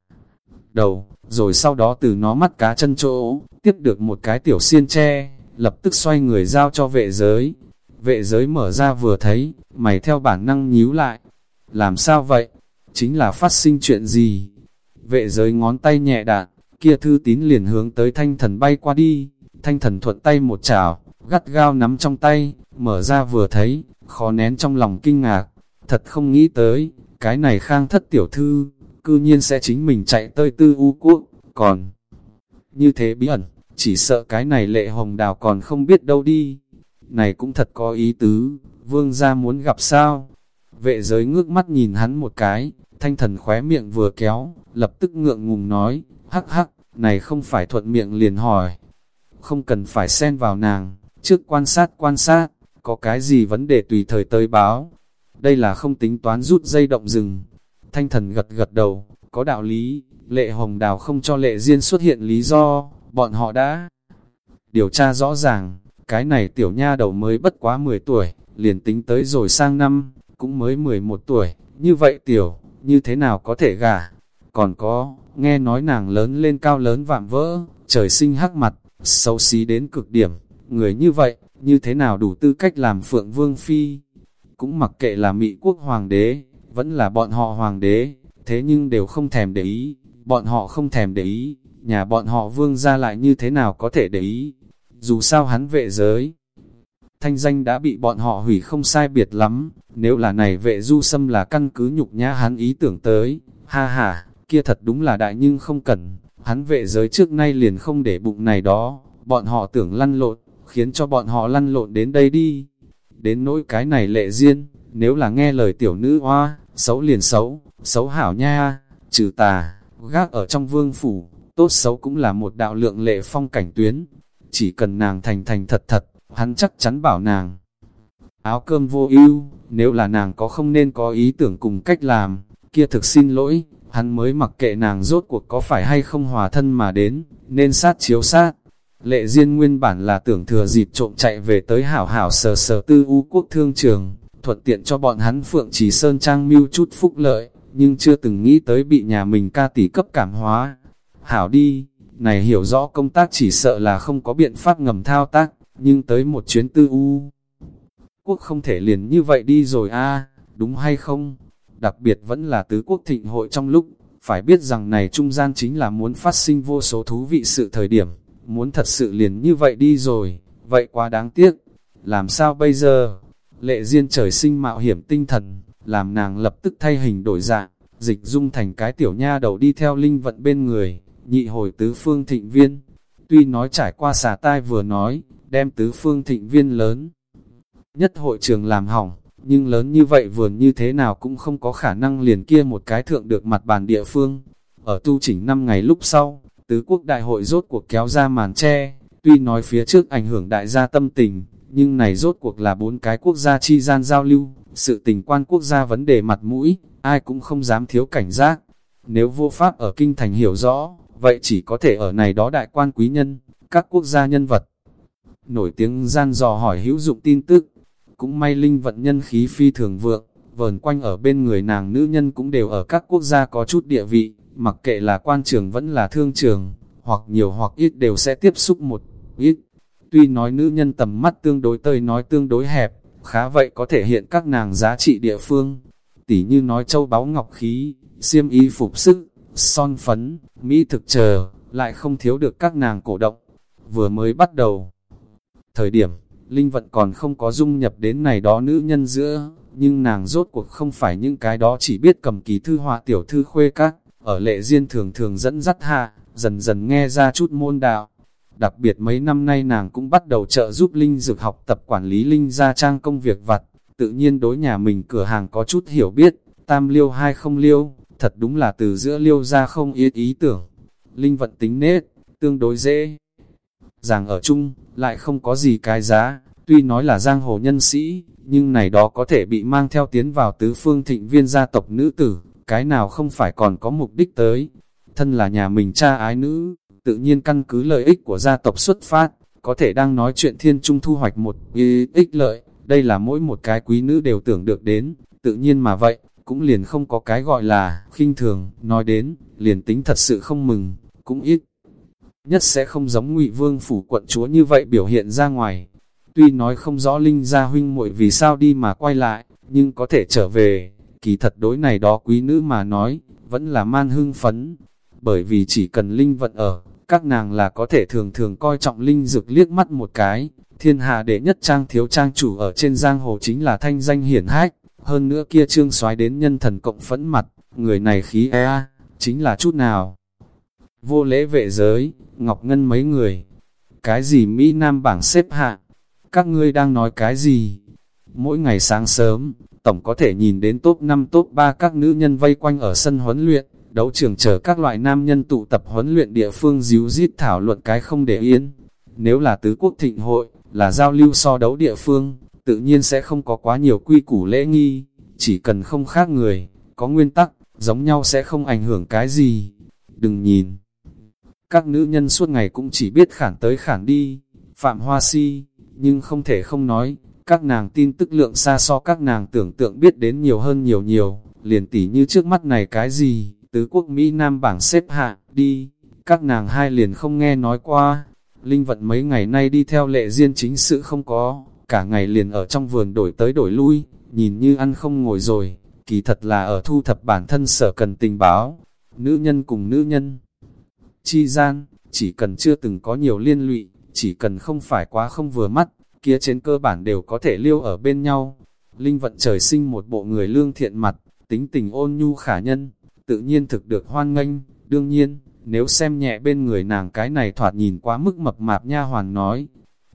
Đầu, rồi sau đó từ nó mắt cá chân chỗ, tiếp được một cái tiểu xiên tre, lập tức xoay người giao cho vệ giới. Vệ giới mở ra vừa thấy, mày theo bản năng nhíu lại. Làm sao vậy? Chính là phát sinh chuyện gì? Vệ giới ngón tay nhẹ đạn, kia thư tín liền hướng tới thanh thần bay qua đi. Thanh thần thuận tay một chảo, gắt gao nắm trong tay, mở ra vừa thấy, khó nén trong lòng kinh ngạc. Thật không nghĩ tới, cái này khang thất tiểu thư, cư nhiên sẽ chính mình chạy tới tư u quốc, còn như thế bí ẩn, chỉ sợ cái này lệ hồng đào còn không biết đâu đi. Này cũng thật có ý tứ, vương gia muốn gặp sao? Vệ giới ngước mắt nhìn hắn một cái, thanh thần khóe miệng vừa kéo, lập tức ngượng ngùng nói, hắc hắc, này không phải thuận miệng liền hỏi. Không cần phải xen vào nàng, trước quan sát quan sát, có cái gì vấn đề tùy thời tới báo. Đây là không tính toán rút dây động rừng. Thanh thần gật gật đầu, có đạo lý, lệ hồng đào không cho lệ riêng xuất hiện lý do, bọn họ đã điều tra rõ ràng, cái này tiểu nha đầu mới bất quá 10 tuổi, liền tính tới rồi sang năm, cũng mới 11 tuổi, như vậy tiểu, như thế nào có thể gả? Còn có, nghe nói nàng lớn lên cao lớn vạm vỡ, trời sinh hắc mặt, xấu xí đến cực điểm, người như vậy, như thế nào đủ tư cách làm phượng vương phi? Cũng mặc kệ là mỹ quốc hoàng đế, vẫn là bọn họ hoàng đế, thế nhưng đều không thèm để ý, bọn họ không thèm để ý, nhà bọn họ vương ra lại như thế nào có thể để ý, dù sao hắn vệ giới. Thanh danh đã bị bọn họ hủy không sai biệt lắm, nếu là này vệ du xâm là căn cứ nhục nhã hắn ý tưởng tới, ha ha, kia thật đúng là đại nhưng không cần, hắn vệ giới trước nay liền không để bụng này đó, bọn họ tưởng lăn lộn, khiến cho bọn họ lăn lộn đến đây đi. Đến nỗi cái này lệ duyên, nếu là nghe lời tiểu nữ hoa, xấu liền xấu, xấu hảo nha, trừ tà, gác ở trong vương phủ, tốt xấu cũng là một đạo lượng lệ phong cảnh tuyến. Chỉ cần nàng thành thành thật thật, hắn chắc chắn bảo nàng. Áo cơm vô ưu, nếu là nàng có không nên có ý tưởng cùng cách làm, kia thực xin lỗi, hắn mới mặc kệ nàng rốt cuộc có phải hay không hòa thân mà đến, nên sát chiếu sát. Lệ Diên nguyên bản là tưởng thừa dịp trộm chạy về tới hảo hảo sờ sờ tư u quốc thương trường, thuận tiện cho bọn hắn Phượng chỉ Sơn Trang mưu chút phúc lợi, nhưng chưa từng nghĩ tới bị nhà mình ca tỷ cấp cảm hóa. Hảo đi, này hiểu rõ công tác chỉ sợ là không có biện pháp ngầm thao tác, nhưng tới một chuyến tư u. Quốc không thể liền như vậy đi rồi a đúng hay không? Đặc biệt vẫn là tứ quốc thịnh hội trong lúc, phải biết rằng này trung gian chính là muốn phát sinh vô số thú vị sự thời điểm, muốn thật sự liền như vậy đi rồi, vậy quá đáng tiếc. Làm sao bây giờ? Lệ diên trời sinh mạo hiểm tinh thần, làm nàng lập tức thay hình đổi dạng, dịch dung thành cái tiểu nha đầu đi theo linh vận bên người, nhị hồi tứ phương thịnh viên. Tuy nói trải qua xà tai vừa nói, đem tứ phương thịnh viên lớn. Nhất hội trường làm hỏng, nhưng lớn như vậy vườn như thế nào cũng không có khả năng liền kia một cái thượng được mặt bàn địa phương. Ở tu chỉnh 5 ngày lúc sau, tứ quốc đại hội rốt cuộc kéo ra màn tre, tuy nói phía trước ảnh hưởng đại gia tâm tình, nhưng này rốt cuộc là bốn cái quốc gia chi gian giao lưu, sự tình quan quốc gia vấn đề mặt mũi, ai cũng không dám thiếu cảnh giác. Nếu vô pháp ở kinh thành hiểu rõ, vậy chỉ có thể ở này đó đại quan quý nhân, các quốc gia nhân vật. Nổi tiếng gian dò hỏi hữu dụng tin tức, cũng may linh vận nhân khí phi thường vượng, vờn quanh ở bên người nàng nữ nhân cũng đều ở các quốc gia có chút địa vị, mặc kệ là quan trường vẫn là thương trường, hoặc nhiều hoặc ít đều sẽ tiếp xúc một ít. Tuy nói nữ nhân tầm mắt tương đối tơi nói tương đối hẹp, khá vậy có thể hiện các nàng giá trị địa phương. tỉ như nói châu báu ngọc khí, xiêm y phục sức, son phấn, mỹ thực chờ, lại không thiếu được các nàng cổ động. Vừa mới bắt đầu. Thời điểm, Linh Vận còn không có dung nhập đến này đó nữ nhân giữa, nhưng nàng rốt cuộc không phải những cái đó chỉ biết cầm ký thư họa tiểu thư khuê các, ở lệ duyên thường thường dẫn dắt hạ, dần dần nghe ra chút môn đạo. Đặc biệt mấy năm nay nàng cũng bắt đầu trợ giúp Linh Dược học tập quản lý Linh gia trang công việc vặt, tự nhiên đối nhà mình cửa hàng có chút hiểu biết, tam liêu hay không liêu, thật đúng là từ giữa liêu ra không yết ý tưởng. Linh vận tính nết, tương đối dễ. Giảng ở chung, lại không có gì cái giá, tuy nói là giang hồ nhân sĩ, nhưng này đó có thể bị mang theo tiến vào tứ phương thịnh viên gia tộc nữ tử, cái nào không phải còn có mục đích tới. Thân là nhà mình cha ái nữ, tự nhiên căn cứ lợi ích của gia tộc xuất phát, có thể đang nói chuyện thiên trung thu hoạch một ích lợi, đây là mỗi một cái quý nữ đều tưởng được đến, tự nhiên mà vậy, cũng liền không có cái gọi là khinh thường, nói đến, liền tính thật sự không mừng, cũng ít. Nhất sẽ không giống ngụy vương phủ quận chúa như vậy biểu hiện ra ngoài. Tuy nói không rõ Linh gia huynh muội vì sao đi mà quay lại, nhưng có thể trở về, kỳ thật đối này đó quý nữ mà nói, vẫn là man hưng phấn. Bởi vì chỉ cần Linh vận ở, các nàng là có thể thường thường coi trọng Linh dược liếc mắt một cái. Thiên hạ đệ nhất trang thiếu trang chủ ở trên giang hồ chính là thanh danh hiển hách, hơn nữa kia trương xoái đến nhân thần cộng phẫn mặt, người này khí e chính là chút nào. Vô lễ vệ giới, Ngọc Ngân mấy người, cái gì Mỹ Nam bảng xếp hạng, các ngươi đang nói cái gì? Mỗi ngày sáng sớm, tổng có thể nhìn đến top 5 top 3 các nữ nhân vây quanh ở sân huấn luyện, đấu trường chờ các loại nam nhân tụ tập huấn luyện địa phương díu dít thảo luận cái không để yên. Nếu là tứ quốc thịnh hội, là giao lưu so đấu địa phương, tự nhiên sẽ không có quá nhiều quy củ lễ nghi, chỉ cần không khác người, có nguyên tắc, giống nhau sẽ không ảnh hưởng cái gì. Đừng nhìn, các nữ nhân suốt ngày cũng chỉ biết khản tới khản đi, phạm hoa si, nhưng không thể không nói, các nàng tin tức lượng xa so các nàng tưởng tượng biết đến nhiều hơn nhiều nhiều, liền tỉ như trước mắt này cái gì, tứ quốc Mỹ Nam bảng xếp hạng đi, các nàng hai liền không nghe nói qua. Linh vận mấy ngày nay đi theo lệ riêng chính sự không có, cả ngày liền ở trong vườn đổi tới đổi lui, nhìn như ăn không ngồi rồi, kỳ thật là ở thu thập bản thân sở cần tình báo. Nữ nhân cùng nữ nhân chi gian, chỉ cần chưa từng có nhiều liên lụy, chỉ cần không phải quá không vừa mắt, kia trên cơ bản đều có thể liêu ở bên nhau. Linh vận trời sinh một bộ người lương thiện mặt, tính tình ôn nhu khả nhân, tự nhiên thực được hoan nghênh, đương nhiên, nếu xem nhẹ bên người nàng cái này thoạt nhìn quá mức mập mạp nha hoàn nói.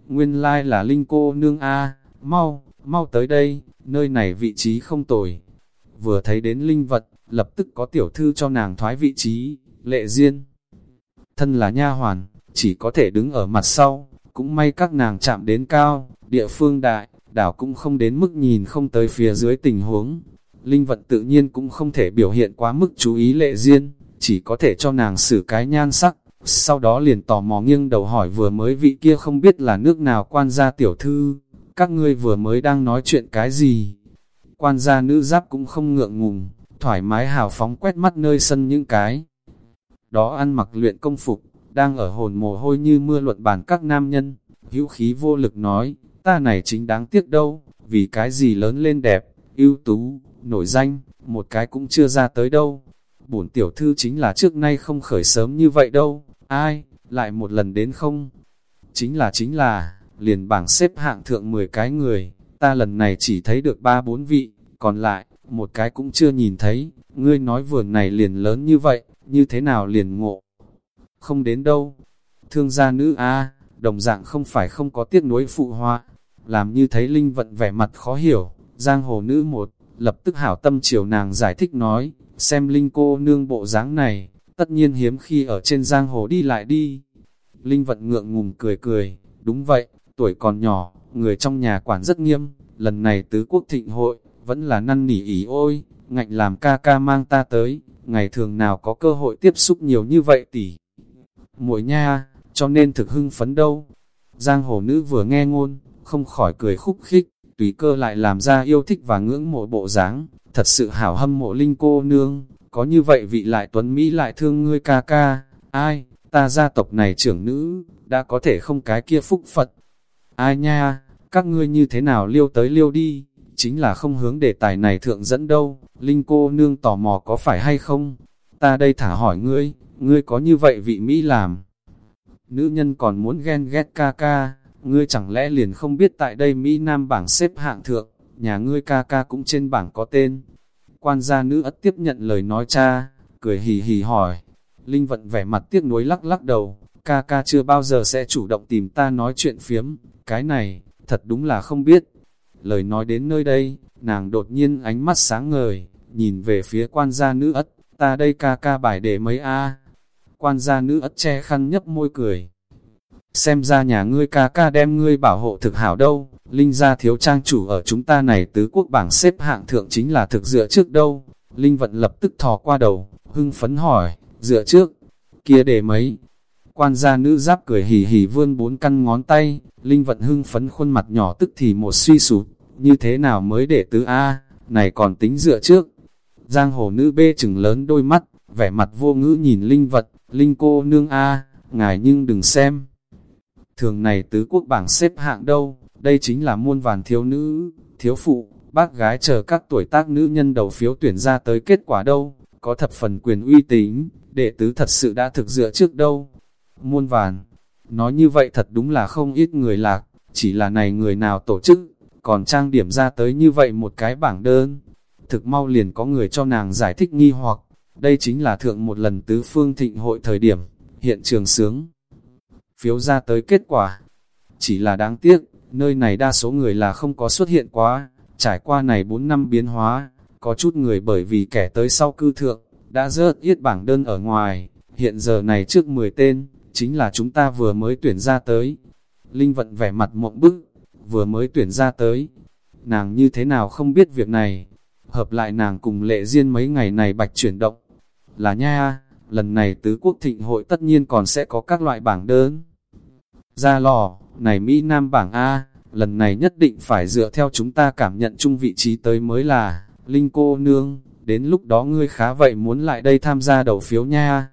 Nguyên lai là Linh cô nương A, mau, mau tới đây, nơi này vị trí không tồi. Vừa thấy đến Linh vật, lập tức có tiểu thư cho nàng thoái vị trí, lệ duyên. Thân là nha hoàn, chỉ có thể đứng ở mặt sau, cũng may các nàng chạm đến cao, địa phương đại, đảo cũng không đến mức nhìn không tới phía dưới tình huống. Linh vận tự nhiên cũng không thể biểu hiện quá mức chú ý lệ duyên, chỉ có thể cho nàng xử cái nhan sắc, sau đó liền tò mò nghiêng đầu hỏi vừa mới vị kia không biết là nước nào quan gia tiểu thư, các ngươi vừa mới đang nói chuyện cái gì. Quan gia nữ giáp cũng không ngượng ngùng, thoải mái hào phóng quét mắt nơi sân những cái. Đó ăn mặc luyện công phục, đang ở hồn mồ hôi như mưa luận bàn các nam nhân, hữu khí vô lực nói, ta này chính đáng tiếc đâu, vì cái gì lớn lên đẹp, ưu tú, nổi danh, một cái cũng chưa ra tới đâu. Bổn tiểu thư chính là trước nay không khởi sớm như vậy đâu, ai, lại một lần đến không? Chính là chính là, liền bảng xếp hạng thượng 10 cái người, ta lần này chỉ thấy được 3-4 vị, còn lại, một cái cũng chưa nhìn thấy, ngươi nói vườn này liền lớn như vậy, như thế nào liền ngộ? Không đến đâu. Thương gia nữ A, đồng dạng không phải không có tiếc nuối phụ hoa, làm như thấy Linh vận vẻ mặt khó hiểu, giang hồ nữ một, lập tức hảo tâm chiều nàng giải thích nói, xem Linh cô nương bộ dáng này, tất nhiên hiếm khi ở trên giang hồ đi lại đi. Linh vận ngượng ngùng cười cười, đúng vậy, tuổi còn nhỏ, người trong nhà quản rất nghiêm, lần này tứ quốc thịnh hội, vẫn là năn nỉ ý ôi, ngạnh làm ca ca mang ta tới, ngày thường nào có cơ hội tiếp xúc nhiều như vậy tỷ muội nha, cho nên thực hưng phấn đâu. Giang hồ nữ vừa nghe ngôn, không khỏi cười khúc khích, tùy cơ lại làm ra yêu thích và ngưỡng mộ bộ dáng, thật sự hảo hâm mộ linh cô nương, có như vậy vị lại tuấn Mỹ lại thương ngươi ca ca, ai, ta gia tộc này trưởng nữ, đã có thể không cái kia phúc Phật. Ai nha, các ngươi như thế nào liêu tới liêu đi, chính là không hướng đề tài này thượng dẫn đâu, Linh cô nương tò mò có phải hay không? Ta đây thả hỏi ngươi, ngươi có như vậy vị Mỹ làm? Nữ nhân còn muốn ghen ghét ca ca, ngươi chẳng lẽ liền không biết tại đây Mỹ Nam bảng xếp hạng thượng, nhà ngươi ca ca cũng trên bảng có tên. Quan gia nữ ất tiếp nhận lời nói cha, cười hì hì hỏi. Linh vận vẻ mặt tiếc nuối lắc lắc đầu, ca ca chưa bao giờ sẽ chủ động tìm ta nói chuyện phiếm, cái này, thật đúng là không biết. Lời nói đến nơi đây, nàng đột nhiên ánh mắt sáng ngời, nhìn về phía quan gia nữ ất, ta đây ca ca bài để mấy a Quan gia nữ ất che khăn nhấp môi cười. Xem ra nhà ngươi ca ca đem ngươi bảo hộ thực hảo đâu, Linh gia thiếu trang chủ ở chúng ta này tứ quốc bảng xếp hạng thượng chính là thực dựa trước đâu. Linh vận lập tức thò qua đầu, hưng phấn hỏi, dựa trước, kia để mấy. Quan gia nữ giáp cười hì hì vươn bốn căn ngón tay, Linh vận hưng phấn khuôn mặt nhỏ tức thì một suy sụp, như thế nào mới để tứ A, này còn tính dựa trước. Giang hồ nữ bê chừng lớn đôi mắt, vẻ mặt vô ngữ nhìn Linh vật, Linh cô nương A, ngài nhưng đừng xem. Thường này tứ quốc bảng xếp hạng đâu, đây chính là muôn vàn thiếu nữ, thiếu phụ, bác gái chờ các tuổi tác nữ nhân đầu phiếu tuyển ra tới kết quả đâu, có thập phần quyền uy tín, đệ tứ thật sự đã thực dựa trước đâu. Muôn vàn, nói như vậy thật đúng là không ít người lạc, chỉ là này người nào tổ chức, còn trang điểm ra tới như vậy một cái bảng đơn. Thực mau liền có người cho nàng giải thích nghi hoặc, đây chính là thượng một lần tứ phương thịnh hội thời điểm, hiện trường sướng. Phiếu ra tới kết quả, chỉ là đáng tiếc, nơi này đa số người là không có xuất hiện quá, trải qua này 4 năm biến hóa, có chút người bởi vì kẻ tới sau cư thượng, đã rớt yết bảng đơn ở ngoài, hiện giờ này trước 10 tên, chính là chúng ta vừa mới tuyển ra tới. Linh vận vẻ mặt mộng bức, vừa mới tuyển ra tới, nàng như thế nào không biết việc này, hợp lại nàng cùng lệ duyên mấy ngày này bạch chuyển động, là nha, lần này tứ quốc thịnh hội tất nhiên còn sẽ có các loại bảng đơn. Ra lò, này Mỹ Nam bảng A, lần này nhất định phải dựa theo chúng ta cảm nhận chung vị trí tới mới là, Linh cô nương, đến lúc đó ngươi khá vậy muốn lại đây tham gia đầu phiếu nha.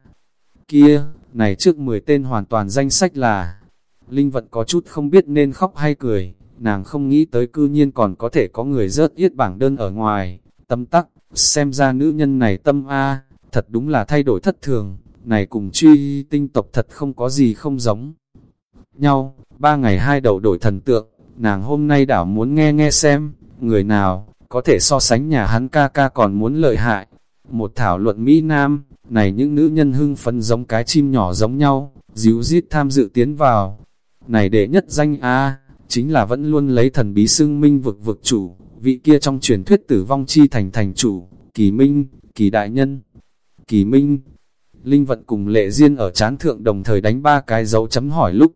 Kia, này trước 10 tên hoàn toàn danh sách là, Linh vẫn có chút không biết nên khóc hay cười, nàng không nghĩ tới cư nhiên còn có thể có người rớt yết bảng đơn ở ngoài, tâm tắc, xem ra nữ nhân này tâm A, thật đúng là thay đổi thất thường, này cùng truy tinh tộc thật không có gì không giống nhau, ba ngày hai đầu đổi thần tượng, nàng hôm nay đảo muốn nghe nghe xem, người nào, có thể so sánh nhà hắn ca ca còn muốn lợi hại. Một thảo luận Mỹ Nam, này những nữ nhân hưng phấn giống cái chim nhỏ giống nhau, díu dít tham dự tiến vào. Này đệ nhất danh A, chính là vẫn luôn lấy thần bí xưng minh vực vực chủ, vị kia trong truyền thuyết tử vong chi thành thành chủ, kỳ minh, kỳ đại nhân, kỳ minh. Linh vận cùng lệ duyên ở chán thượng đồng thời đánh ba cái dấu chấm hỏi lúc.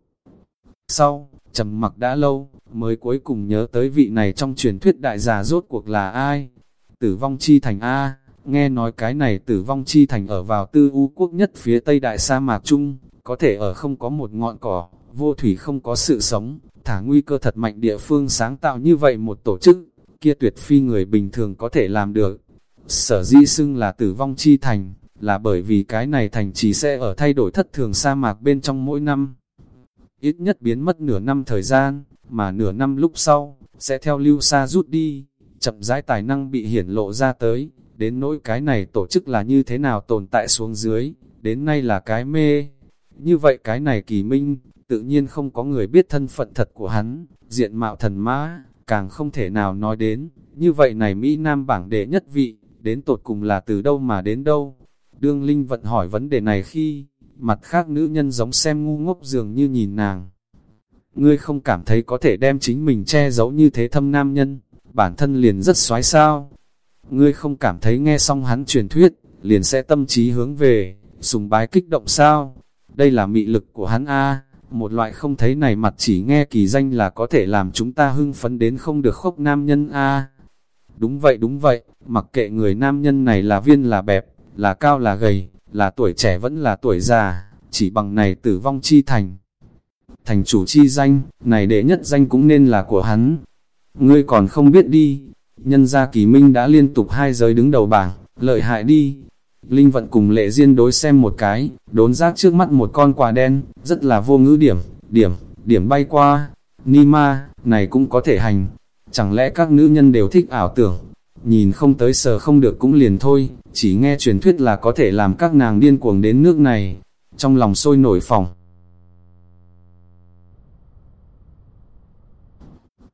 Sau, trầm mặc đã lâu, mới cuối cùng nhớ tới vị này trong truyền thuyết đại giả rốt cuộc là ai. Tử vong chi thành A, nghe nói cái này tử vong chi thành ở vào tư u quốc nhất phía tây đại sa mạc Trung, có thể ở không có một ngọn cỏ, vô thủy không có sự sống, thả nguy cơ thật mạnh địa phương sáng tạo như vậy một tổ chức, kia tuyệt phi người bình thường có thể làm được. Sở di xưng là tử vong chi thành, là bởi vì cái này thành chỉ sẽ ở thay đổi thất thường sa mạc bên trong mỗi năm. Ít nhất biến mất nửa năm thời gian, mà nửa năm lúc sau, sẽ theo lưu xa rút đi, chậm rãi tài năng bị hiển lộ ra tới, đến nỗi cái này tổ chức là như thế nào tồn tại xuống dưới, đến nay là cái mê. Như vậy cái này kỳ minh, tự nhiên không có người biết thân phận thật của hắn, diện mạo thần mã, càng không thể nào nói đến, như vậy này Mỹ Nam bảng đệ nhất vị, đến tột cùng là từ đâu mà đến đâu. Đương Linh vận hỏi vấn đề này khi, mặt khác nữ nhân giống xem ngu ngốc dường như nhìn nàng. Ngươi không cảm thấy có thể đem chính mình che giấu như thế thâm nam nhân, bản thân liền rất xoái sao. Ngươi không cảm thấy nghe xong hắn truyền thuyết, liền sẽ tâm trí hướng về, sùng bái kích động sao. Đây là mị lực của hắn A, một loại không thấy này mặt chỉ nghe kỳ danh là có thể làm chúng ta hưng phấn đến không được khóc nam nhân A. Đúng vậy đúng vậy, mặc kệ người nam nhân này là viên là bẹp, là cao là gầy, là tuổi trẻ vẫn là tuổi già, chỉ bằng này tử vong chi thành. Thành chủ chi danh, này đệ nhất danh cũng nên là của hắn. Ngươi còn không biết đi, nhân gia kỳ minh đã liên tục hai giới đứng đầu bảng, lợi hại đi. Linh vận cùng lệ riêng đối xem một cái, đốn giác trước mắt một con quả đen, rất là vô ngữ điểm, điểm, điểm bay qua. Nima, này cũng có thể hành. chẳng lẽ các nữ nhân đều thích ảo tưởng, nhìn không tới sờ không được cũng liền thôi, chỉ nghe truyền thuyết là có thể làm các nàng điên cuồng đến nước này, trong lòng sôi nổi phòng.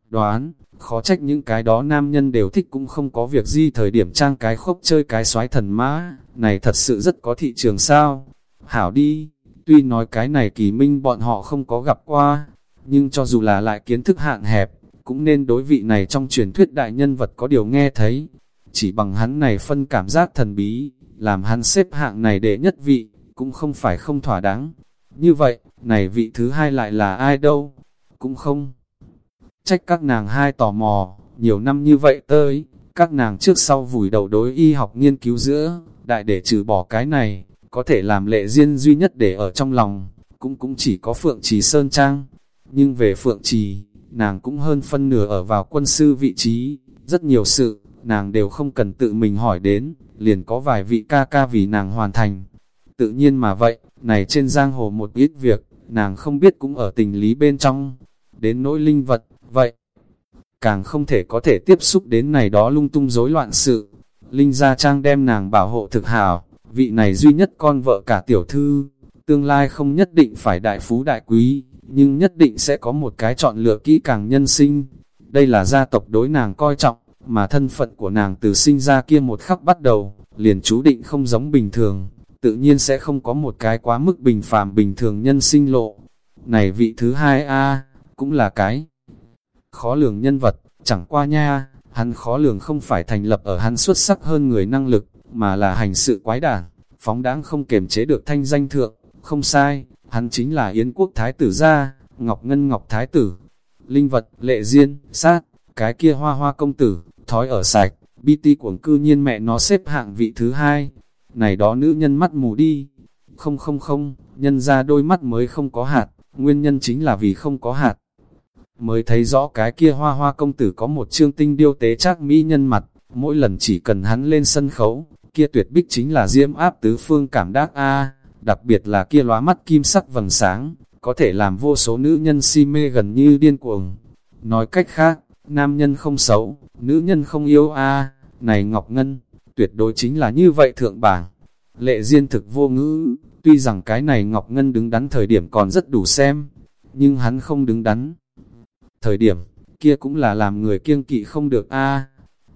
Đoán, khó trách những cái đó nam nhân đều thích cũng không có việc gì thời điểm trang cái khốc chơi cái xoái thần mã, này thật sự rất có thị trường sao. Hảo đi, tuy nói cái này kỳ minh bọn họ không có gặp qua, nhưng cho dù là lại kiến thức hạn hẹp, cũng nên đối vị này trong truyền thuyết đại nhân vật có điều nghe thấy. Chỉ bằng hắn này phân cảm giác thần bí, làm hắn xếp hạng này để nhất vị, cũng không phải không thỏa đáng. Như vậy, này vị thứ hai lại là ai đâu? Cũng không. Trách các nàng hai tò mò, nhiều năm như vậy tới, các nàng trước sau vùi đầu đối y học nghiên cứu giữa, đại để trừ bỏ cái này, có thể làm lệ duyên duy nhất để ở trong lòng, cũng cũng chỉ có Phượng Trì Sơn Trang. Nhưng về Phượng Trì, nàng cũng hơn phân nửa ở vào quân sư vị trí, rất nhiều sự, nàng đều không cần tự mình hỏi đến, liền có vài vị ca ca vì nàng hoàn thành. Tự nhiên mà vậy, này trên giang hồ một ít việc, nàng không biết cũng ở tình lý bên trong, đến nỗi linh vật, vậy. Càng không thể có thể tiếp xúc đến này đó lung tung rối loạn sự. Linh Gia Trang đem nàng bảo hộ thực hảo, vị này duy nhất con vợ cả tiểu thư, tương lai không nhất định phải đại phú đại quý, nhưng nhất định sẽ có một cái chọn lựa kỹ càng nhân sinh. Đây là gia tộc đối nàng coi trọng, mà thân phận của nàng từ sinh ra kia một khắc bắt đầu, liền chú định không giống bình thường, tự nhiên sẽ không có một cái quá mức bình phàm bình thường nhân sinh lộ. Này vị thứ hai a cũng là cái khó lường nhân vật, chẳng qua nha, hắn khó lường không phải thành lập ở hắn xuất sắc hơn người năng lực, mà là hành sự quái đản, phóng đáng không kiềm chế được thanh danh thượng, không sai, hắn chính là Yến quốc thái tử gia, Ngọc Ngân Ngọc thái tử, linh vật, lệ diên, sát, cái kia hoa hoa công tử, thói ở sạch, ti cuồng cư nhiên mẹ nó xếp hạng vị thứ hai, này đó nữ nhân mắt mù đi, không không không, nhân ra đôi mắt mới không có hạt, nguyên nhân chính là vì không có hạt, mới thấy rõ cái kia hoa hoa công tử có một chương tinh điêu tế chắc mỹ nhân mặt, mỗi lần chỉ cần hắn lên sân khấu, kia tuyệt bích chính là diễm áp tứ phương cảm đắc A, đặc biệt là kia lóa mắt kim sắc vầng sáng, có thể làm vô số nữ nhân si mê gần như điên cuồng. Nói cách khác, nam nhân không xấu, nữ nhân không yêu A, này Ngọc Ngân, tuyệt đối chính là như vậy thượng bảng. Lệ Diên thực vô ngữ, tuy rằng cái này Ngọc Ngân đứng đắn thời điểm còn rất đủ xem, nhưng hắn không đứng đắn. Thời điểm, kia cũng là làm người kiêng kỵ không được a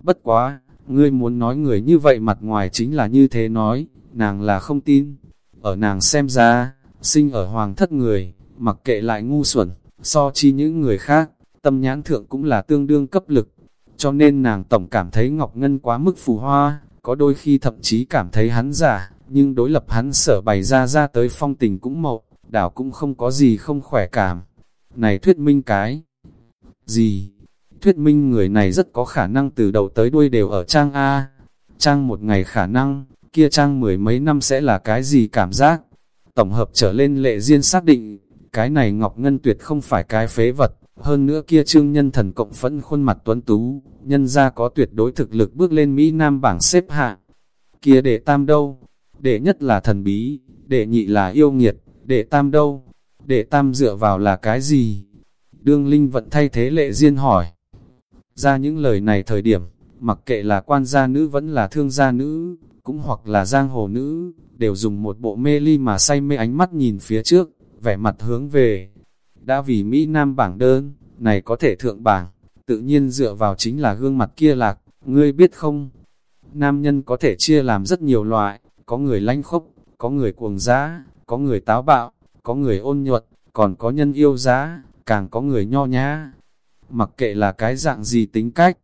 Bất quá, ngươi muốn nói người như vậy mặt ngoài chính là như thế nói, nàng là không tin. Ở nàng xem ra, sinh ở hoàng thất người, mặc kệ lại ngu xuẩn, so chi những người khác, tâm nhãn thượng cũng là tương đương cấp lực. Cho nên nàng tổng cảm thấy Ngọc Ngân quá mức phù hoa, có đôi khi thậm chí cảm thấy hắn giả, nhưng đối lập hắn sở bày ra ra tới phong tình cũng mộ đảo cũng không có gì không khỏe cảm. Này thuyết minh cái gì? Thuyết minh người này rất có khả năng từ đầu tới đuôi đều ở trang A. Trang một ngày khả năng, kia trang mười mấy năm sẽ là cái gì cảm giác? Tổng hợp trở lên lệ duyên xác định, cái này Ngọc Ngân tuyệt không phải cái phế vật, hơn nữa kia trương nhân thần cộng phẫn khuôn mặt tuấn tú, nhân ra có tuyệt đối thực lực bước lên Mỹ Nam bảng xếp hạng. Kia đệ tam đâu? Đệ nhất là thần bí, đệ nhị là yêu nghiệt, đệ tam đâu? Đệ tam dựa vào là cái gì? Đương Linh vận thay thế lệ riêng hỏi. Ra những lời này thời điểm, mặc kệ là quan gia nữ vẫn là thương gia nữ, cũng hoặc là giang hồ nữ, đều dùng một bộ mê ly mà say mê ánh mắt nhìn phía trước, vẻ mặt hướng về. Đã vì Mỹ Nam bảng đơn, này có thể thượng bảng, tự nhiên dựa vào chính là gương mặt kia lạc, ngươi biết không? Nam nhân có thể chia làm rất nhiều loại, có người lanh khốc, có người cuồng giá, có người táo bạo, có người ôn nhuận, còn có nhân yêu giá, càng có người nho nhã. Mặc kệ là cái dạng gì tính cách,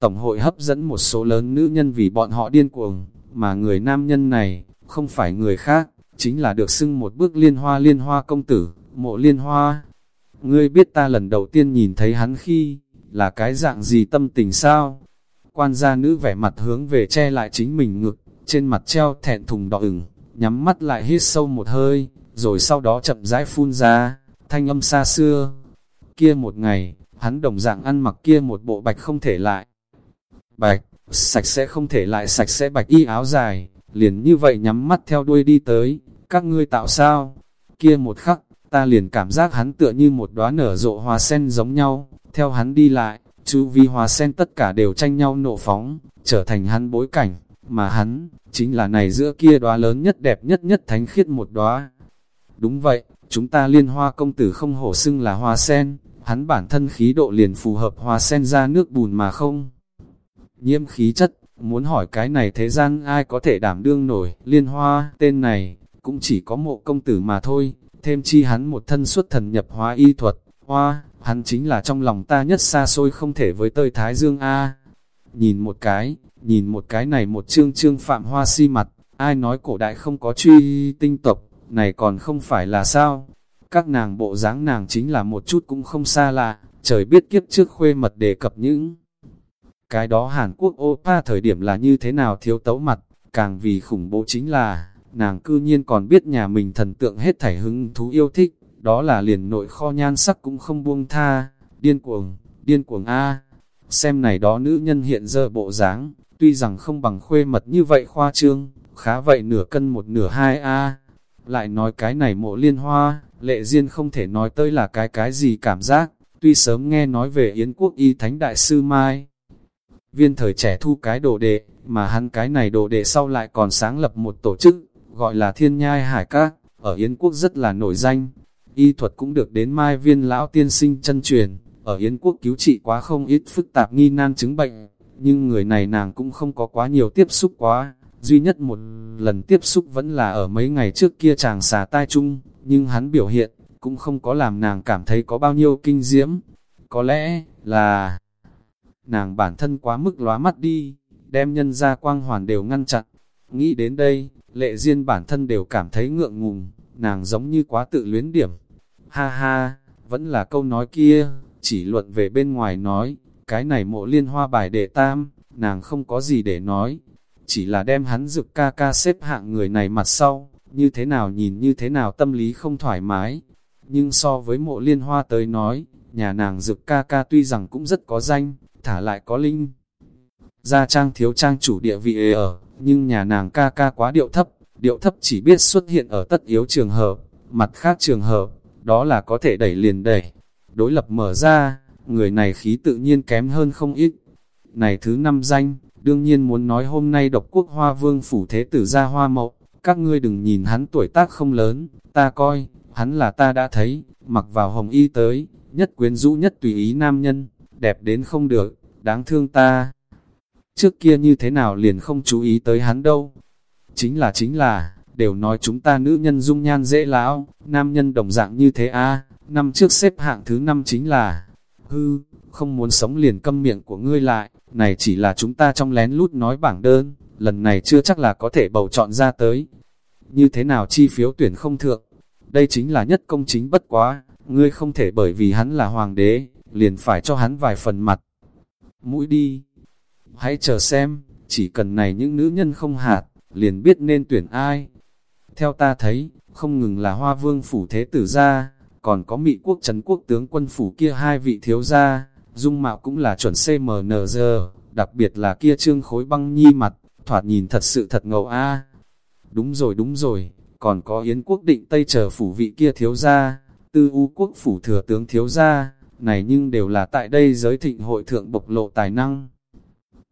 Tổng hội hấp dẫn một số lớn nữ nhân vì bọn họ điên cuồng, mà người nam nhân này, không phải người khác, chính là được xưng một bước liên hoa liên hoa công tử, mộ liên hoa. Ngươi biết ta lần đầu tiên nhìn thấy hắn khi, là cái dạng gì tâm tình sao? Quan gia nữ vẻ mặt hướng về che lại chính mình ngực, trên mặt treo thẹn thùng đỏ ửng, nhắm mắt lại hít sâu một hơi, rồi sau đó chậm rãi phun ra, thanh âm xa xưa. Kia một ngày, hắn đồng dạng ăn mặc kia một bộ bạch không thể lại. Bạch, sạch sẽ không thể lại sạch sẽ bạch y áo dài, liền như vậy nhắm mắt theo đuôi đi tới, các ngươi tạo sao? Kia một khắc, ta liền cảm giác hắn tựa như một đóa nở rộ hoa sen giống nhau, theo hắn đi lại, chu vi hoa sen tất cả đều tranh nhau nộ phóng, trở thành hắn bối cảnh, mà hắn, chính là này giữa kia đóa lớn nhất đẹp nhất nhất thánh khiết một đóa. Đúng vậy, chúng ta liên hoa công tử không hổ xưng là hoa sen, hắn bản thân khí độ liền phù hợp hoa sen ra nước bùn mà không. Nhiễm khí chất, muốn hỏi cái này thế gian ai có thể đảm đương nổi, liên hoa, tên này, cũng chỉ có mộ công tử mà thôi, thêm chi hắn một thân xuất thần nhập hóa y thuật, hoa, hắn chính là trong lòng ta nhất xa xôi không thể với tơi Thái Dương A. Nhìn một cái, nhìn một cái này một chương trương phạm hoa si mặt, ai nói cổ đại không có truy tinh tộc, này còn không phải là sao? Các nàng bộ dáng nàng chính là một chút cũng không xa lạ, trời biết kiếp trước khuê mật đề cập những. Cái đó Hàn Quốc Opa thời điểm là như thế nào thiếu tấu mặt, càng vì khủng bố chính là, nàng cư nhiên còn biết nhà mình thần tượng hết thảy hứng thú yêu thích, đó là liền nội kho nhan sắc cũng không buông tha, điên cuồng, điên cuồng A. Xem này đó nữ nhân hiện giờ bộ dáng, tuy rằng không bằng khuê mật như vậy khoa trương, khá vậy nửa cân một nửa hai A. Lại nói cái này mộ liên hoa, lệ duyên không thể nói tới là cái cái gì cảm giác, tuy sớm nghe nói về Yến quốc y thánh đại sư Mai. Viên thời trẻ thu cái đồ đệ, mà hắn cái này đồ đệ sau lại còn sáng lập một tổ chức, gọi là Thiên Nhai Hải Các, ở Yến quốc rất là nổi danh. Y thuật cũng được đến Mai Viên lão tiên sinh chân truyền, ở Yến quốc cứu trị quá không ít phức tạp nghi nan chứng bệnh, nhưng người này nàng cũng không có quá nhiều tiếp xúc quá, duy nhất một lần tiếp xúc vẫn là ở mấy ngày trước kia chàng xà tai chung, nhưng hắn biểu hiện, cũng không có làm nàng cảm thấy có bao nhiêu kinh diễm. Có lẽ là nàng bản thân quá mức lóa mắt đi, đem nhân ra quang hoàn đều ngăn chặn. Nghĩ đến đây, lệ duyên bản thân đều cảm thấy ngượng ngùng, nàng giống như quá tự luyến điểm. Ha ha, vẫn là câu nói kia, chỉ luận về bên ngoài nói, cái này mộ liên hoa bài đệ tam, nàng không có gì để nói, chỉ là đem hắn dược ca ca xếp hạng người này mặt sau, như thế nào nhìn như thế nào tâm lý không thoải mái. Nhưng so với mộ liên hoa tới nói, nhà nàng dược ca ca tuy rằng cũng rất có danh, thả lại có linh. Gia trang thiếu trang chủ địa vị ở, nhưng nhà nàng ca ca quá điệu thấp, điệu thấp chỉ biết xuất hiện ở tất yếu trường hợp, mặt khác trường hợp, đó là có thể đẩy liền đẩy. Đối lập mở ra, người này khí tự nhiên kém hơn không ít. Này thứ năm danh, đương nhiên muốn nói hôm nay độc quốc hoa vương phủ thế tử ra hoa mậu, các ngươi đừng nhìn hắn tuổi tác không lớn, ta coi, hắn là ta đã thấy, mặc vào hồng y tới, nhất quyến rũ nhất tùy ý nam nhân, đẹp đến không được, đáng thương ta. Trước kia như thế nào liền không chú ý tới hắn đâu. Chính là chính là, đều nói chúng ta nữ nhân dung nhan dễ lão, nam nhân đồng dạng như thế a năm trước xếp hạng thứ năm chính là, hư, không muốn sống liền câm miệng của ngươi lại, này chỉ là chúng ta trong lén lút nói bảng đơn, lần này chưa chắc là có thể bầu chọn ra tới. Như thế nào chi phiếu tuyển không thượng? Đây chính là nhất công chính bất quá, ngươi không thể bởi vì hắn là hoàng đế, liền phải cho hắn vài phần mặt. Mũi đi, hãy chờ xem, chỉ cần này những nữ nhân không hạt, liền biết nên tuyển ai. Theo ta thấy, không ngừng là hoa vương phủ thế tử gia, còn có Mỹ quốc trấn quốc tướng quân phủ kia hai vị thiếu gia, dung mạo cũng là chuẩn CMNG, đặc biệt là kia trương khối băng nhi mặt, thoạt nhìn thật sự thật ngầu a. Đúng rồi đúng rồi, còn có Yến quốc định Tây chờ phủ vị kia thiếu gia, tư u quốc phủ thừa tướng thiếu gia, này nhưng đều là tại đây giới thịnh hội thượng bộc lộ tài năng.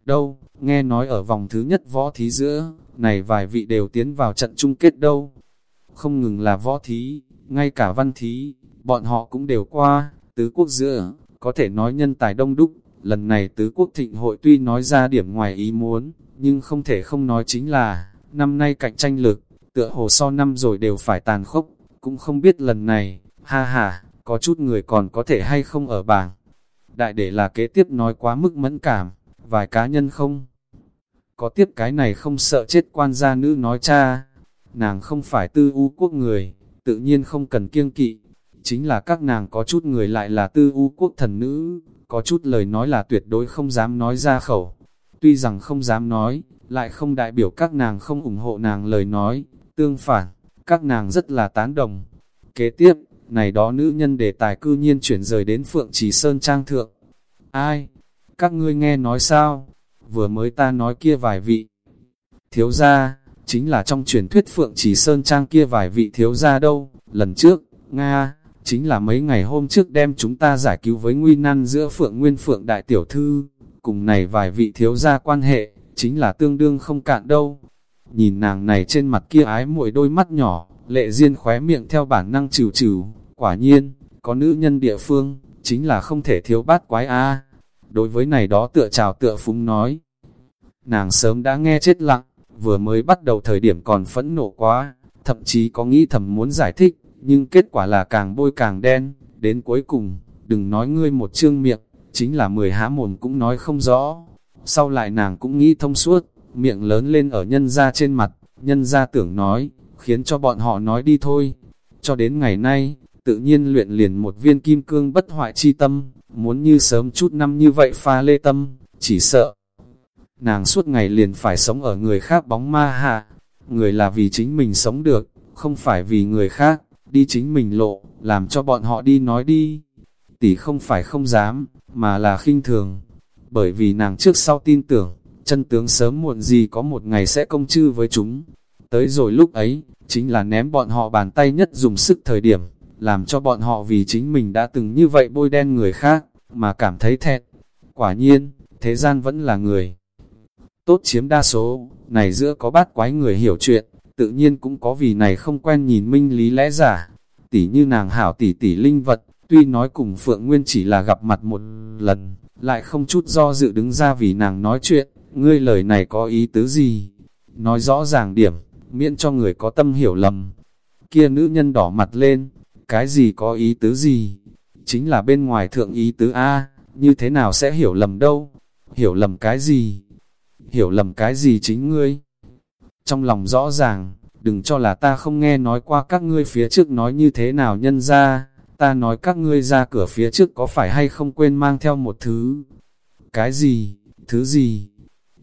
Đâu, nghe nói ở vòng thứ nhất võ thí giữa, này vài vị đều tiến vào trận chung kết đâu. Không ngừng là võ thí, ngay cả văn thí, bọn họ cũng đều qua, tứ quốc giữa, có thể nói nhân tài đông đúc, lần này tứ quốc thịnh hội tuy nói ra điểm ngoài ý muốn, nhưng không thể không nói chính là, năm nay cạnh tranh lực, tựa hồ so năm rồi đều phải tàn khốc, cũng không biết lần này, ha ha, có chút người còn có thể hay không ở bảng. Đại để là kế tiếp nói quá mức mẫn cảm, vài cá nhân không. Có tiếp cái này không sợ chết quan gia nữ nói cha, nàng không phải tư u quốc người, tự nhiên không cần kiêng kỵ, chính là các nàng có chút người lại là tư u quốc thần nữ, có chút lời nói là tuyệt đối không dám nói ra khẩu. Tuy rằng không dám nói, lại không đại biểu các nàng không ủng hộ nàng lời nói, tương phản, các nàng rất là tán đồng. Kế tiếp, này đó nữ nhân đề tài cư nhiên chuyển rời đến Phượng Trì Sơn Trang Thượng. Ai? Các ngươi nghe nói sao? Vừa mới ta nói kia vài vị. Thiếu gia, chính là trong truyền thuyết Phượng Trì Sơn Trang kia vài vị thiếu gia đâu, lần trước, Nga, chính là mấy ngày hôm trước đem chúng ta giải cứu với nguy nan giữa Phượng Nguyên Phượng Đại Tiểu Thư, cùng này vài vị thiếu gia quan hệ, chính là tương đương không cạn đâu. Nhìn nàng này trên mặt kia ái muội đôi mắt nhỏ, lệ duyên khóe miệng theo bản năng trừ trừ, quả nhiên, có nữ nhân địa phương, chính là không thể thiếu bát quái a. Đối với này đó tựa trào tựa phúng nói, nàng sớm đã nghe chết lặng, vừa mới bắt đầu thời điểm còn phẫn nộ quá, thậm chí có nghĩ thầm muốn giải thích, nhưng kết quả là càng bôi càng đen, đến cuối cùng, đừng nói ngươi một chương miệng, chính là mười há mồm cũng nói không rõ. Sau lại nàng cũng nghĩ thông suốt, miệng lớn lên ở nhân ra trên mặt, nhân ra tưởng nói, khiến cho bọn họ nói đi thôi. Cho đến ngày nay, tự nhiên luyện liền một viên kim cương bất hoại chi tâm, muốn như sớm chút năm như vậy pha lê tâm, chỉ sợ. Nàng suốt ngày liền phải sống ở người khác bóng ma hạ, người là vì chính mình sống được, không phải vì người khác, đi chính mình lộ, làm cho bọn họ đi nói đi. Tỷ không phải không dám, mà là khinh thường, bởi vì nàng trước sau tin tưởng, chân tướng sớm muộn gì có một ngày sẽ công chư với chúng. Tới rồi lúc ấy, chính là ném bọn họ bàn tay nhất dùng sức thời điểm, làm cho bọn họ vì chính mình đã từng như vậy bôi đen người khác, mà cảm thấy thẹn. Quả nhiên, thế gian vẫn là người. Tốt chiếm đa số, này giữa có bát quái người hiểu chuyện, tự nhiên cũng có vì này không quen nhìn minh lý lẽ giả. Tỷ như nàng hảo tỷ tỷ linh vật, tuy nói cùng Phượng Nguyên chỉ là gặp mặt một lần, lại không chút do dự đứng ra vì nàng nói chuyện, ngươi lời này có ý tứ gì? Nói rõ ràng điểm, miễn cho người có tâm hiểu lầm. Kia nữ nhân đỏ mặt lên, cái gì có ý tứ gì? Chính là bên ngoài thượng ý tứ A, như thế nào sẽ hiểu lầm đâu? Hiểu lầm cái gì? Hiểu lầm cái gì chính ngươi? Trong lòng rõ ràng, đừng cho là ta không nghe nói qua các ngươi phía trước nói như thế nào nhân ra, ta nói các ngươi ra cửa phía trước có phải hay không quên mang theo một thứ. Cái gì? Thứ gì?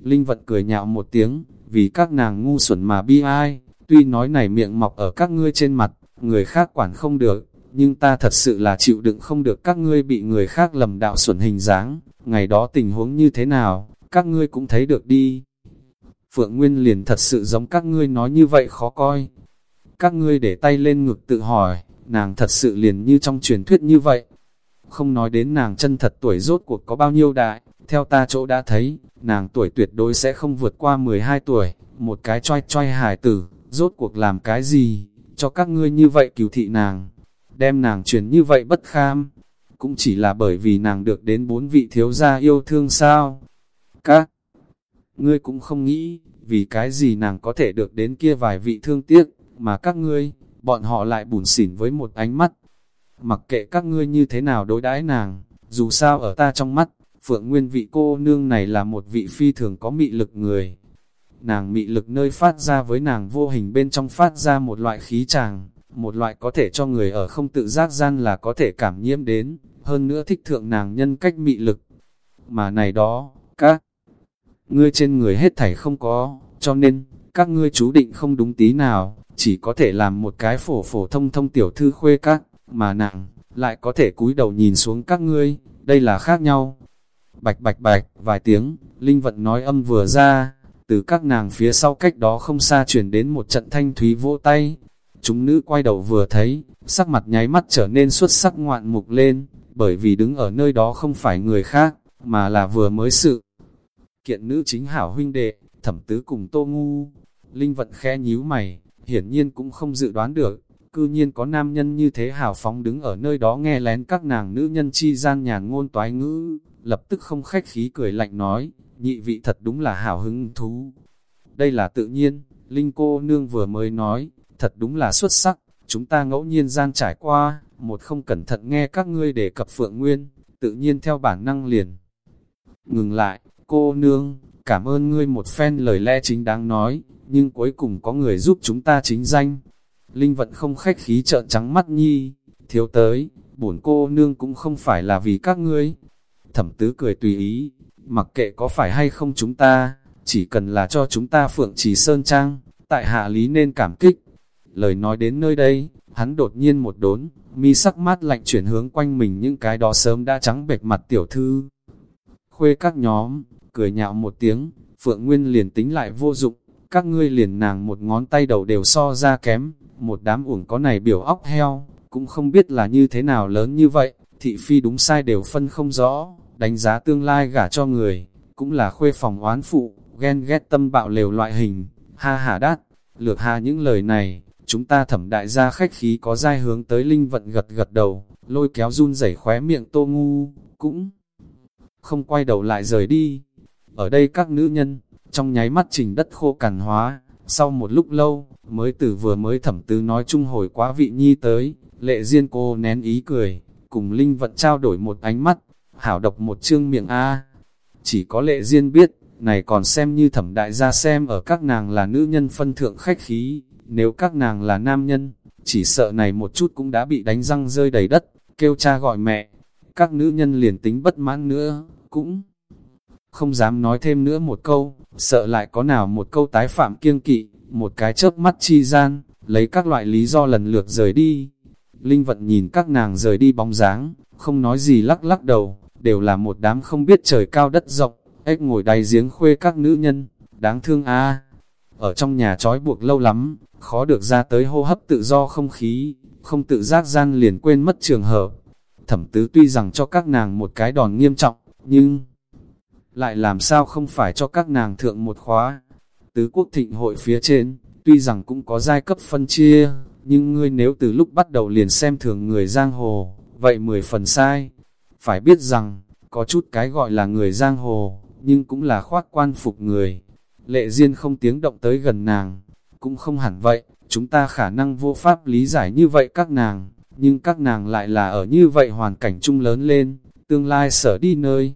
Linh vận cười nhạo một tiếng, vì các nàng ngu xuẩn mà bi ai, tuy nói này miệng mọc ở các ngươi trên mặt, người khác quản không được, nhưng ta thật sự là chịu đựng không được các ngươi bị người khác lầm đạo xuẩn hình dáng, ngày đó tình huống như thế nào, các ngươi cũng thấy được đi. Phượng Nguyên liền thật sự giống các ngươi nói như vậy khó coi. Các ngươi để tay lên ngực tự hỏi, nàng thật sự liền như trong truyền thuyết như vậy. Không nói đến nàng chân thật tuổi rốt cuộc có bao nhiêu đại, theo ta chỗ đã thấy, nàng tuổi tuyệt đối sẽ không vượt qua 12 tuổi, một cái choi choi hải tử, rốt cuộc làm cái gì, cho các ngươi như vậy cứu thị nàng, đem nàng truyền như vậy bất kham, cũng chỉ là bởi vì nàng được đến bốn vị thiếu gia yêu thương sao. Các ngươi cũng không nghĩ, vì cái gì nàng có thể được đến kia vài vị thương tiếc, mà các ngươi, bọn họ lại bùn xỉn với một ánh mắt. Mặc kệ các ngươi như thế nào đối đãi nàng, dù sao ở ta trong mắt, Phượng Nguyên vị cô nương này là một vị phi thường có mị lực người. Nàng mị lực nơi phát ra với nàng vô hình bên trong phát ra một loại khí tràng, một loại có thể cho người ở không tự giác gian là có thể cảm nhiễm đến, hơn nữa thích thượng nàng nhân cách mị lực. Mà này đó, các ngươi trên người hết thảy không có, cho nên, các ngươi chú định không đúng tí nào, chỉ có thể làm một cái phổ phổ thông thông tiểu thư khuê các, mà nặng, lại có thể cúi đầu nhìn xuống các ngươi, đây là khác nhau. Bạch bạch bạch, vài tiếng, Linh Vận nói âm vừa ra, từ các nàng phía sau cách đó không xa chuyển đến một trận thanh thúy vỗ tay. Chúng nữ quay đầu vừa thấy, sắc mặt nháy mắt trở nên xuất sắc ngoạn mục lên, bởi vì đứng ở nơi đó không phải người khác, mà là vừa mới sự. Kiện nữ chính hảo huynh đệ, thẩm tứ cùng tô ngu, Linh Vận khe nhíu mày, hiển nhiên cũng không dự đoán được, cư nhiên có nam nhân như thế hào phóng đứng ở nơi đó nghe lén các nàng nữ nhân chi gian nhà ngôn toái ngữ, lập tức không khách khí cười lạnh nói, nhị vị thật đúng là hảo hứng thú. Đây là tự nhiên, Linh cô nương vừa mới nói, thật đúng là xuất sắc, chúng ta ngẫu nhiên gian trải qua, một không cẩn thận nghe các ngươi đề cập Phượng Nguyên, tự nhiên theo bản năng liền. Ngừng lại, cô nương, cảm ơn ngươi một phen lời lẽ chính đáng nói, nhưng cuối cùng có người giúp chúng ta chính danh. Linh vận không khách khí trợn trắng mắt nhi, thiếu tới, bổn cô nương cũng không phải là vì các ngươi. Thẩm tứ cười tùy ý, mặc kệ có phải hay không chúng ta, chỉ cần là cho chúng ta phượng trì sơn trang, tại hạ lý nên cảm kích. Lời nói đến nơi đây, hắn đột nhiên một đốn, mi sắc mát lạnh chuyển hướng quanh mình những cái đó sớm đã trắng bệch mặt tiểu thư. Khuê các nhóm, cười nhạo một tiếng, Phượng Nguyên liền tính lại vô dụng, các ngươi liền nàng một ngón tay đầu đều so ra kém, một đám uổng có này biểu óc heo, cũng không biết là như thế nào lớn như vậy, thị phi đúng sai đều phân không rõ, đánh giá tương lai gả cho người, cũng là khuê phòng oán phụ, ghen ghét tâm bạo lều loại hình, ha ha đát, lược hà những lời này, chúng ta thẩm đại gia khách khí có dai hướng tới linh vận gật gật đầu, lôi kéo run rẩy khóe miệng tô ngu, cũng không quay đầu lại rời đi. Ở đây các nữ nhân, trong nháy mắt trình đất khô cằn hóa, sau một lúc lâu, mới từ vừa mới thẩm tứ nói chung hồi quá vị nhi tới, lệ duyên cô nén ý cười, cùng Linh vận trao đổi một ánh mắt, hảo độc một chương miệng A. Chỉ có lệ duyên biết, này còn xem như thẩm đại gia xem ở các nàng là nữ nhân phân thượng khách khí, nếu các nàng là nam nhân, chỉ sợ này một chút cũng đã bị đánh răng rơi đầy đất, kêu cha gọi mẹ. Các nữ nhân liền tính bất mãn nữa, cũng không dám nói thêm nữa một câu, sợ lại có nào một câu tái phạm kiêng kỵ, một cái chớp mắt chi gian, lấy các loại lý do lần lượt rời đi. Linh vận nhìn các nàng rời đi bóng dáng, không nói gì lắc lắc đầu, đều là một đám không biết trời cao đất rộng, ếch ngồi đáy giếng khuê các nữ nhân, đáng thương a Ở trong nhà trói buộc lâu lắm, khó được ra tới hô hấp tự do không khí, không tự giác gian liền quên mất trường hợp. Thẩm tứ tuy rằng cho các nàng một cái đòn nghiêm trọng, nhưng lại làm sao không phải cho các nàng thượng một khóa. Tứ quốc thịnh hội phía trên, tuy rằng cũng có giai cấp phân chia, nhưng ngươi nếu từ lúc bắt đầu liền xem thường người giang hồ, vậy mười phần sai. Phải biết rằng, có chút cái gọi là người giang hồ, nhưng cũng là khoác quan phục người. Lệ Diên không tiếng động tới gần nàng, cũng không hẳn vậy, chúng ta khả năng vô pháp lý giải như vậy các nàng, nhưng các nàng lại là ở như vậy hoàn cảnh chung lớn lên, tương lai sở đi nơi.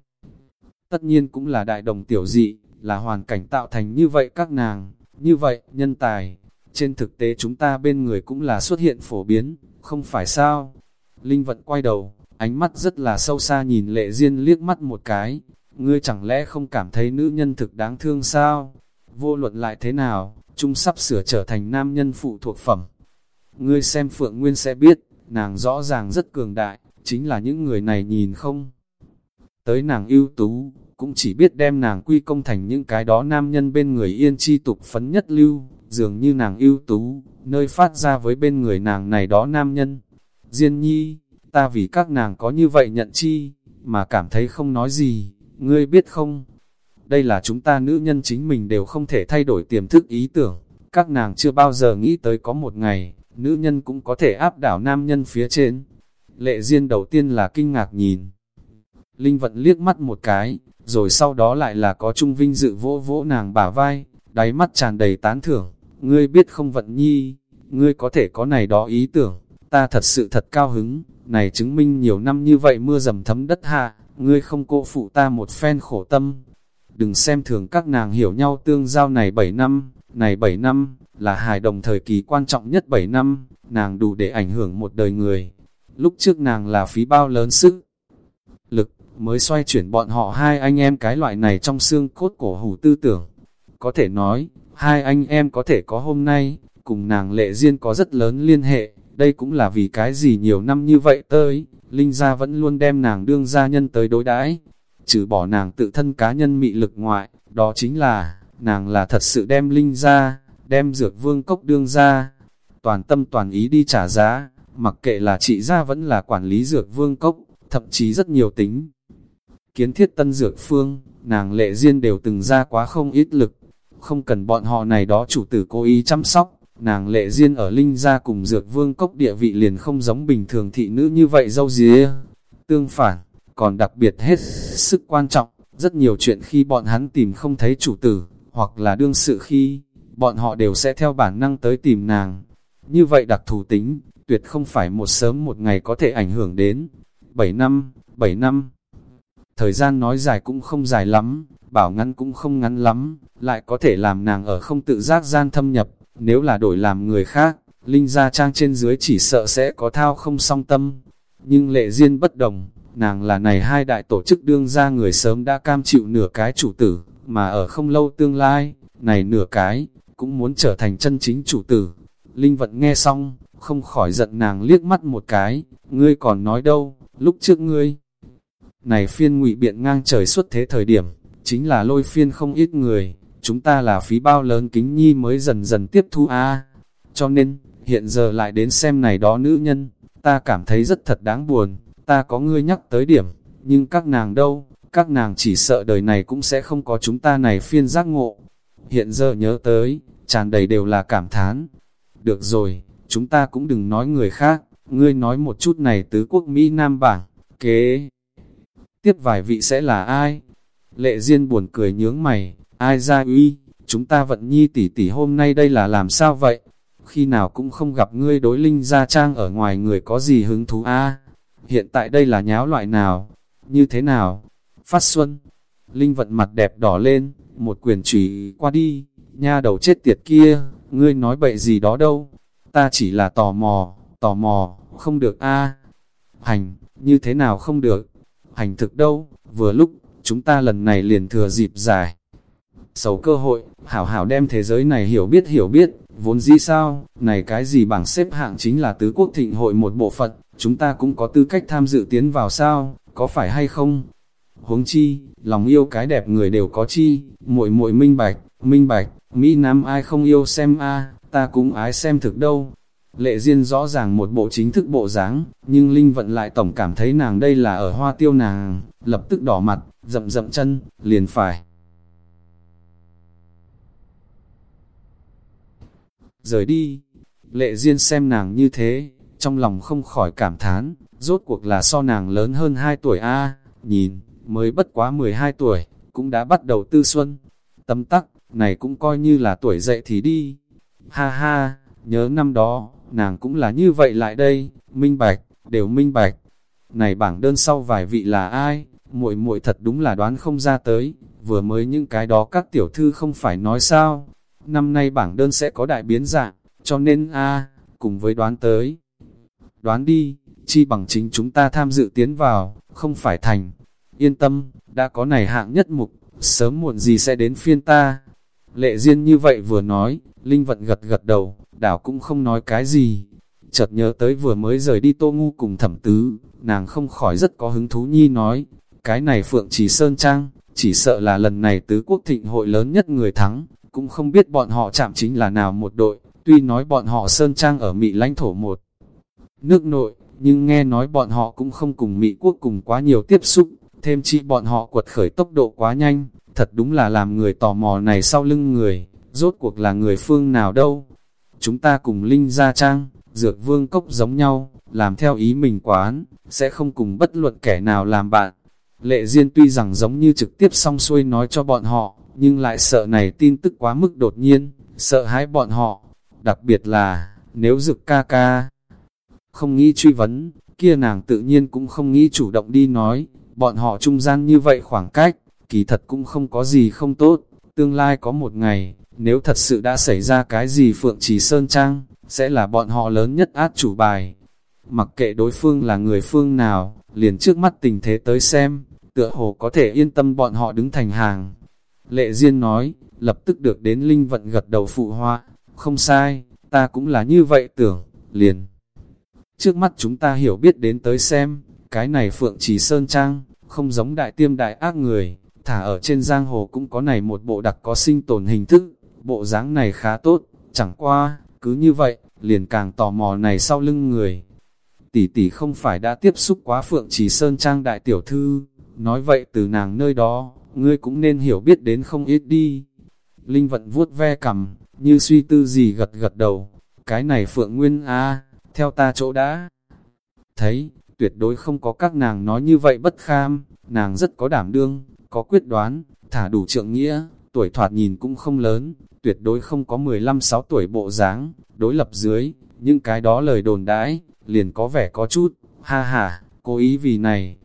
Tất nhiên cũng là đại đồng tiểu dị, là hoàn cảnh tạo thành như vậy các nàng, như vậy, nhân tài. Trên thực tế chúng ta bên người cũng là xuất hiện phổ biến, không phải sao? Linh vận quay đầu, ánh mắt rất là sâu xa nhìn lệ duyên liếc mắt một cái. Ngươi chẳng lẽ không cảm thấy nữ nhân thực đáng thương sao? Vô luận lại thế nào, chúng sắp sửa trở thành nam nhân phụ thuộc phẩm. Ngươi xem Phượng Nguyên sẽ biết, nàng rõ ràng rất cường đại, chính là những người này nhìn không. Tới nàng ưu tú, cũng chỉ biết đem nàng quy công thành những cái đó nam nhân bên người yên chi tục phấn nhất lưu, dường như nàng ưu tú, nơi phát ra với bên người nàng này đó nam nhân. Diên nhi, ta vì các nàng có như vậy nhận chi, mà cảm thấy không nói gì, ngươi biết không? Đây là chúng ta nữ nhân chính mình đều không thể thay đổi tiềm thức ý tưởng, các nàng chưa bao giờ nghĩ tới có một ngày, nữ nhân cũng có thể áp đảo nam nhân phía trên. Lệ Diên đầu tiên là kinh ngạc nhìn. Linh vận liếc mắt một cái, rồi sau đó lại là có trung vinh dự vỗ vỗ nàng bả vai, đáy mắt tràn đầy tán thưởng, ngươi biết không vận nhi, ngươi có thể có này đó ý tưởng, ta thật sự thật cao hứng, này chứng minh nhiều năm như vậy mưa dầm thấm đất hạ, ngươi không cô phụ ta một phen khổ tâm. Đừng xem thường các nàng hiểu nhau tương giao này 7 năm, này 7 năm, là hài đồng thời kỳ quan trọng nhất 7 năm, nàng đủ để ảnh hưởng một đời người. Lúc trước nàng là phí bao lớn sức, lực, mới xoay chuyển bọn họ hai anh em cái loại này trong xương cốt cổ hủ tư tưởng. Có thể nói, hai anh em có thể có hôm nay, cùng nàng lệ duyên có rất lớn liên hệ, đây cũng là vì cái gì nhiều năm như vậy tới, Linh Gia vẫn luôn đem nàng đương gia nhân tới đối đãi. Trừ bỏ nàng tự thân cá nhân mị lực ngoại, đó chính là, nàng là thật sự đem Linh Gia, đem dược vương cốc đương ra, toàn tâm toàn ý đi trả giá, mặc kệ là chị gia vẫn là quản lý dược vương cốc, thậm chí rất nhiều tính kiến thiết tân dược phương, nàng lệ duyên đều từng ra quá không ít lực, không cần bọn họ này đó chủ tử cố ý chăm sóc, nàng lệ duyên ở linh gia cùng dược vương cốc địa vị liền không giống bình thường thị nữ như vậy dâu día. Tương phản, còn đặc biệt hết sức quan trọng, rất nhiều chuyện khi bọn hắn tìm không thấy chủ tử, hoặc là đương sự khi, bọn họ đều sẽ theo bản năng tới tìm nàng. Như vậy đặc thù tính, tuyệt không phải một sớm một ngày có thể ảnh hưởng đến. 7 năm, 7 năm, Thời gian nói dài cũng không dài lắm, bảo ngắn cũng không ngắn lắm, lại có thể làm nàng ở không tự giác gian thâm nhập, nếu là đổi làm người khác, Linh Gia Trang trên dưới chỉ sợ sẽ có thao không song tâm. Nhưng lệ duyên bất đồng, nàng là này hai đại tổ chức đương ra người sớm đã cam chịu nửa cái chủ tử, mà ở không lâu tương lai, này nửa cái, cũng muốn trở thành chân chính chủ tử. Linh vận nghe xong, không khỏi giận nàng liếc mắt một cái, ngươi còn nói đâu, lúc trước ngươi này phiên ngụy biện ngang trời suốt thế thời điểm, chính là lôi phiên không ít người, chúng ta là phí bao lớn kính nhi mới dần dần tiếp thu a Cho nên, hiện giờ lại đến xem này đó nữ nhân, ta cảm thấy rất thật đáng buồn, ta có ngươi nhắc tới điểm, nhưng các nàng đâu, các nàng chỉ sợ đời này cũng sẽ không có chúng ta này phiên giác ngộ. Hiện giờ nhớ tới, tràn đầy đều là cảm thán. Được rồi, chúng ta cũng đừng nói người khác, ngươi nói một chút này tứ quốc Mỹ Nam bảng, kế. Tiếp vài vị sẽ là ai? Lệ Diên buồn cười nhướng mày, ai ra uy, chúng ta vận nhi tỷ tỷ hôm nay đây là làm sao vậy? Khi nào cũng không gặp ngươi đối linh gia trang ở ngoài người có gì hứng thú a Hiện tại đây là nháo loại nào? Như thế nào? Phát xuân. Linh vận mặt đẹp đỏ lên, một quyền chủy qua đi, nha đầu chết tiệt kia, ngươi nói bậy gì đó đâu, ta chỉ là tò mò, tò mò, không được a Hành, như thế nào không được? Hành thực đâu, vừa lúc, chúng ta lần này liền thừa dịp dài. Sầu cơ hội, hảo hảo đem thế giới này hiểu biết hiểu biết, vốn dĩ sao, này cái gì bảng xếp hạng chính là tứ quốc thịnh hội một bộ phận, chúng ta cũng có tư cách tham dự tiến vào sao, có phải hay không? Huống chi, lòng yêu cái đẹp người đều có chi, muội muội minh bạch, minh bạch, Mỹ Nam ai không yêu xem a ta cũng ái xem thực đâu. Lệ Diên rõ ràng một bộ chính thức bộ dáng, nhưng Linh Vận lại tổng cảm thấy nàng đây là ở hoa tiêu nàng, lập tức đỏ mặt, dậm dậm chân, liền phải. Rời đi, Lệ Diên xem nàng như thế, trong lòng không khỏi cảm thán, rốt cuộc là so nàng lớn hơn 2 tuổi a nhìn, mới bất quá 12 tuổi, cũng đã bắt đầu tư xuân. Tâm tắc, này cũng coi như là tuổi dậy thì đi. Ha ha, nhớ năm đó, nàng cũng là như vậy lại đây, minh bạch, đều minh bạch. Này bảng đơn sau vài vị là ai, muội muội thật đúng là đoán không ra tới, vừa mới những cái đó các tiểu thư không phải nói sao. Năm nay bảng đơn sẽ có đại biến dạng, cho nên a cùng với đoán tới. Đoán đi, chi bằng chính chúng ta tham dự tiến vào, không phải thành. Yên tâm, đã có này hạng nhất mục, sớm muộn gì sẽ đến phiên ta. Lệ Diên như vậy vừa nói, Linh Vận gật gật đầu, đảo cũng không nói cái gì. Chợt nhớ tới vừa mới rời đi Tô Ngu cùng thẩm tứ, nàng không khỏi rất có hứng thú nhi nói, cái này Phượng Chỉ Sơn Trang, chỉ sợ là lần này tứ quốc thịnh hội lớn nhất người thắng, cũng không biết bọn họ chạm chính là nào một đội, tuy nói bọn họ Sơn Trang ở Mỹ lãnh thổ một nước nội, nhưng nghe nói bọn họ cũng không cùng Mỹ quốc cùng quá nhiều tiếp xúc, thêm chi bọn họ quật khởi tốc độ quá nhanh, thật đúng là làm người tò mò này sau lưng người, rốt cuộc là người phương nào đâu. Chúng ta cùng Linh Gia Trang, dược vương cốc giống nhau, làm theo ý mình quán, sẽ không cùng bất luận kẻ nào làm bạn. Lệ Diên tuy rằng giống như trực tiếp song xuôi nói cho bọn họ, nhưng lại sợ này tin tức quá mức đột nhiên, sợ hãi bọn họ. Đặc biệt là, nếu dược ca ca không nghĩ truy vấn, kia nàng tự nhiên cũng không nghĩ chủ động đi nói, bọn họ trung gian như vậy khoảng cách, kỳ thật cũng không có gì không tốt, tương lai có một ngày, nếu thật sự đã xảy ra cái gì Phượng Trì Sơn Trang, sẽ là bọn họ lớn nhất át chủ bài. Mặc kệ đối phương là người phương nào, liền trước mắt tình thế tới xem, tựa hồ có thể yên tâm bọn họ đứng thành hàng. Lệ Diên nói, lập tức được đến Linh Vận gật đầu phụ hoa, không sai, ta cũng là như vậy tưởng, liền. Trước mắt chúng ta hiểu biết đến tới xem, cái này Phượng Trì Sơn Trang, không giống đại tiêm đại ác người, thả ở trên giang hồ cũng có này một bộ đặc có sinh tồn hình thức, bộ dáng này khá tốt, chẳng qua, cứ như vậy, liền càng tò mò này sau lưng người. Tỷ tỷ không phải đã tiếp xúc quá Phượng Trì Sơn Trang đại tiểu thư, nói vậy từ nàng nơi đó, ngươi cũng nên hiểu biết đến không ít đi. Linh vận vuốt ve cầm, như suy tư gì gật gật đầu, cái này Phượng Nguyên A, theo ta chỗ đã thấy, tuyệt đối không có các nàng nói như vậy bất kham, nàng rất có đảm đương, có quyết đoán, thả đủ trượng nghĩa, tuổi thoạt nhìn cũng không lớn, tuyệt đối không có 15-6 tuổi bộ dáng, đối lập dưới, những cái đó lời đồn đãi, liền có vẻ có chút, ha ha, cố ý vì này.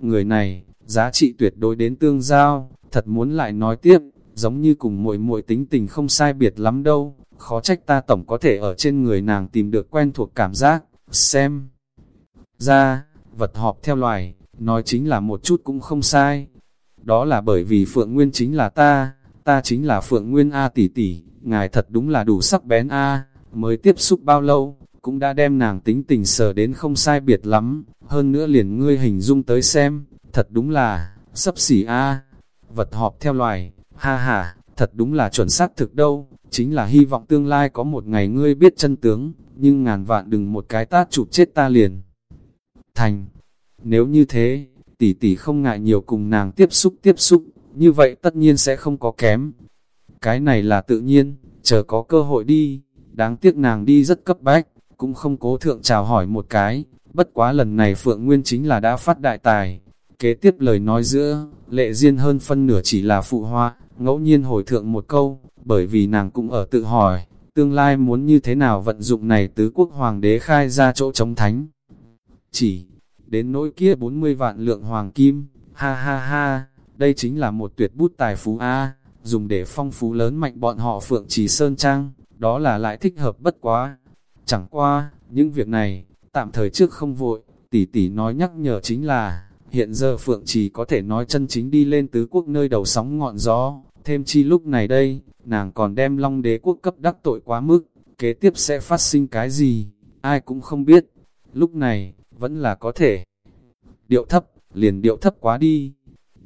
Người này, giá trị tuyệt đối đến tương giao, thật muốn lại nói tiếp, giống như cùng muội muội tính tình không sai biệt lắm đâu, khó trách ta tổng có thể ở trên người nàng tìm được quen thuộc cảm giác, xem. Ra, vật họp theo loài, nói chính là một chút cũng không sai. Đó là bởi vì Phượng Nguyên chính là ta, ta chính là Phượng Nguyên A tỷ tỷ, ngài thật đúng là đủ sắc bén A, mới tiếp xúc bao lâu, cũng đã đem nàng tính tình sờ đến không sai biệt lắm, hơn nữa liền ngươi hình dung tới xem, thật đúng là, sấp xỉ A, vật họp theo loài, ha ha, thật đúng là chuẩn xác thực đâu, chính là hy vọng tương lai có một ngày ngươi biết chân tướng, nhưng ngàn vạn đừng một cái tát chụp chết ta liền. Thành, nếu như thế, tỷ tỷ không ngại nhiều cùng nàng tiếp xúc tiếp xúc, như vậy tất nhiên sẽ không có kém. Cái này là tự nhiên, chờ có cơ hội đi, đáng tiếc nàng đi rất cấp bách, cũng không cố thượng chào hỏi một cái, bất quá lần này Phượng Nguyên chính là đã phát đại tài. Kế tiếp lời nói giữa, lệ duyên hơn phân nửa chỉ là phụ hoa, ngẫu nhiên hồi thượng một câu, bởi vì nàng cũng ở tự hỏi, tương lai muốn như thế nào vận dụng này tứ quốc hoàng đế khai ra chỗ chống thánh. Chỉ, đến nỗi kia 40 vạn lượng hoàng kim, ha ha ha, đây chính là một tuyệt bút tài phú A, dùng để phong phú lớn mạnh bọn họ Phượng Trì Sơn Trang, đó là lại thích hợp bất quá. Chẳng qua, những việc này, tạm thời trước không vội, tỷ tỷ nói nhắc nhở chính là, hiện giờ Phượng Trì có thể nói chân chính đi lên tứ quốc nơi đầu sóng ngọn gió, thêm chi lúc này đây, nàng còn đem long đế quốc cấp đắc tội quá mức, kế tiếp sẽ phát sinh cái gì, ai cũng không biết. Lúc này, vẫn là có thể. Điệu thấp, liền điệu thấp quá đi.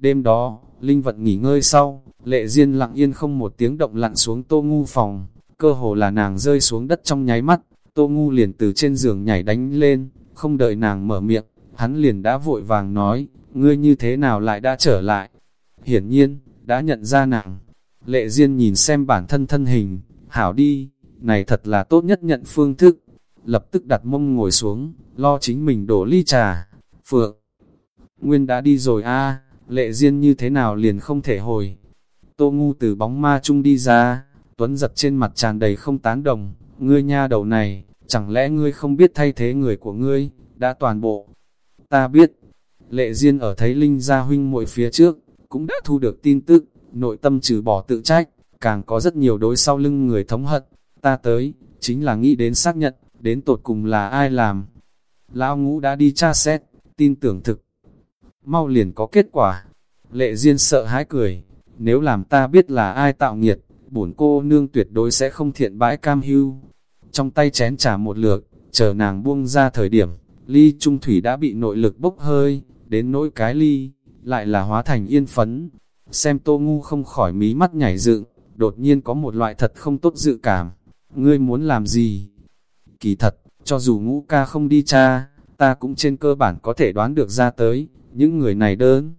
Đêm đó, Linh vận nghỉ ngơi sau, lệ duyên lặng yên không một tiếng động lặn xuống tô ngu phòng, cơ hồ là nàng rơi xuống đất trong nháy mắt, tô ngu liền từ trên giường nhảy đánh lên, không đợi nàng mở miệng, hắn liền đã vội vàng nói, ngươi như thế nào lại đã trở lại. Hiển nhiên, đã nhận ra nàng. Lệ Diên nhìn xem bản thân thân hình, hảo đi, này thật là tốt nhất nhận phương thức. Lập tức đặt mông ngồi xuống, lo chính mình đổ ly trà. Phượng, Nguyên đã đi rồi a lệ Diên như thế nào liền không thể hồi. Tô ngu từ bóng ma chung đi ra, Tuấn giật trên mặt tràn đầy không tán đồng, ngươi nha đầu này, chẳng lẽ ngươi không biết thay thế người của ngươi, đã toàn bộ. Ta biết, lệ Diên ở thấy Linh gia huynh muội phía trước, cũng đã thu được tin tức, nội tâm trừ bỏ tự trách, càng có rất nhiều đối sau lưng người thống hận. Ta tới, chính là nghĩ đến xác nhận, đến tột cùng là ai làm. Lão ngũ đã đi tra xét, tin tưởng thực. Mau liền có kết quả. Lệ Diên sợ hãi cười, nếu làm ta biết là ai tạo nghiệt, bổn cô nương tuyệt đối sẽ không thiện bãi cam hưu. Trong tay chén trà một lượt, chờ nàng buông ra thời điểm, ly trung thủy đã bị nội lực bốc hơi, đến nỗi cái ly, lại là hóa thành yên phấn. Xem tô ngu không khỏi mí mắt nhảy dựng, đột nhiên có một loại thật không tốt dự cảm. Ngươi muốn làm gì? Kỳ thật, cho dù ngũ ca không đi cha, ta cũng trên cơ bản có thể đoán được ra tới, những người này đơn.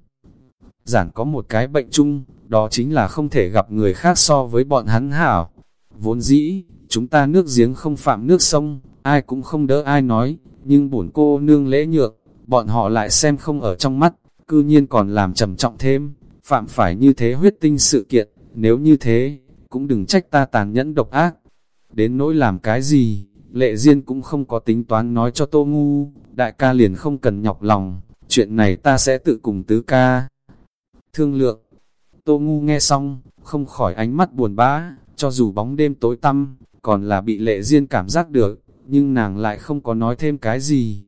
Giản có một cái bệnh chung, đó chính là không thể gặp người khác so với bọn hắn hảo. Vốn dĩ, chúng ta nước giếng không phạm nước sông, ai cũng không đỡ ai nói, nhưng bổn cô nương lễ nhượng, bọn họ lại xem không ở trong mắt, cư nhiên còn làm trầm trọng thêm, phạm phải như thế huyết tinh sự kiện, nếu như thế, cũng đừng trách ta tàn nhẫn độc ác. Đến nỗi làm cái gì, lệ duyên cũng không có tính toán nói cho tô ngu, đại ca liền không cần nhọc lòng, chuyện này ta sẽ tự cùng tứ ca. Thương lượng, tô ngu nghe xong, không khỏi ánh mắt buồn bã, cho dù bóng đêm tối tăm, còn là bị lệ duyên cảm giác được, nhưng nàng lại không có nói thêm cái gì,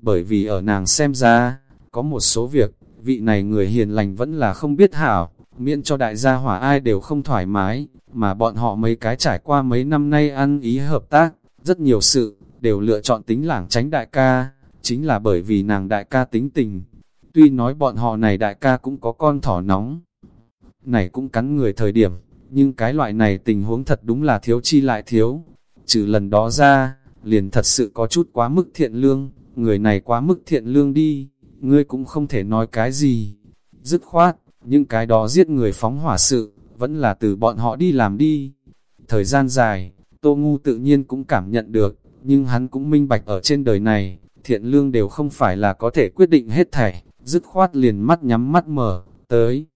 bởi vì ở nàng xem ra, có một số việc, vị này người hiền lành vẫn là không biết hảo, miễn cho đại gia hỏa ai đều không thoải mái, mà bọn họ mấy cái trải qua mấy năm nay ăn ý hợp tác, rất nhiều sự, đều lựa chọn tính lảng tránh đại ca, chính là bởi vì nàng đại ca tính tình. Tuy nói bọn họ này đại ca cũng có con thỏ nóng, này cũng cắn người thời điểm, nhưng cái loại này tình huống thật đúng là thiếu chi lại thiếu. Trừ lần đó ra, liền thật sự có chút quá mức thiện lương, người này quá mức thiện lương đi ngươi cũng không thể nói cái gì. Dứt khoát, những cái đó giết người phóng hỏa sự, vẫn là từ bọn họ đi làm đi. Thời gian dài, Tô Ngu tự nhiên cũng cảm nhận được, nhưng hắn cũng minh bạch ở trên đời này, thiện lương đều không phải là có thể quyết định hết thảy, dứt khoát liền mắt nhắm mắt mở, tới.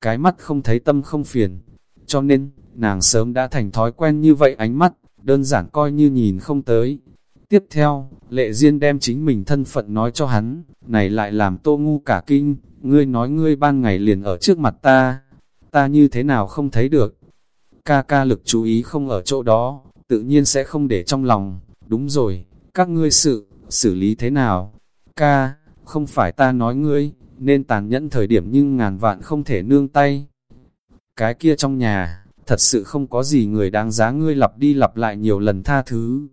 Cái mắt không thấy tâm không phiền, cho nên, nàng sớm đã thành thói quen như vậy ánh mắt, đơn giản coi như nhìn không tới, Tiếp theo, lệ duyên đem chính mình thân phận nói cho hắn, này lại làm tô ngu cả kinh, ngươi nói ngươi ban ngày liền ở trước mặt ta, ta như thế nào không thấy được. Ca ca lực chú ý không ở chỗ đó, tự nhiên sẽ không để trong lòng, đúng rồi, các ngươi sự, xử lý thế nào? Ca, không phải ta nói ngươi, nên tàn nhẫn thời điểm nhưng ngàn vạn không thể nương tay. Cái kia trong nhà, thật sự không có gì người đáng giá ngươi lặp đi lặp lại nhiều lần tha thứ,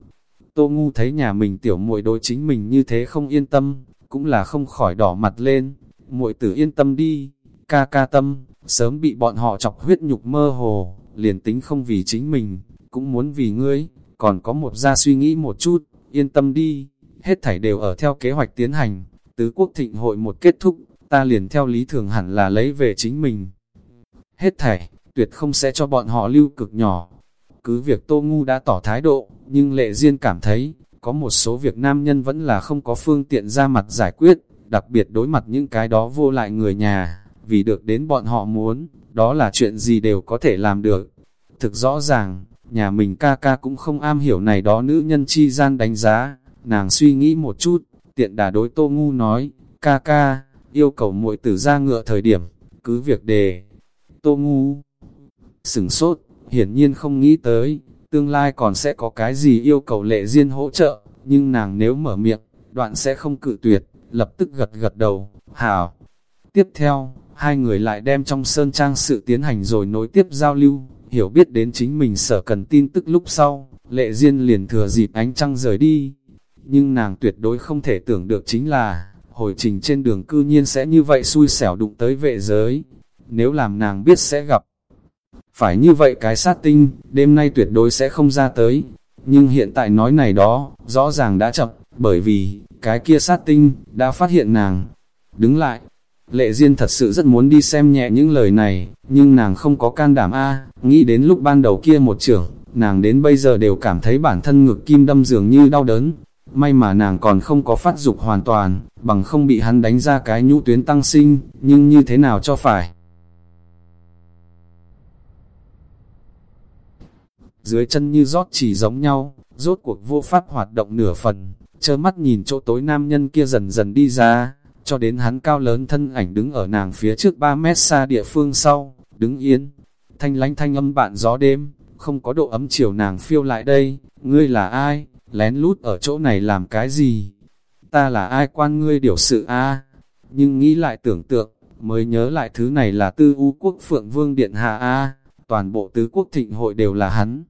Tô Ngu thấy nhà mình tiểu muội đối chính mình như thế không yên tâm, cũng là không khỏi đỏ mặt lên. Muội tử yên tâm đi, ca ca tâm, sớm bị bọn họ chọc huyết nhục mơ hồ, liền tính không vì chính mình, cũng muốn vì ngươi, còn có một ra suy nghĩ một chút, yên tâm đi, hết thảy đều ở theo kế hoạch tiến hành, tứ quốc thịnh hội một kết thúc, ta liền theo lý thường hẳn là lấy về chính mình. Hết thảy, tuyệt không sẽ cho bọn họ lưu cực nhỏ. Cứ việc Tô Ngu đã tỏ thái độ, nhưng Lệ Diên cảm thấy, có một số việc nam nhân vẫn là không có phương tiện ra mặt giải quyết, đặc biệt đối mặt những cái đó vô lại người nhà, vì được đến bọn họ muốn, đó là chuyện gì đều có thể làm được. Thực rõ ràng, nhà mình ca ca cũng không am hiểu này đó nữ nhân chi gian đánh giá, nàng suy nghĩ một chút, tiện đà đối Tô Ngu nói, ca ca, yêu cầu muội tử ra ngựa thời điểm, cứ việc đề. Tô Ngu sửng sốt, hiển nhiên không nghĩ tới, tương lai còn sẽ có cái gì yêu cầu lệ duyên hỗ trợ, nhưng nàng nếu mở miệng, đoạn sẽ không cự tuyệt, lập tức gật gật đầu, hảo. Tiếp theo, hai người lại đem trong sơn trang sự tiến hành rồi nối tiếp giao lưu, hiểu biết đến chính mình sở cần tin tức lúc sau, lệ duyên liền thừa dịp ánh trăng rời đi. Nhưng nàng tuyệt đối không thể tưởng được chính là, hồi trình trên đường cư nhiên sẽ như vậy xui xẻo đụng tới vệ giới. Nếu làm nàng biết sẽ gặp, phải như vậy cái sát tinh, đêm nay tuyệt đối sẽ không ra tới. Nhưng hiện tại nói này đó, rõ ràng đã chậm, bởi vì, cái kia sát tinh, đã phát hiện nàng. Đứng lại, lệ duyên thật sự rất muốn đi xem nhẹ những lời này, nhưng nàng không có can đảm a nghĩ đến lúc ban đầu kia một trưởng, nàng đến bây giờ đều cảm thấy bản thân ngực kim đâm dường như đau đớn. May mà nàng còn không có phát dục hoàn toàn, bằng không bị hắn đánh ra cái nhũ tuyến tăng sinh, nhưng như thế nào cho phải. dưới chân như rót chỉ giống nhau, rốt cuộc vô pháp hoạt động nửa phần, chơ mắt nhìn chỗ tối nam nhân kia dần dần đi ra, cho đến hắn cao lớn thân ảnh đứng ở nàng phía trước 3 mét xa địa phương sau, đứng yên, thanh lánh thanh âm bạn gió đêm, không có độ ấm chiều nàng phiêu lại đây, ngươi là ai, lén lút ở chỗ này làm cái gì, ta là ai quan ngươi điều sự a? Nhưng nghĩ lại tưởng tượng, mới nhớ lại thứ này là tư u quốc phượng vương điện hạ a. Toàn bộ tứ quốc thịnh hội đều là hắn.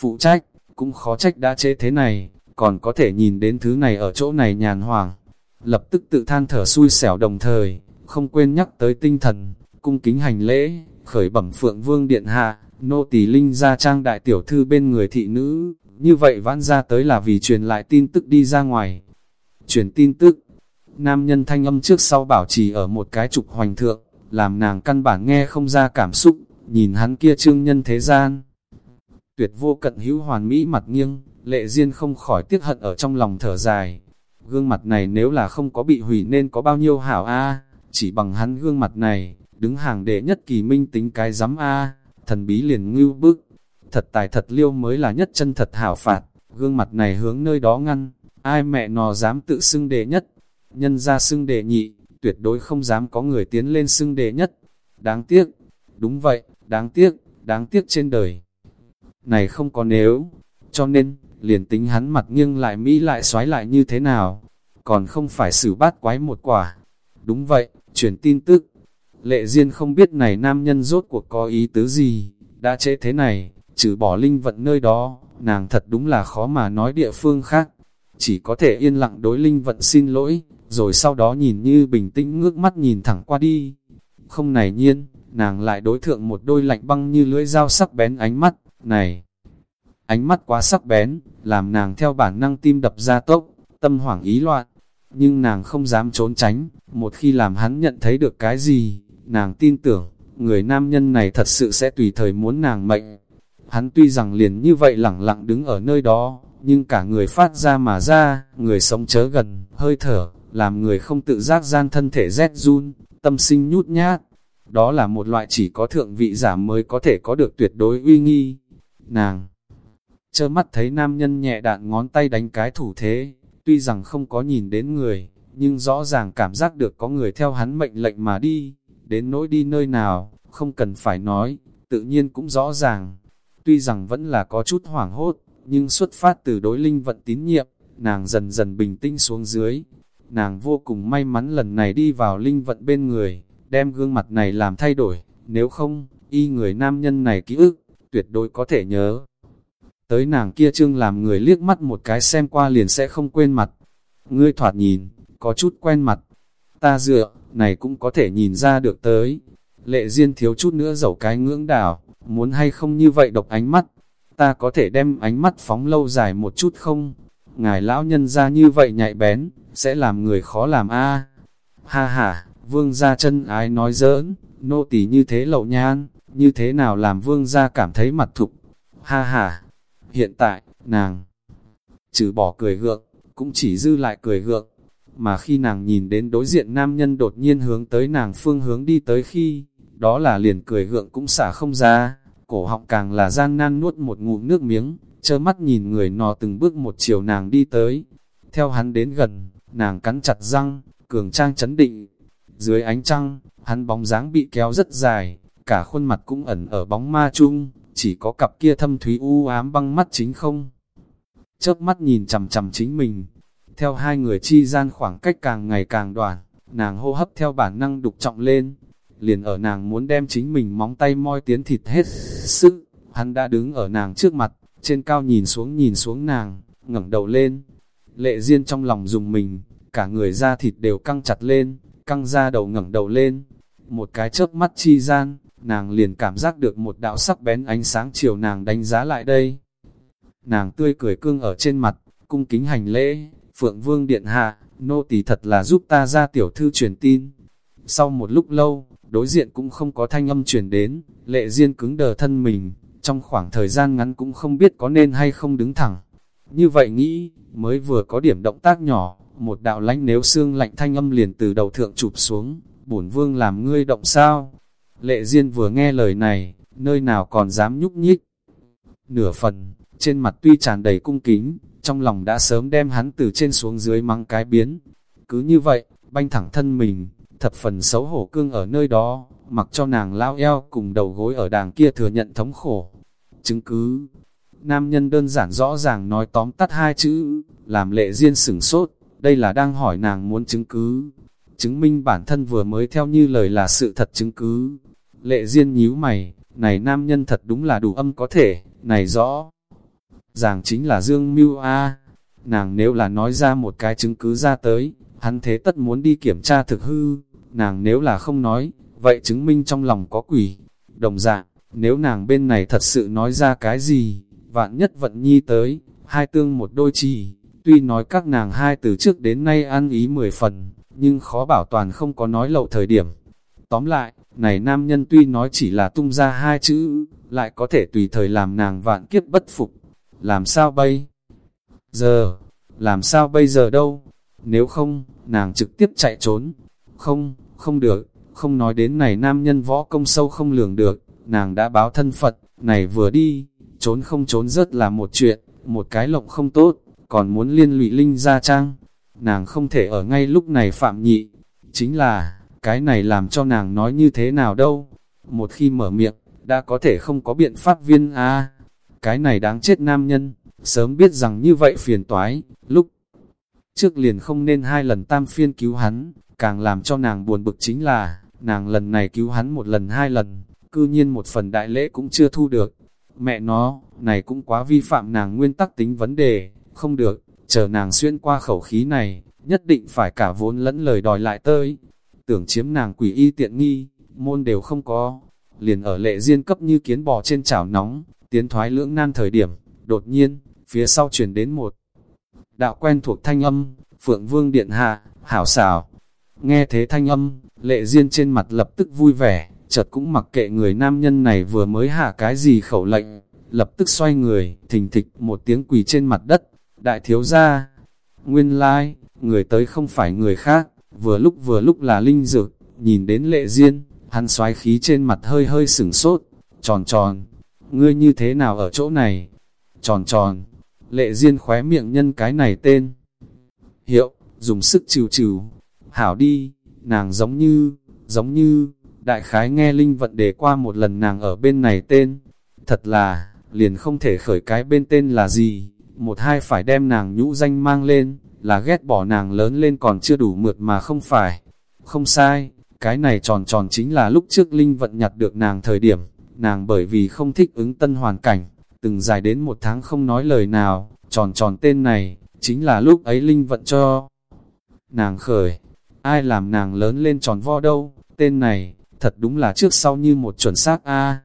Phụ trách, cũng khó trách đã chế thế này, còn có thể nhìn đến thứ này ở chỗ này nhàn hoàng. Lập tức tự than thở xui xẻo đồng thời, không quên nhắc tới tinh thần, cung kính hành lễ, khởi bẩm phượng vương điện hạ, nô tỳ linh ra trang đại tiểu thư bên người thị nữ, như vậy vãn ra tới là vì truyền lại tin tức đi ra ngoài. Truyền tin tức, nam nhân thanh âm trước sau bảo trì ở một cái trục hoành thượng, làm nàng căn bản nghe không ra cảm xúc, nhìn hắn kia trương nhân thế gian, tuyệt vô cận hữu hoàn mỹ mặt nghiêng, lệ duyên không khỏi tiếc hận ở trong lòng thở dài. Gương mặt này nếu là không có bị hủy nên có bao nhiêu hảo a chỉ bằng hắn gương mặt này, đứng hàng đệ nhất kỳ minh tính cái giám a thần bí liền ngưu bức. Thật tài thật liêu mới là nhất chân thật hảo phạt, gương mặt này hướng nơi đó ngăn, ai mẹ nò dám tự xưng đệ nhất, nhân ra xưng đệ nhị, tuyệt đối không dám có người tiến lên xưng đệ nhất. Đáng tiếc, đúng vậy, đáng tiếc, đáng tiếc trên đời. Này không có nếu, cho nên, liền tính hắn mặt nghiêng lại Mỹ lại xoái lại như thế nào, còn không phải xử bát quái một quả. Đúng vậy, truyền tin tức, lệ duyên không biết này nam nhân rốt cuộc có ý tứ gì, đã chế thế này, trừ bỏ linh vận nơi đó, nàng thật đúng là khó mà nói địa phương khác, chỉ có thể yên lặng đối linh vận xin lỗi, rồi sau đó nhìn như bình tĩnh ngước mắt nhìn thẳng qua đi. Không này nhiên, nàng lại đối thượng một đôi lạnh băng như lưỡi dao sắc bén ánh mắt, này, ánh mắt quá sắc bén, làm nàng theo bản năng tim đập ra tốc, tâm hoảng ý loạn. Nhưng nàng không dám trốn tránh, một khi làm hắn nhận thấy được cái gì, nàng tin tưởng, người nam nhân này thật sự sẽ tùy thời muốn nàng mệnh. Hắn tuy rằng liền như vậy lẳng lặng đứng ở nơi đó, nhưng cả người phát ra mà ra, người sống chớ gần, hơi thở, làm người không tự giác gian thân thể rét run, tâm sinh nhút nhát. Đó là một loại chỉ có thượng vị giả mới có thể có được tuyệt đối uy nghi nàng. Chơ mắt thấy nam nhân nhẹ đạn ngón tay đánh cái thủ thế, tuy rằng không có nhìn đến người, nhưng rõ ràng cảm giác được có người theo hắn mệnh lệnh mà đi, đến nỗi đi nơi nào, không cần phải nói, tự nhiên cũng rõ ràng. Tuy rằng vẫn là có chút hoảng hốt, nhưng xuất phát từ đối linh vận tín nhiệm, nàng dần dần bình tĩnh xuống dưới. Nàng vô cùng may mắn lần này đi vào linh vận bên người, đem gương mặt này làm thay đổi, nếu không, y người nam nhân này ký ức, tuyệt đối có thể nhớ. Tới nàng kia trương làm người liếc mắt một cái xem qua liền sẽ không quên mặt. Ngươi thoạt nhìn, có chút quen mặt. Ta dựa, này cũng có thể nhìn ra được tới. Lệ Diên thiếu chút nữa dẫu cái ngưỡng đảo, muốn hay không như vậy độc ánh mắt. ta có thể đem ánh mắt phóng lâu dài một chút không? Ngài lão nhân ra như vậy nhạy bén, sẽ làm người khó làm a Ha ha, vương gia chân ái nói giỡn, nô tỳ như thế lậu nhan, như thế nào làm vương gia cảm thấy mặt thục. Ha ha, hiện tại, nàng, trừ bỏ cười gượng, cũng chỉ dư lại cười gượng. Mà khi nàng nhìn đến đối diện nam nhân đột nhiên hướng tới nàng phương hướng đi tới khi, đó là liền cười gượng cũng xả không ra, cổ họng càng là gian nan nuốt một ngụm nước miếng, chơ mắt nhìn người nọ từng bước một chiều nàng đi tới. Theo hắn đến gần, nàng cắn chặt răng, cường trang chấn định. Dưới ánh trăng, hắn bóng dáng bị kéo rất dài, cả khuôn mặt cũng ẩn ở bóng ma chung, chỉ có cặp kia thâm thúy u ám băng mắt chính không. Chớp mắt nhìn chầm chầm chính mình, theo hai người chi gian khoảng cách càng ngày càng đoạn, nàng hô hấp theo bản năng đục trọng lên, liền ở nàng muốn đem chính mình móng tay moi tiến thịt hết sức, hắn đã đứng ở nàng trước mặt, trên cao nhìn xuống nhìn xuống nàng, ngẩng đầu lên. Lệ Diên trong lòng dùng mình, cả người da thịt đều căng chặt lên, căng ra đầu ngẩng đầu lên. Một cái chớp mắt chi gian, nàng liền cảm giác được một đạo sắc bén ánh sáng chiều nàng đánh giá lại đây. Nàng tươi cười cương ở trên mặt, cung kính hành lễ, Phượng Vương Điện Hạ, nô tỳ thật là giúp ta ra tiểu thư truyền tin. Sau một lúc lâu, đối diện cũng không có thanh âm truyền đến, lệ riêng cứng đờ thân mình, trong khoảng thời gian ngắn cũng không biết có nên hay không đứng thẳng. Như vậy nghĩ, mới vừa có điểm động tác nhỏ, một đạo lánh nếu xương lạnh thanh âm liền từ đầu thượng chụp xuống, bổn vương làm ngươi động sao. Lệ Diên vừa nghe lời này, nơi nào còn dám nhúc nhích. Nửa phần, trên mặt tuy tràn đầy cung kính, trong lòng đã sớm đem hắn từ trên xuống dưới mắng cái biến. Cứ như vậy, banh thẳng thân mình, thập phần xấu hổ cương ở nơi đó, mặc cho nàng lao eo cùng đầu gối ở đàng kia thừa nhận thống khổ. Chứng cứ, nam nhân đơn giản rõ ràng nói tóm tắt hai chữ, làm lệ duyên sửng sốt, đây là đang hỏi nàng muốn chứng cứ. Chứng minh bản thân vừa mới theo như lời là sự thật chứng cứ. Lệ duyên nhíu mày, này nam nhân thật đúng là đủ âm có thể, này rõ. Ràng chính là Dương Mưu A. Nàng nếu là nói ra một cái chứng cứ ra tới, hắn thế tất muốn đi kiểm tra thực hư. Nàng nếu là không nói, vậy chứng minh trong lòng có quỷ. Đồng dạng, nếu nàng bên này thật sự nói ra cái gì, vạn nhất vận nhi tới, hai tương một đôi chỉ, tuy nói các nàng hai từ trước đến nay ăn ý mười phần, nhưng khó bảo toàn không có nói lậu thời điểm. Tóm lại, này nam nhân tuy nói chỉ là tung ra hai chữ, lại có thể tùy thời làm nàng vạn kiếp bất phục. Làm sao bây? Giờ, làm sao bây giờ đâu? Nếu không, nàng trực tiếp chạy trốn. Không, không được, không nói đến này nam nhân võ công sâu không lường được, nàng đã báo thân Phật, này vừa đi, trốn không trốn rất là một chuyện, một cái lộng không tốt, còn muốn liên lụy linh ra trang. Nàng không thể ở ngay lúc này phạm nhị, chính là, cái này làm cho nàng nói như thế nào đâu. Một khi mở miệng, đã có thể không có biện pháp viên a Cái này đáng chết nam nhân, sớm biết rằng như vậy phiền toái, lúc trước liền không nên hai lần tam phiên cứu hắn, càng làm cho nàng buồn bực chính là, nàng lần này cứu hắn một lần hai lần, cư nhiên một phần đại lễ cũng chưa thu được. Mẹ nó, này cũng quá vi phạm nàng nguyên tắc tính vấn đề, không được, chờ nàng xuyên qua khẩu khí này, nhất định phải cả vốn lẫn lời đòi lại tới. Tưởng chiếm nàng quỷ y tiện nghi, môn đều không có, liền ở lệ riêng cấp như kiến bò trên chảo nóng, tiến thoái lưỡng nan thời điểm, đột nhiên, phía sau chuyển đến một đạo quen thuộc thanh âm, Phượng Vương Điện Hạ, hảo xảo. Nghe thế thanh âm, lệ duyên trên mặt lập tức vui vẻ, chợt cũng mặc kệ người nam nhân này vừa mới hạ cái gì khẩu lệnh, lập tức xoay người, thình thịch một tiếng quỳ trên mặt đất, đại thiếu gia, nguyên lai, người tới không phải người khác, vừa lúc vừa lúc là linh dược, nhìn đến lệ duyên hắn xoái khí trên mặt hơi hơi sửng sốt, tròn tròn, ngươi như thế nào ở chỗ này, tròn tròn, lệ duyên khóe miệng nhân cái này tên, hiệu, dùng sức trừ trừ, hảo đi, nàng giống như, giống như, đại khái nghe linh vận đề qua một lần nàng ở bên này tên, thật là, liền không thể khởi cái bên tên là gì, một hai phải đem nàng nhũ danh mang lên, là ghét bỏ nàng lớn lên còn chưa đủ mượt mà không phải. Không sai, cái này tròn tròn chính là lúc trước Linh vận nhặt được nàng thời điểm, nàng bởi vì không thích ứng tân hoàn cảnh, từng dài đến một tháng không nói lời nào, tròn tròn tên này, chính là lúc ấy Linh vận cho. Nàng khởi, ai làm nàng lớn lên tròn vo đâu, tên này, thật đúng là trước sau như một chuẩn xác A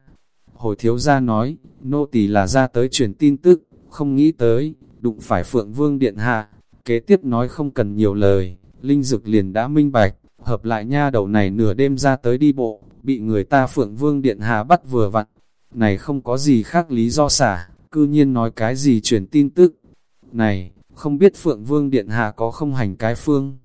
Hồi thiếu gia nói, nô tỳ là ra tới truyền tin tức, không nghĩ tới, đụng phải Phượng Vương Điện Hạ. Kế tiếp nói không cần nhiều lời, Linh Dực liền đã minh bạch, hợp lại nha đầu này nửa đêm ra tới đi bộ, bị người ta Phượng Vương Điện Hạ bắt vừa vặn. Này không có gì khác lý do xả, cư nhiên nói cái gì truyền tin tức. Này, không biết Phượng Vương Điện Hạ có không hành cái phương.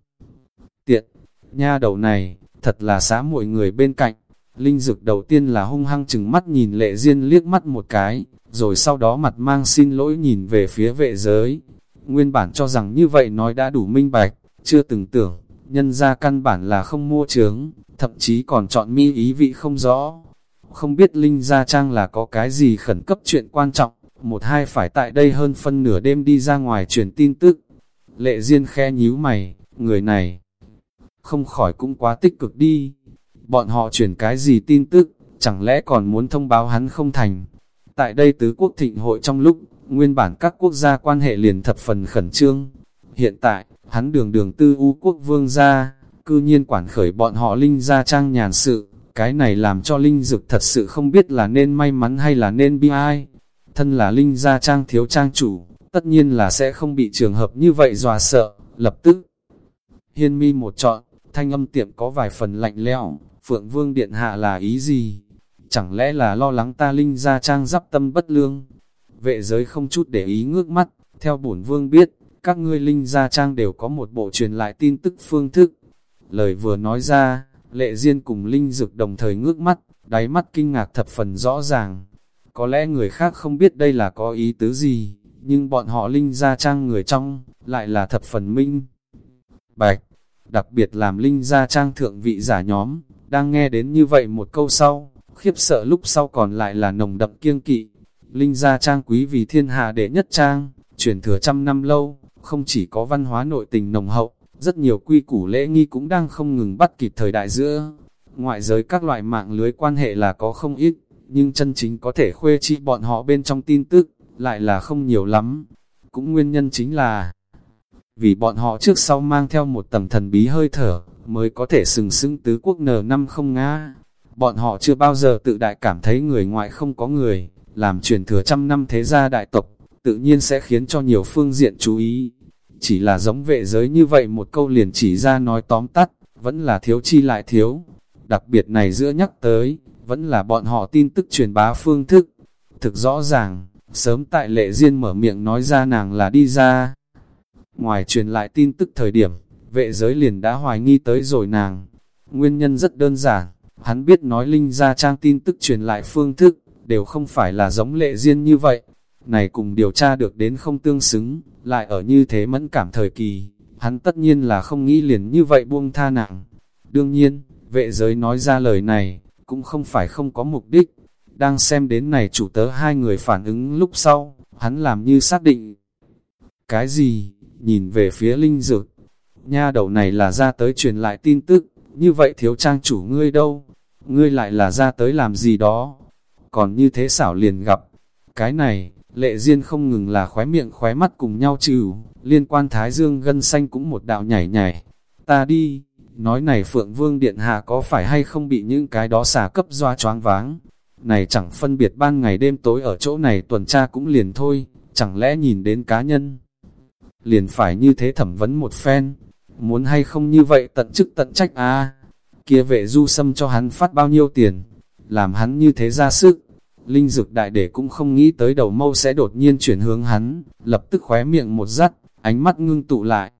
Tiện, nha đầu này, thật là xá mọi người bên cạnh. Linh dực đầu tiên là hung hăng chừng mắt nhìn lệ duyên liếc mắt một cái, rồi sau đó mặt mang xin lỗi nhìn về phía vệ giới. Nguyên bản cho rằng như vậy nói đã đủ minh bạch, chưa từng tưởng, nhân ra căn bản là không mua trướng, thậm chí còn chọn mi ý vị không rõ. Không biết Linh Gia Trang là có cái gì khẩn cấp chuyện quan trọng, một hai phải tại đây hơn phân nửa đêm đi ra ngoài truyền tin tức. Lệ Diên khe nhíu mày, người này không khỏi cũng quá tích cực đi. Bọn họ chuyển cái gì tin tức, chẳng lẽ còn muốn thông báo hắn không thành. Tại đây tứ quốc thịnh hội trong lúc, nguyên bản các quốc gia quan hệ liền thập phần khẩn trương. Hiện tại, hắn đường đường tư u quốc vương gia, cư nhiên quản khởi bọn họ linh gia trang nhàn sự, cái này làm cho linh dực thật sự không biết là nên may mắn hay là nên bi ai. Thân là linh gia trang thiếu trang chủ, tất nhiên là sẽ không bị trường hợp như vậy dòa sợ, lập tức. Hiên mi một chọn, thanh âm tiệm có vài phần lạnh lẽo, Phượng Vương Điện Hạ là ý gì? Chẳng lẽ là lo lắng ta linh gia trang dắp tâm bất lương? Vệ giới không chút để ý ngước mắt, theo bổn vương biết, các ngươi linh gia trang đều có một bộ truyền lại tin tức phương thức. Lời vừa nói ra, lệ duyên cùng linh dực đồng thời ngước mắt, đáy mắt kinh ngạc thập phần rõ ràng. Có lẽ người khác không biết đây là có ý tứ gì, nhưng bọn họ linh gia trang người trong, lại là thập phần minh. Bạch, đặc biệt làm linh gia trang thượng vị giả nhóm, đang nghe đến như vậy một câu sau, khiếp sợ lúc sau còn lại là nồng đậm kiêng kỵ. Linh gia trang quý vì thiên hạ đệ nhất trang, truyền thừa trăm năm lâu, không chỉ có văn hóa nội tình nồng hậu, rất nhiều quy củ lễ nghi cũng đang không ngừng bắt kịp thời đại giữa. Ngoại giới các loại mạng lưới quan hệ là có không ít, nhưng chân chính có thể khuê chi bọn họ bên trong tin tức, lại là không nhiều lắm. Cũng nguyên nhân chính là, vì bọn họ trước sau mang theo một tầng thần bí hơi thở, mới có thể sừng sững tứ quốc nờ năm không ngã. Bọn họ chưa bao giờ tự đại cảm thấy người ngoại không có người, làm truyền thừa trăm năm thế gia đại tộc, tự nhiên sẽ khiến cho nhiều phương diện chú ý. Chỉ là giống vệ giới như vậy một câu liền chỉ ra nói tóm tắt, vẫn là thiếu chi lại thiếu. Đặc biệt này giữa nhắc tới, vẫn là bọn họ tin tức truyền bá phương thức. Thực rõ ràng, sớm tại lệ duyên mở miệng nói ra nàng là đi ra. Ngoài truyền lại tin tức thời điểm, vệ giới liền đã hoài nghi tới rồi nàng. Nguyên nhân rất đơn giản, hắn biết nói Linh ra trang tin tức truyền lại phương thức, đều không phải là giống lệ duyên như vậy. Này cùng điều tra được đến không tương xứng, lại ở như thế mẫn cảm thời kỳ, hắn tất nhiên là không nghĩ liền như vậy buông tha nặng. Đương nhiên, vệ giới nói ra lời này, cũng không phải không có mục đích. Đang xem đến này chủ tớ hai người phản ứng lúc sau, hắn làm như xác định. Cái gì? Nhìn về phía linh dược. Nha đầu này là ra tới truyền lại tin tức, như vậy thiếu trang chủ ngươi đâu? Ngươi lại là ra tới làm gì đó? Còn như thế xảo liền gặp. Cái này, lệ duyên không ngừng là khóe miệng khóe mắt cùng nhau trừ, liên quan thái dương gân xanh cũng một đạo nhảy nhảy. Ta đi, nói này Phượng Vương Điện Hạ có phải hay không bị những cái đó xả cấp doa choáng váng. Này chẳng phân biệt ban ngày đêm tối ở chỗ này tuần tra cũng liền thôi, chẳng lẽ nhìn đến cá nhân. Liền phải như thế thẩm vấn một phen, muốn hay không như vậy tận chức tận trách à. Kia vệ du xâm cho hắn phát bao nhiêu tiền, làm hắn như thế ra sức. Linh dược đại để cũng không nghĩ tới đầu mâu sẽ đột nhiên chuyển hướng hắn, lập tức khóe miệng một rắt, ánh mắt ngưng tụ lại,